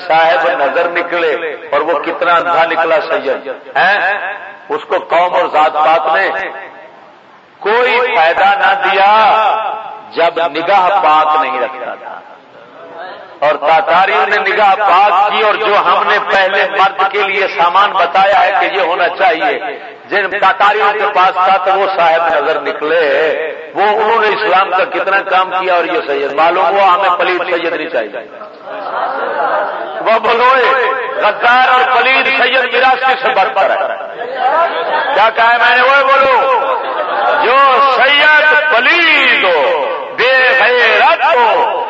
صاحب نظر نکلے اور وہ کتنا اندھا نکلا سید؟ ہے اس کو قوم اور ذات پات نے کوئی فائدہ نہ دیا جب نگاہ پاک نہیں رکھتا تھا۔ اور تاتاریوں نے نگاہ پاک کی اور جو ہم نے پہلے مرد کے لیے سامان بتایا ہے کہ یہ ہونا چاہیے، جن تاتاریوں کے پاس تھا تو وہ صاحب نظر نکلے، وہ انہوں نے اسلام کا کتنا کام کیا اور یہ سید، معلوم ہوا ہمیں پلیت سید نہیں چاہیے۔ وہ بولوئے غدار اور پلیت سید وراثتی سے برتر ہے۔ کیا کہا ہے میں نے؟ وہ بولو، جو سید پلید ہو، بے غیرت ہو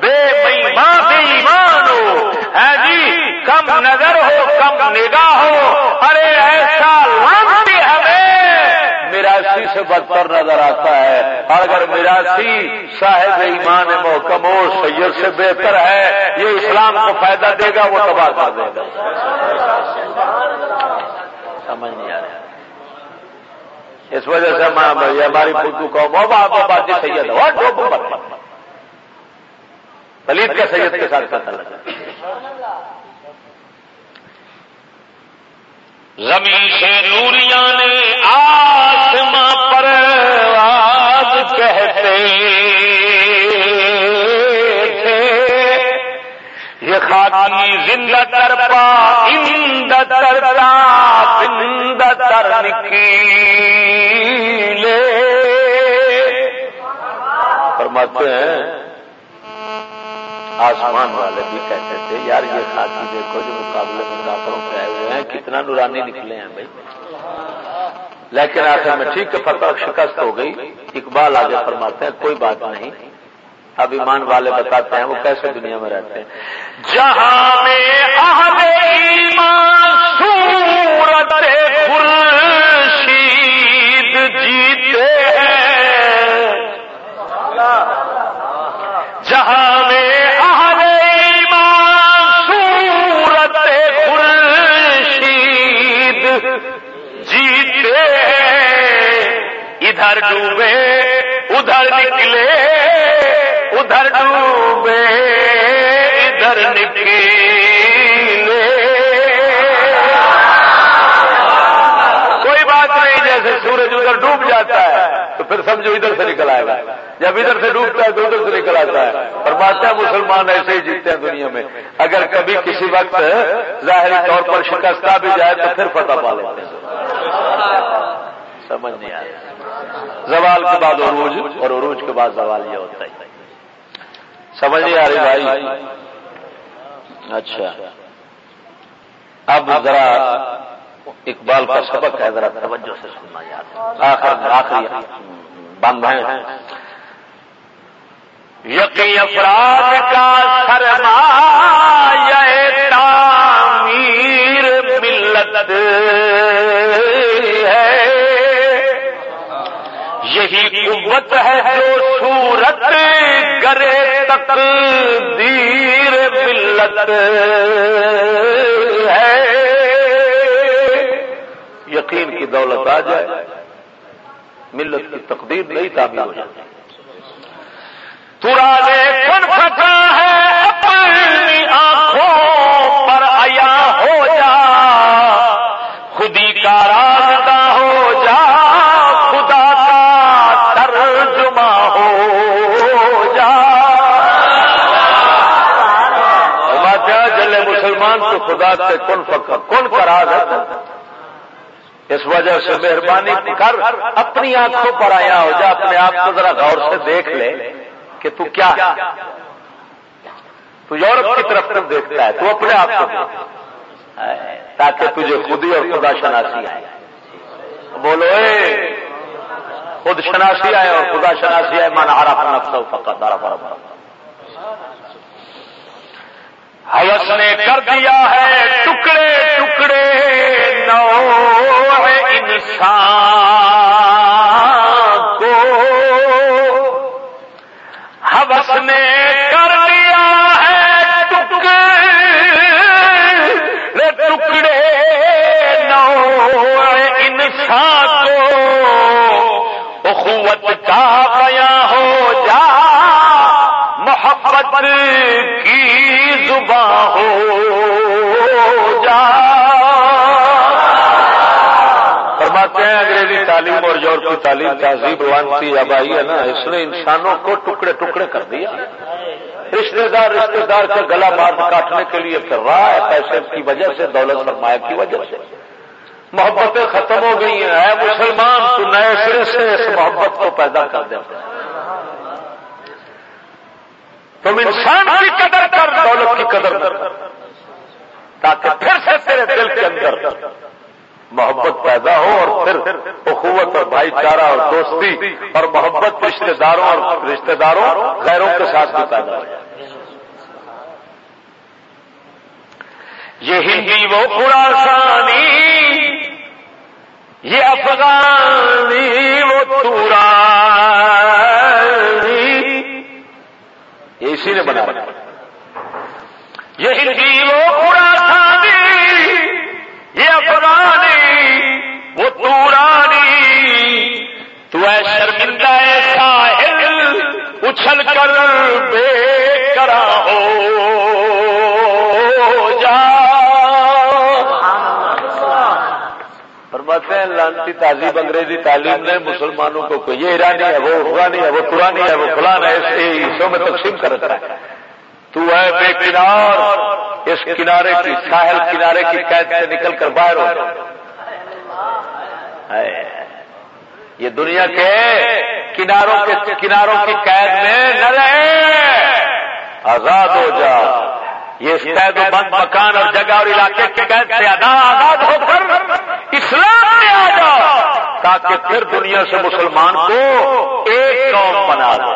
بے ماں بے ایمان ہو ہے جی کم نظر ہو، کم نگاہ ہو۔ ارے، ایسا لانتی ہمیں۔ میراسی سے بدتر نظر آتا ہے۔ اور اگر میراسی صاحب ایمان محکم ہو سید سے بہتر ہے، یہ اسلام کو فائدہ دے گا، وہ تباہ کر دے گا۔ سمجھ نہیں آ رہا۔ اس وجہ سے ہماری بدھو کو بابا جی سید ہو پلیت کا سید کے ساتھ پتہ لگا۔ زمین سے نوریا نے آسماں پر آج کہتے تھے۔ یہ خاکی زندہ تر پا اند ترتا بند تر نکیلے۔ فرماتے ہیں آسمان والے بھی کہتے تھے، یار یہ خاکی دیکھو جو مقابلے میں کافروں پہ آئے ہوئے ہیں، کتنا نورانی نکلے ہیں بھائی. لیکن آخر میں ٹھیک ہے فتح شکست ہو گئی، اقبال آگے فرماتے ہیں، کوئی بات نہیں، اب ایمان والے بتاتے ہیں وہ کیسے دنیا میں رہتے ہیں. جہاں میں جیتے ہیں۔ جہاں ادھر ڈوبے، ادھر نکلے، ادھر ڈوبے، ادھر نکلے۔ کوئی بات نہیں، جیسے سورج ادھر ڈوب جاتا ہے، تو پھر سمجھو ادھر سے نکل آئے گا۔ جب ادھر سے ڈوبتا ہے، تو ادھر سے نکل آتا ہے۔ اور بادشاہ مسلمان ایسے ہی جیتے ہیں دنیا میں۔ اگر کبھی کسی وقت ظاہری طور پر شکستہ بھی جائے، تو پھر فتح پا لیتے ہیں۔ سمجھ نہیں آیا زوال کے بعد عروج، اور عروج کے بعد زوال یہ ہوتا ہے۔ سمجھ نہیں آ رہی بھائی؟ اچھا۔ اب ذرا اقبال کا سبق ہے، ذرا توجہ سے سننا، یاد آخر آخری۔ بند ہے۔ یقین افراد کا سرمایہ تعمیر ملت۔ یہی قوت ہے جو سورت کرے تک دیر ملت ہے۔ یقین کی دولت آ جائے، ملت کی تقدیر نہیں تعبیر ہو جاتی ترا نے کن پھٹا ہے، اپنی آنکھوں پر آیا ہو جا۔ خودی کا خدا سے کن فکر کن کرا ہے؟ اس وجہ سے مہربانی کر، اپنی آنکھوں پر آیا ہو، جا اپنے آپ کو ذرا غور سے دیکھ لے کہ تو کیا تو یورپ کی طرف تک دیکھتا ہے، تو اپنے آپ کو تاکہ تجھے خودی اور خدا شناسی آئے۔ بولو، اے، خود شناسی آئے اور خدا شناسی آئے مانا ہرا پر فقط دارا پر حوث نے کر دیا ہے ٹکڑے ٹکڑے نو انسان کو۔ حوث نے کر دیا ہے ٹکڑے ٹکڑے نو انسان کو۔ اخوت کا بیاں ہو جا محبت کی زباں ہو جا۔ فرماتے ہیں انگریزی تعلیم اور یورپی تعلیم تہذیب وانتی اب آئی ہے نا، اس نے انسانوں کو ٹکڑے ٹکڑے کر دیا۔ رشتے دار رشتے دار کا گلا مار کاٹنے کے لیے پھر رہا ہے، پیسے کی وجہ سے، دولت سرمایہ کی وجہ سے۔ محبتیں ختم ہو گئی ہیں۔ اے مسلمان، تو نئے سرے سے اس محبت کو پیدا کر دیں تم انسان کی قدر کر، دولت کی قدر کر، تاکہ پھر سے تیرے دل کے اندر محبت پیدا ہو اور پھر اخوت اور بھائی چارہ اور دوستی اور محبت رشتے داروں اور رشتے داروں، غیروں کے ساتھ بھی پیدا ہو یہ ہندی وہ خوراسانی یہ افغانی، وہ تورانی یہ اسی نے بنا یہ ہندی وہ خوراسانی یہ افغانی، وہ تورانی۔ تو اے شرمندہ ساحل، اچھل کر بے کرا ہو۔ جا۔ فرماتے ہیں، لانتی تہذیب انگریزی تعلیم نے مسلمانوں کو یہ ایرانی ہے، وہ افغانی ہے، وہ پرانی ہے، وہ فلان ہے، اس حصوں میں تقسیم کر رکھا ہے۔ تو ہے بے کنار، اس کنارے کی ساحل کنارے کی قید سے نکل کر باہر ہو۔ یہ دنیا کے کناروں کے کناروں کی قید میں نہ رہے۔ آزاد ہو جا۔ یہ قید و بند مکان اور جگہ اور علاقے کی قید سے آزاد ہو۔ کر اسلام میں آ جاؤ، تاکہ پھر دنیا سے مسلمان کو ایک قوم بنا دو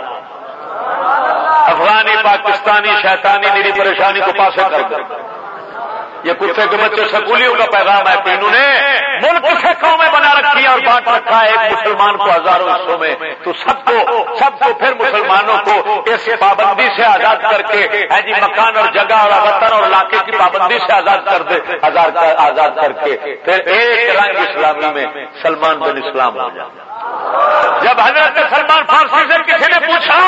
افغانی، پاکستانی، شیطانی، میری پریشانی کو پاسے کر دو یہ کتے کے بچے سکولیوں کا پیغام ہے کہ انہوں نے۔ ملک سے قومیں بنا رکھی اور بانٹ رکھا ہے۔ ایک مسلمان کو ہزاروں حصوں میں تو سب کو سب کو پھر مسلمانوں کو اس پابندی سے آزاد کر کے ہے جی مکان اور جگہ اور وطن اور علاقے کی پابندی سے آزاد کر دے آزاد کر کے پھر ایک رنگ اسلامی میں سلمان بن اسلام ہو جائے۔ جب حضرت سلمان فارسی سے کسی نے پوچھا،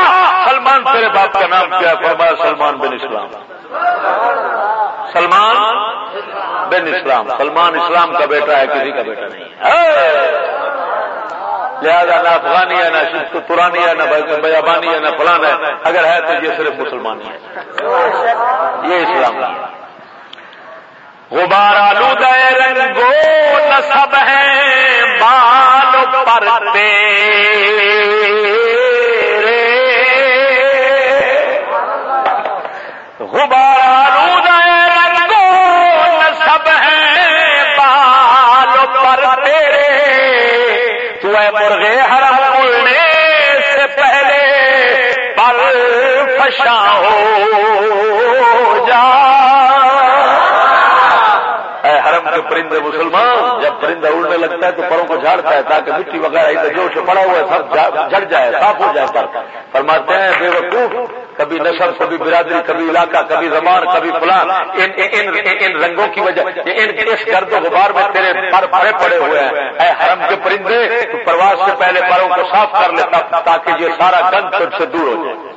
سلمان تیرے باپ کا نام کیا؟ فرمایا، سلمان بن اسلام۔ سلمان بن اسلام. سلمان اسلام کا بیٹا ہے، کسی کا بیٹا نہیں لہذا نہ افغانی ہے، نہ پرانی ہے، نہ بیابانی ہے، نہ فلان ہے۔ اگر ہے تو یہ صرف مسلمان ہے۔ یہ اسلام ہے۔ غبار آلود رنگو نصب ہے، بال پر غبار آلود ہوئے مرغے حرم اڑنے سے پہلے پل فشا ہو جا۔ حرم کے پرندے مسلمان جب پرندہ اڑنے لگتا ہے تو پروں کو جھاڑتا ہے تاکہ مٹی وغیرہ ادھر پڑا ہوا ہے سب جڑ جائے صاف ہو جائے پر۔ فرماتے ہیں بے وقوف کبھی نسل کبھی برادری کبھی علاقہ کبھی زبان کبھی فلان۔ ان, ان, ان, ان رنگوں کی وجہ ان اس گرد و غبار میں تیرے پر پڑے پڑے ہوئے ہیں۔ اے حرم کے پرندے تو پرواز سے پہلے پروں کو صاف کر لیتا تاکہ یہ سارا گند تجھ سے دور ہو جائے۔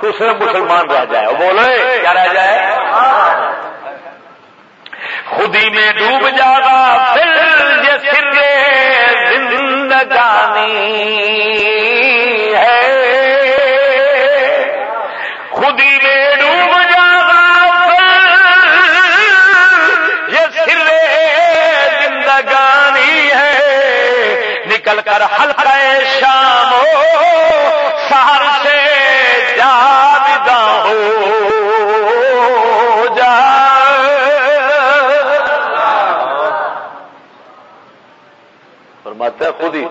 تو صرف مسلمان رہ جائے۔ بولے کیا رہ جائے؟ خودی میں ڈوب جاگا پھر یہ سر زندگانی ہے۔ خودی میں ڈوب جاگا پھر یہ سر زندگانی ہے۔ نکل کر ہلکا شام ہو خودی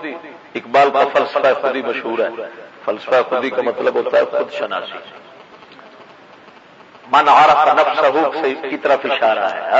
اقبال کا فلسفہ خودی مشہور ہے۔ فلسفہ خودی کا مطلب ہوتا ہے خود شناسی۔ من عرف نفسہ کی طرف اشارہ ہے۔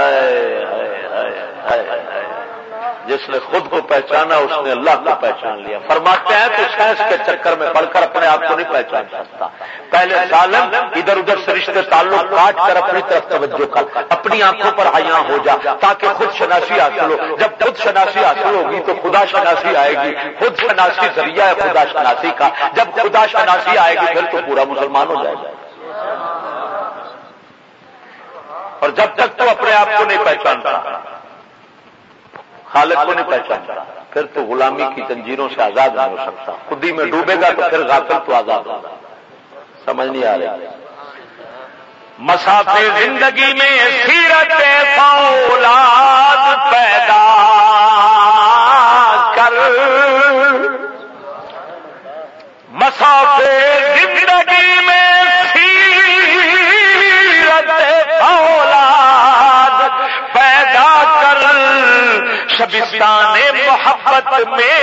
جس نے خود کو پہچانا، اس نے اللہ کو پہچان لیا۔ فرماتے ہیں تو سائنس کے چکر میں پڑھ کر اپنے آپ کو نہیں پہچان سکتا۔ پہلے سالم ادھر ادھر سے رشتے، تعلق کاٹ کر اپنی طرف توجہ کر، اپنی آنکھوں پر حیاں ہو جا، تاکہ خود شناسی حاصل ہو۔ جب خود شناسی حاصل ہوگی تو خدا شناسی آئے گی۔ خود شناسی ذریعہ ہے خدا شناسی کا۔ جب خدا شناسی آئے گی پھر تو پورا مسلمان ہو جائے گا۔ اور جب تک تو اپنے آپ کو نہیں پہچانتا۔ خالق کو نہیں پہچانتا۔ پھر تو غلامی کی تنجیروں سے آزاد نہیں ہو سکتا۔ خودی میں ڈوبے گا تو پھر غافل تو آزاد ہوگا سمجھ نہیں آ رہی۔ مسافر زندگی میں سیرت فولاد پیدا کر۔ مسافر زندگی میں شبستان محبت میں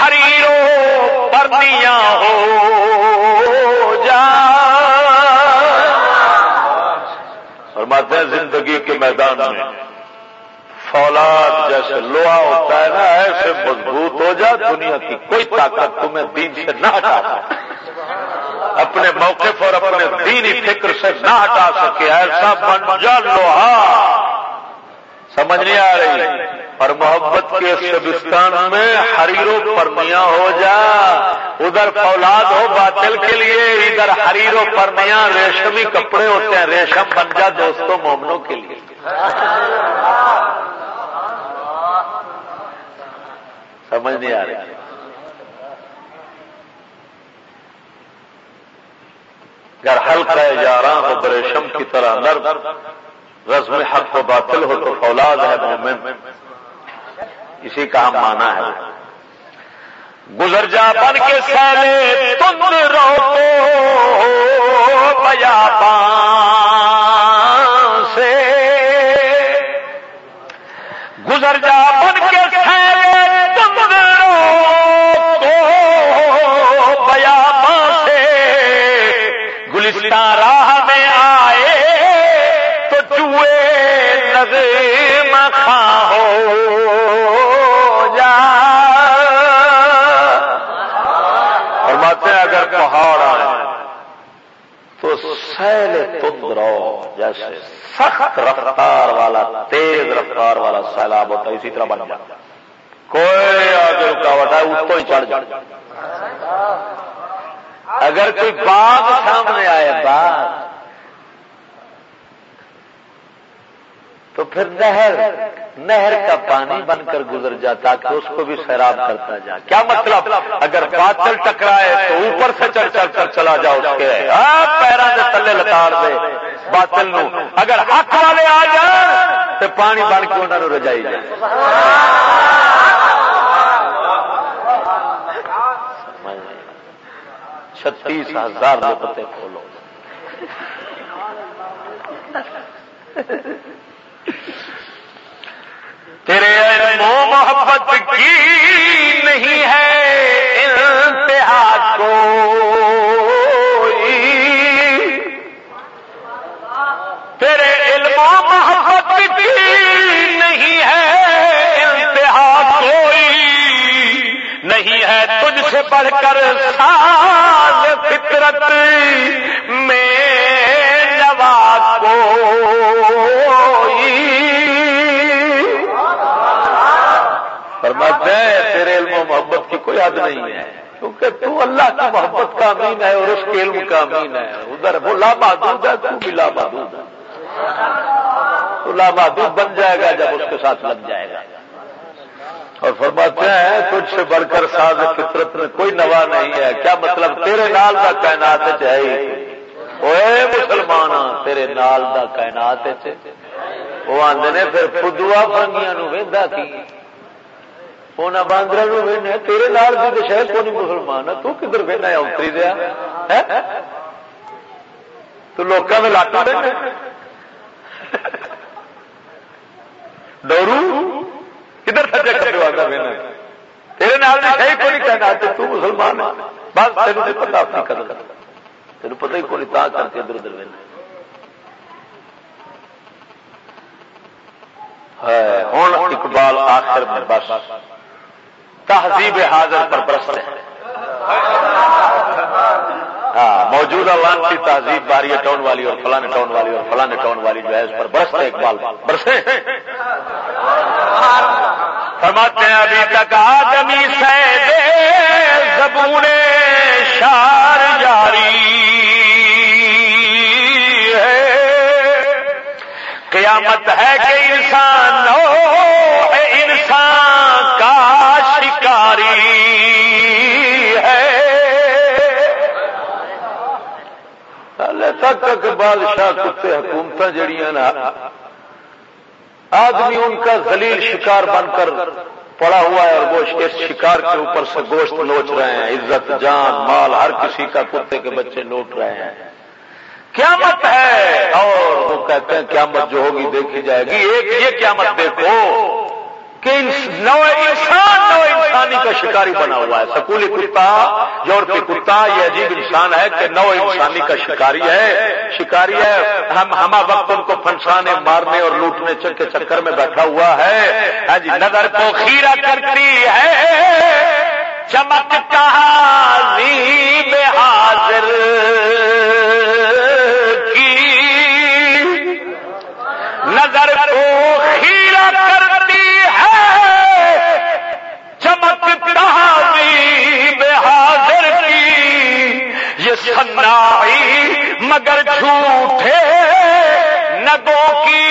ہریرو پرنیاں ہو جا۔ فرماتے ہیں زندگی کے میدان میں فولاد جیسے لوہا ہوتا ہے نا، ایسے مضبوط ہو جا، دنیا کی کوئی طاقت تمہیں دین سے نہ ہٹا سکے۔ اپنے موقع پر اپنے دینی فکر سے نہ ہٹا سکے، ایسا بن جا لوہا۔ سمجھ نہیں آ رہی؟ اور محبت کے شبستان میں ہریرو پرمیاں ہو جا۔ ادھر فولاد ہو باطل کے لیے، ادھر ہریرو پرمیاں ریشمی کپڑے ہوتے ہیں، ریشم بن جا دوستوں مومنوں کے لیے۔ سمجھ نہیں آ رہی۔ اگر ہلکا جا رہا ہو ریشم کی طرح نرم رزم حق و باطل ہو، تو فولاد ہے مومن۔ اسی کا ہم مانا ہے۔ گزر جا بن کے سیلے، تم رو بیا سے گزر جا بن کے سیلے، تم رو بیا سے گلستان راہ میں آئے تو چوئے نظر۔ پہاڑ آئے تو سیل تند رو جیسے سخت رفتار والا، تیز رفتار والا سیلاب ہوتا ہے، اسی طرح بن جاتا کوئی آگے رکاوٹ ہے اس کو ہی چڑھ جاتا اگر کوئی باغ سامنے آئے، باغ تو پھر نہر نہر کا پانی بن کر گزر جاتا کہ اس کو بھی سیراب کرتا جا کیا مطلب؟ اگر بادل ٹکرائے تو اوپر سے چڑھ چڑھ کر چلا جاؤ اس کے۔ پیروں کے تلے لتاڑ دے بادل نو۔ اگر حق والے آ جان تو پانی بن کے انہوں نے رجائی جائے۔ چھتیس ہزار نقطے کھولو۔ تیرے علم و محبت کی نہیں ہے انتہا کو تیرے علم و محبت کی نہیں ہے انتہا کوئی۔ نہیں ہے تجھ سے بڑھ کر ساز فطرت میں نوا فرماتے ہیں تیرے علم و محبت کی کوئی حد نہیں ہے۔ کیونکہ تو اللہ کی محبت کا امین ہے اور اس کے علم کا امین ہے۔ ادھر وہ لامحدود ہے، تو بھی لامحدود ہے۔ تو لامحدود بن جائے گا جب اس کے ساتھ لگ جائے گا۔ اور فرماتے ہیں، تجھ سے بڑھ کر ساز فطرت میں کوئی نوا نہیں ہے۔ کیا مطلب تیرے نال کا کائنات چاہیے اوے مسلمان تیرے نال دا کائنات وہ آدھے نے پھر فدوا فنگیاں وہدا کی؟ انہیں باندر وہنے تیرے نال بھی تو شاید کون مسلمان ہے تو کدھر وہنا ہے اتری دیا تو لوگوں میں لاٹا دینا ڈورو کدھر سجے کر آتا وہنا تیرے نال بھی شاید کون کہنا تو مسلمان ہے بس تینوں نہیں پتا اپنی قدر تین پتہ ہی کوئی تا کر کے ادھر ادھر وہنا ہوں اقبال آخر میں بس تہذیب حاضر پر برستے ہیں۔ ہاں موجودہ لان کی تہذیب باری ٹاؤن والی اور فلانے ٹاؤن والی اور فلانے ٹاؤن والی جو ہے اس پر برستے اقبال۔ برسے فرماتے ہیں، ابھی تک آدمی سے زبون شار جاری ہے۔ قیامت ہے کہ انسان ہو انسان کا شکاری ہے۔ بادشاہ کتے حکومت جہیا نا، آدمی ان کا ذلیل شکار بن کر پڑا ہوا ہے اور وہ اس شکار کے اوپر سے گوشت نوچ رہے ہیں، عزت، جان، مال، ہر کسی کا کتے کے بچے لوٹ رہے ہیں۔ قیامت ہے اور وہ کہتے ہیں قیامت جو ہوگی دیکھی جائے گی۔ ایک یہ قیامت دیکھو۔ کہ نو انسان نو انسانی کا شکاری بنا ہوا ہے۔ سکولی کتا، یورپی کتا، یہ عجیب انسان ہے کہ نو انسانی کا شکاری ہے۔ شکاری ہے، ہم، ہما وقت ان کو پھنسانے، مارنے اور لوٹنے کے چکر میں بیٹھا ہوا ہے۔ ہاں جی نظر کو خیرہ کرتی ہے۔ چمکتا حاضر کی۔ نظر یہ سنائی مگر جھوٹے نگوں کی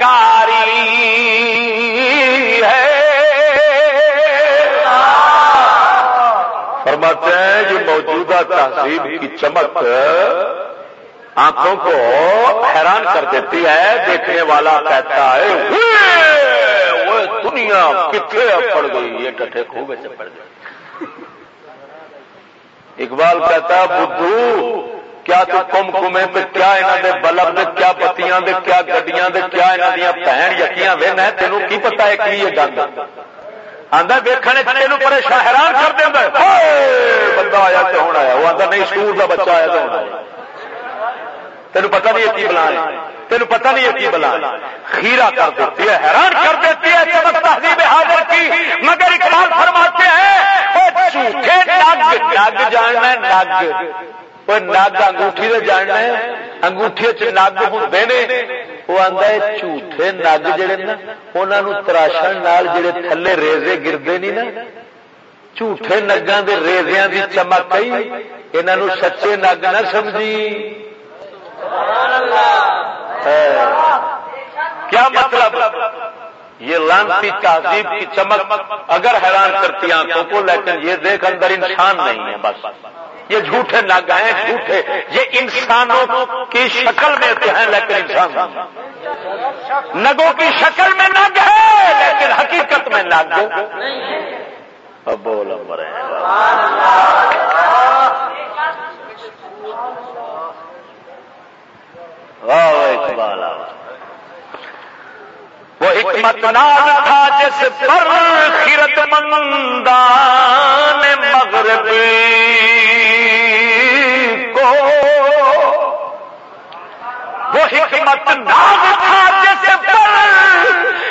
کاری ہے۔ فرماتے ہیں یہ موجودہ تہذیب کی چمک آنکھوں کو حیران کر دیتی ہے، دیکھنے والا کہتا ہے وہ دنیا کتنے پڑ گئی، یہ ٹھے خوب پڑ گئی اقبال کہتا ہے، بدھو، کیا تو کم کمے پہ کیا انہوں دے بلب دے کیا بتیاں دے، کیا گڈیاں دے، کیا انہوں دیا بہن یقیاں وے میں تینوں کی پتا ہے کی یہ گند آدھا ویکنے تینوں پریشان حیران کر دیں بندہ آیا تو ہونا آیا، وہ آدھا نہیں، سکول کا بچہ آیا تو ہونا آیا. تین پتا نہیں کی بلا تین پتا نہیں کی بلا خیرا کر دیتی ہے، حیران کر دیتی ہے تہذیب حاضر کی۔ مگر اقبال فرماتے ہیں جھوٹے نگ نگ جاننا نگ نگ انگوٹھی سے جاننا انگوٹھی چ نگ ہوں نے وہ آتا ہے جھوٹے نگ جڑے نا انہوں تراشن جڑے تھلے ریزے گرتے نہیں نا جھوٹے نگاں دے ریزیاں دی چمک انہوں سچے نگ نہ سمجھی کیا مطلب یہ لانتی تہذیب کی چمک اگر حیران کرتی آنکھوں کو، لیکن یہ دیکھ اندر انسان نہیں ہے بس۔ یہ جھوٹے نگ ہیں جھوٹے، یہ انسانوں کی شکل میں تو ہیں، لیکن انسان نگوں کی شکل میں نگ ہے، لیکن حقیقت میں نگ اب بول مرے وہ حکمت نال تھا جس پر خیرت مندان مغرب کو۔ وہ حکمت نال تھا جس پر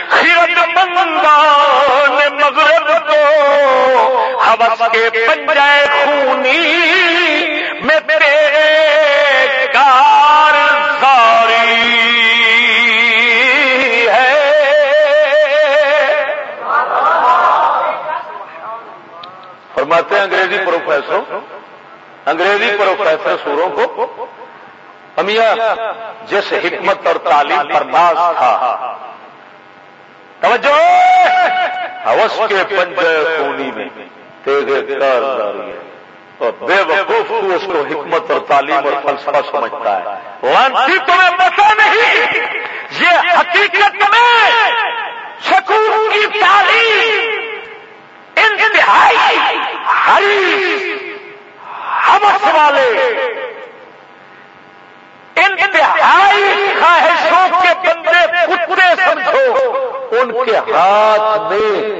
خیرت مندان مغرب کو۔ حوث کے پنجائے خونی میں میرے کار ساری۔ فرماتے ہیں انگریزی پروفیسر انگریزی پروفیسر سوروں کو امیا جس حکمت اور تعلیم پر ناز تھا۔ توجہ! ہوس کے پنجے خونی میں تیرے کارداری ہے اور بے وقوف تو اس کو حکمت اور تعلیم اور فلسفہ سمجھتا ہے۔ وانسی تمہیں پتا نہیں، یہ حقیقت میں سکون کی تعلیم انتہائی ہری حمس والے انتہائی خواہشوں کے بندے کتنے سمجھو، ان کے ہاتھ میں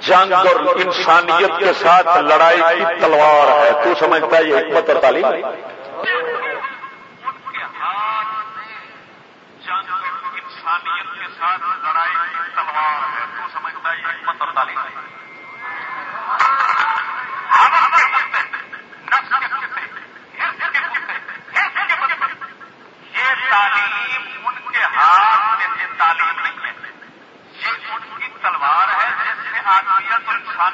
جنگ اور انسانیت کے ساتھ لڑائی کی تلوار ہے۔ تو سمجھتا ہے یہ حکمت اور تعلیم انسانیت کے ساتھ لڑائی کی تلوار ہے۔ تو سمجھتا ہے یہ حکمت اور تعلیم یہ تعلیم ان کے ہاتھ میں تعلیم نہیں ہے یہ ان کی تلوار ہے جس سے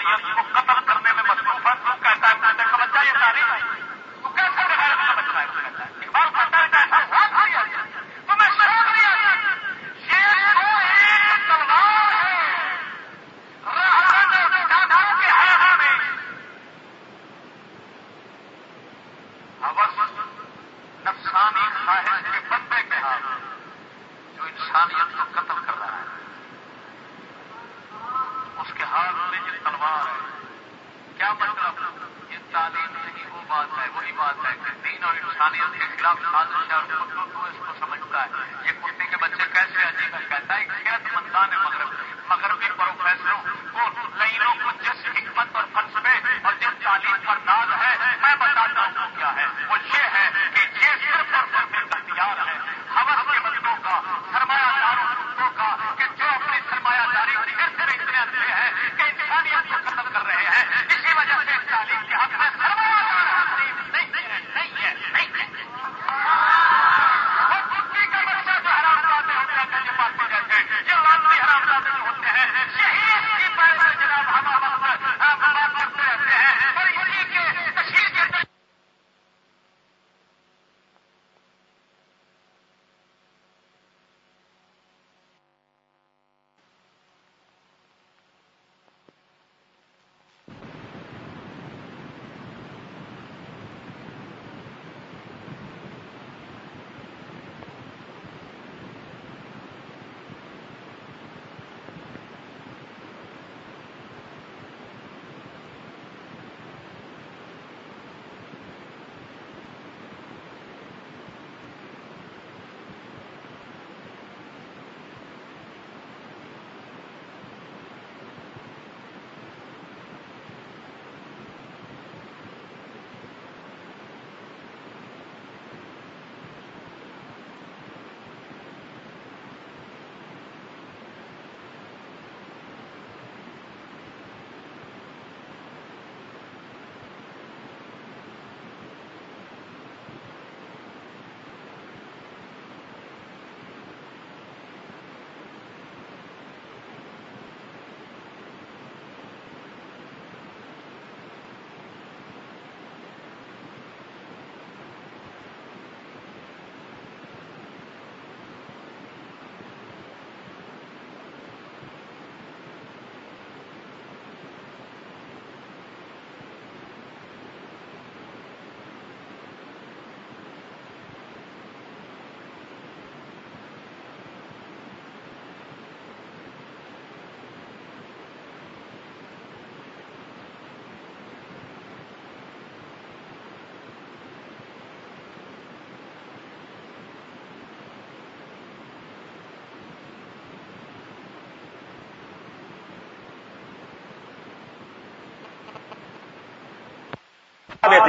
آدمیت کو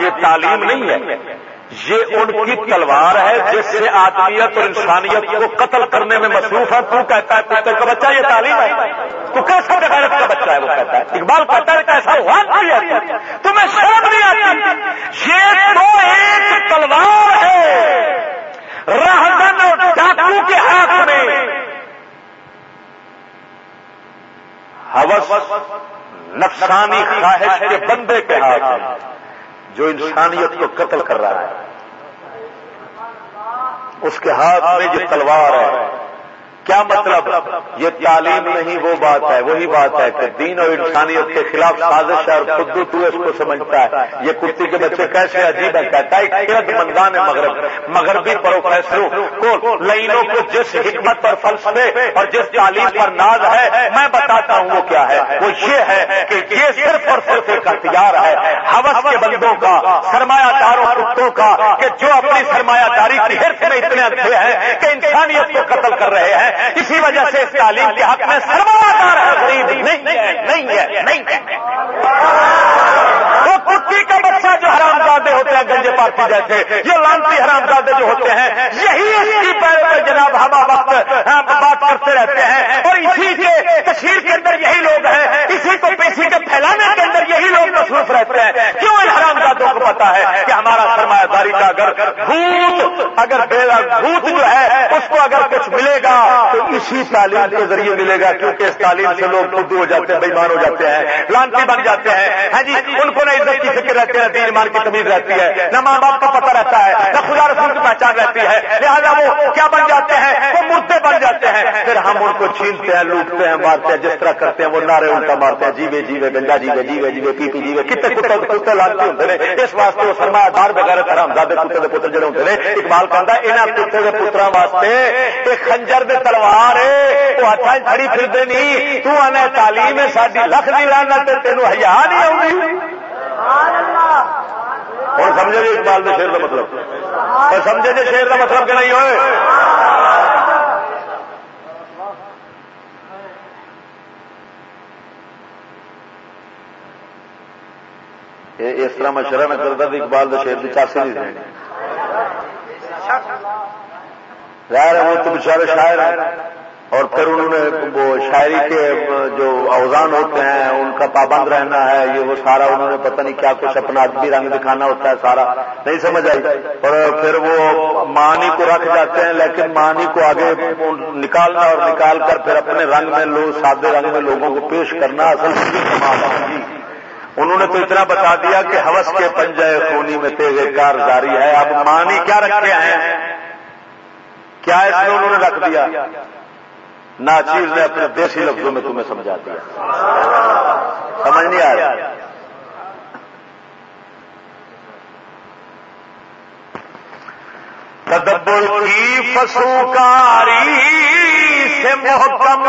یہ تعلیم نہیں ہے۔ یہ ان کی تلوار ہے جس سے آدمیت اور انسانیت کو قتل کرنے میں مصروف ہے۔ تو کہتا ہے کتے کا بچہ یہ تعلیم ہے۔ تو کیسا بغیرت کا بچہ ہے وہ کہتا ہے؟ اقبال کہتا ہے کیسا ہوا تمہیں شرم نہیں آتی۔ یہ تو ایک تلوار ہے۔ رہزن اور ڈاکو کے ہاتھ میں۔ ہوس نفسانی خواہش کے بندے کے ہاتھ میں۔ جو انسانیت کو قتل کر رہا ہے اس کے ہاتھ میں جو تلوار ہے کیا مطلب؟ یہ تعلیم نہیں، وہ بات ہے، وہی بات ہے کہ دین اور انسانیت کے خلاف سازش ہے اور خود تو اس کو سمجھتا ہے۔ یہ کتی کے بچے کیسے عجیب ہے کہتا ہے خیرت مندان مغرب۔ مغربی پروفیسروں کو لائنوں کو جس حکمت اور فلسفے اور جس تعلیم پر ناز ہے، میں بتاتا ہوں وہ کیا ہے۔ وہ یہ ہے کہ یہ صرف اور صرف ایک اختیار ہے، حوث کے بندوں کا، سرمایہ داروں کتوں کا، کہ جو اپنی سرمایہ داری کی حرف میں اتنے اچھے ہیں کہ انسانیت کو قتل کر رہے ہیں۔ اسی وجہ سے تعلیم کے حق میں سرمایہ دار ہے غریب۔ نہیں ہے نہیں ہے۔ نہیں ہے۔ وہ کتی کا بچہ جو حرام زادے ہوتے ہیں، گنجے پارٹی جیسے، یہ لانتی حرام زادے جو ہوتے ہیں، یہی اس کی پیروں جناب ہما وقت بات کرتے رہتے ہیں۔ اور اسی کے کشمیر کے اندر یہی لوگ ہیں، اسی کو پیسی کے پھیلانے کے اندر یہی لوگ مصروف رہتے ہیں۔ کیوں ان حرام زادوں کو پتا ہے کہ ہمارا سرمایہ داری کا اگر بھوت اگر بھوت جو ہے، اس کو اگر کچھ ملے گا، تو اسی تعلیم کے ذریعے ملے گا، کیونکہ اس تعلیم سے لوگ خود ہو جاتے ہیں بےمان ہو جاتے ہیں، لانتی بن جاتے ہیں۔ ہاں جی ان کو نہ عزت کی فکر رہتی ہے، دین ایمان کی تمیز رہتی ہے، نہ ماں باپ کا پتہ رہتا ہے، نہ خدا رسول کی پہچان رہتی ہے، لہٰذا وہ کیا بن جاتے ہیں؟ وہ مردے بن جاتے ہیں۔ پھر ہم ان کو چھینتے ہیں، لوٹتے ہیں، مارتے ہیں، جس طرح کرتے ہیں، وہ نعرے الٹا مارتے ہیں، جیوے جیوے گنجا جیوے جیوے جیوے، پی پی، جیوے، کتنے کتے کتے لانتی ہوتے ہیں۔ اس واسطے وہ سرمایہ دار بغیر حرام زیادہ کتے کے پتر جڑے ہوتے ہیں۔ اقبال کہتا یہاں کتے کے پترا واسطے ایک خنجر دے تلوار ہے وہ ہاتھ کھڑی پھرتے نہیں۔ تو آنا تعلیم ہے ساری لکھ نہیں لانا تینوں ہیا نہیں آؤں ہوں سمجھے جی اقبال کے شیر کا مطلب؟ سمجھے جی شیر کا مطلب کہ نہیں ہوئے؟ اس طرح میں شرح نہ کرتا تو اقبال کے شیر کی چاسی نہیں رہنی ظاہر ہے وہ تو بچارے شاعر ہیں۔ اور پھر انہوں نے وہ شاعری کے جو اوزان ہوتے ہیں، ان کا پابند رہنا ہے، یہ وہ سارا انہوں نے پتہ نہیں کیا کچھ اپنا ادبی رنگ دکھانا ہوتا ہے سارا، نہیں سمجھ آئی۔ اور پھر وہ معنی کو رکھ جاتے ہیں، لیکن معنی کو آگے نکالنا اور نکال کر پھر اپنے رنگ میں لوگ سادے رنگ میں لوگوں کو پیش کرنا اصل جی۔ انہوں نے تو اتنا بتا دیا کہ ہوس کے پنجے خونی میں تیز کار جاری ہے۔ اب مانی کیا رکھے ہیں؟ کیا اس میں انہوں نے رکھ دیا؟ ناچیز نے اپنے دیسی لفظوں میں تمہیں سمجھا دیا۔ سمجھ نہیں آ رہا۔ تدبر کی فسوکاری سے محکم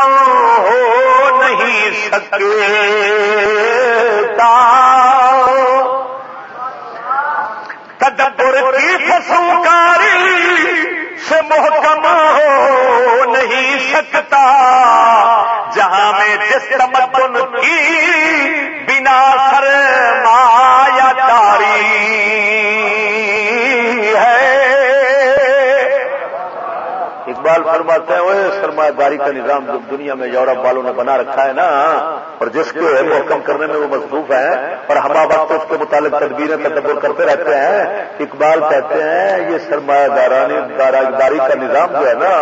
ہو نہیں سکتا۔ تدبر کی فسوکاری سے محکم ہو نہیں سکتا۔ جہاں میں جس تمدن کی بنا سر اقبال فرماتے ہیں وہ سرمایہ داری کا نظام جو دنیا میں یورپ والوں نے بنا رکھا ہے نا، اور جس کو محکم کرنے میں وہ مصروف ہے اور ہم وقت اس کے متعلق تدبیریں، تدبر کرتے رہتے ہیں، اقبال کہتے ہیں، یہ سرمایہ دارانی داری کا نظام جو ہے نا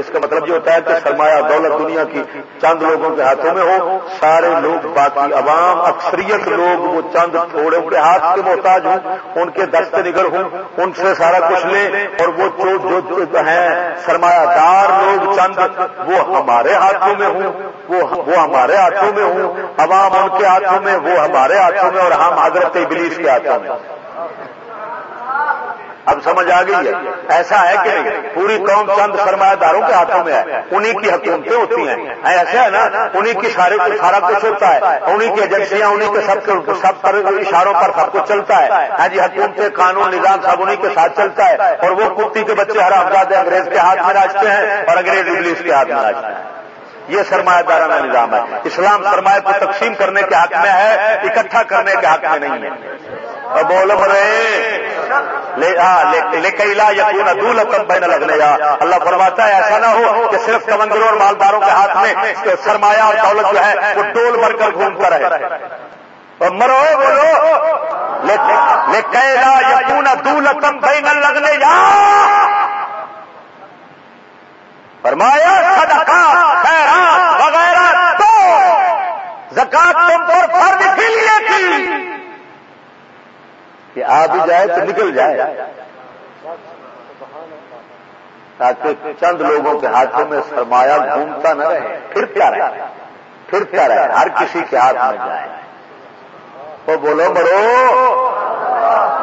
اس کا مطلب یہ ہوتا ہے کہ سرمایہ دولت دنیا کی چند لوگوں کے ہاتھوں میں ہو، سارے لوگ باقی عوام، اکثریت لوگ وہ چند تھوڑے کے ہاتھ کے محتاج ہوں، ان کے دست نگر ہوں، ان سے سارا کچھ لے اور وہ جو ہیں، سرمایہ دار لوگ چند، وہ ہمارے ہاتھوں میں ہوں وہ ہمارے ہاتھوں میں ہوں، عوام ان کے ہاتھوں میں، وہ ہمارے ہاتھوں میں اور ہم حضرت ابلیس کے ہاتھوں میں۔ اب سمجھ آ گئی ہے۔ ایسا ہے کہ نہیں پوری قوم چند سرمایہ داروں کے ہاتھوں میں ہے۔ انہیں کی حکومتیں ہوتی ہیں۔ ایسا ہے نا انہیں کی سارے سارا کچھ ہوتا ہے۔ انہیں کی ایجنسیاں انہیں کے سب سب اشاروں پر سب کچھ چلتا ہے۔ ہاں جی حکومتیں، قانون، نظام سب انہیں کے ساتھ چلتا ہے۔ اور وہ کتی کے بچے ہر افزاد انگریز کے ہاتھ میں راجتے ہیں اور انگریز انگلش کے ہاتھ میں راجتے ہیں۔ یہ سرمایہ دارانہ نظام ہے۔ اسلام سرمایہ کو تقسیم کرنے کے حق میں ہے، اکٹھا کرنے کے حق میں نہیں ہے۔ بولو یقین دولتم بین لگنے یا اللہ فرماتا ہے، ایسا نہ ہو کہ صرف کمندروں اور مالداروں کے ہاتھ میں سرمایہ اور دولت جو ہے، وہ ٹول بھر کر گھومتا رہے اور مرو، بولو لیکن یقون دولتم بین لگنے یا فرمایا، صدقہ، خیرات وغیرہ تو زکات تم پر فرض کے لیے تھی۔ کہ آ بھی جائے تو نکل جائے تاکہ چند لوگوں کے ہاتھوں میں سرمایہ گھومتا نہ رہے، پھرتا رہے پھرتا رہے، ہر کسی کے ہاتھ میں جائے۔ وہ بولو بڑو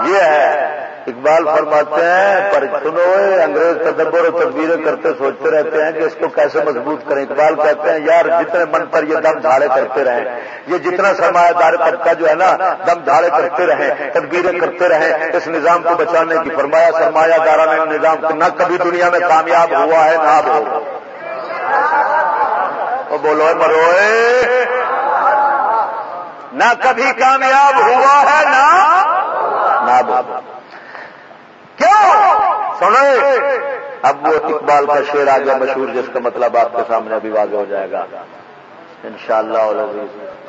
یہ ہے۔ اقبال فرماتے ہیں، پر سنو، انگریز تدبر و تدبیریں کرتے سوچتے رہتے ہیں کہ اس کو کیسے مضبوط کریں۔ اقبال کہتے ہیں، یار، جتنے من پر یہ دم دھاڑے کرتے رہیں، یہ جتنا سرمایہ دار طبقہ جو ہے نا، دم دھاڑے کرتے رہیں، تدبیریں کرتے رہیں، اس نظام کو بچانے کی فرمایا، سرمایہ دارانہ نظام نہ کبھی دنیا میں کامیاب ہوا ہے، نہ اب ہوا بولو مروئے نہ کبھی کامیاب ہوا ہے، نہ نہ کیوں؟ اب وہ اقبال کا شعر آ گیا مشہور جس کا مطلب آپ کے سامنے ابھی واضح ہو جائے گا۔ ان شاء اللہ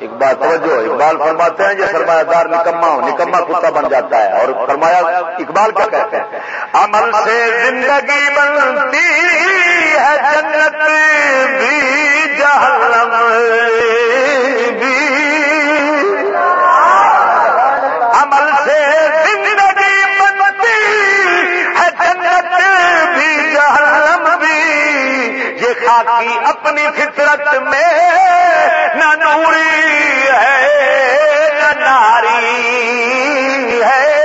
اقبال توجہ، اقبال فرماتے ہیں، یہ سرمایہ دار نکما ہو نکما کتا بن جاتا ہے۔ اور فرمایا، اقبال کیا کہتے ہیں؟ عمل سے زندگی بنتی ہے جنت بھی جہنم بھی۔ کی اپنی فطرت میں نہ نوری ہے، نہ ناری ہے۔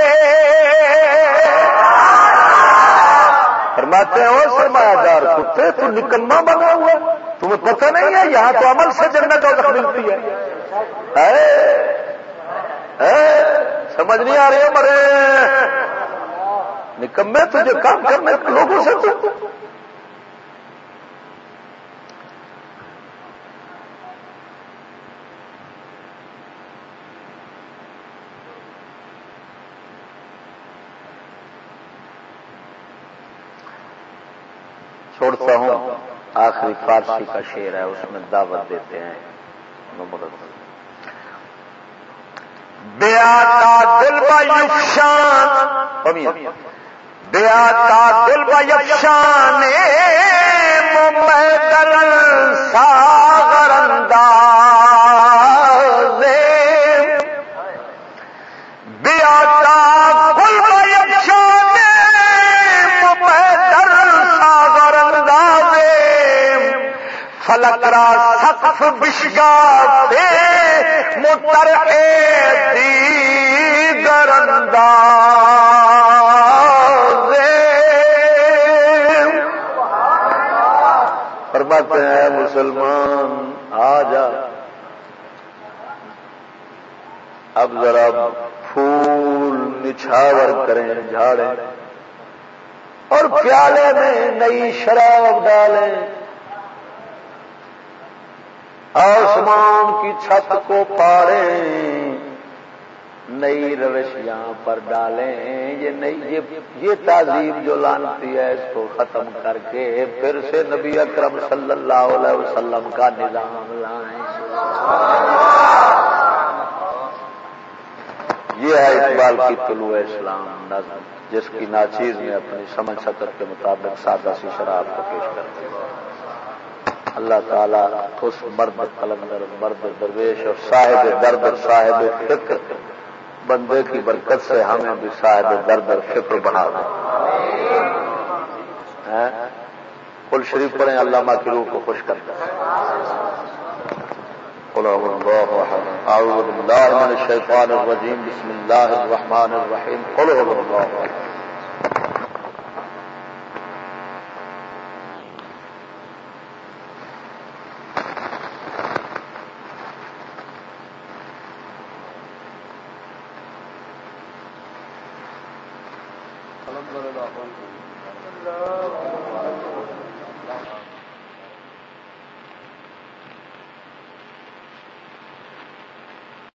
فرماتے اور سرمایہ دار کتے، تو نکلنا بنا ہوا تمہیں پتہ نہیں ہے، یہاں تو عمل سے جنت اور ملتی ہے۔ سمجھ نہیں آ رہی ہے مرے۔ نکمے تجھے کام کرنے، لوگوں سے چھوڑتا ہوں، آخری فارسی کا شعر ہے، اس میں دعوت دیتے ہیں۔ بیا کا دل بشان بیا کا دل بشان ساگر فلک را سقف بشگا دے متر دیگر انداز فرماتے ہیں مسلمان، آ جا۔ اب ذرا پھول نچھاور کریں، جھاڑیں۔ اور پیالے میں نئی شراب ڈالیں۔ آسمان کی چھت کو پاڑیں، نئی روشیاں پر ڈالیں۔ یہ نئی یہ تعظیم جو لانتی ہے، اس کو ختم کر کے پھر سے نبی اکرم صلی اللہ علیہ وسلم کا نظام لائیں۔ یہ ہے اقبال کی طلوع اسلام نظم جس کی ناچیز میں اپنی سمجھ سکت کے مطابق سادہ سی شراب کو پیش کرتے ہیں۔ اللہ تعالیٰ اس مرد قلندر مرد درویش اور صاحب درد اور صاحب فکر بندے کی برکت سے ہمیں بھی صاحب درد اور فکر بنا دیں کل شریف پڑھیں، علامہ کی روح کو خوش کرتے ہیں اعوذ باللہ من الشیطان الرجیم، بسم اللہ الرحمن الرحیم۔ قل هو اللہ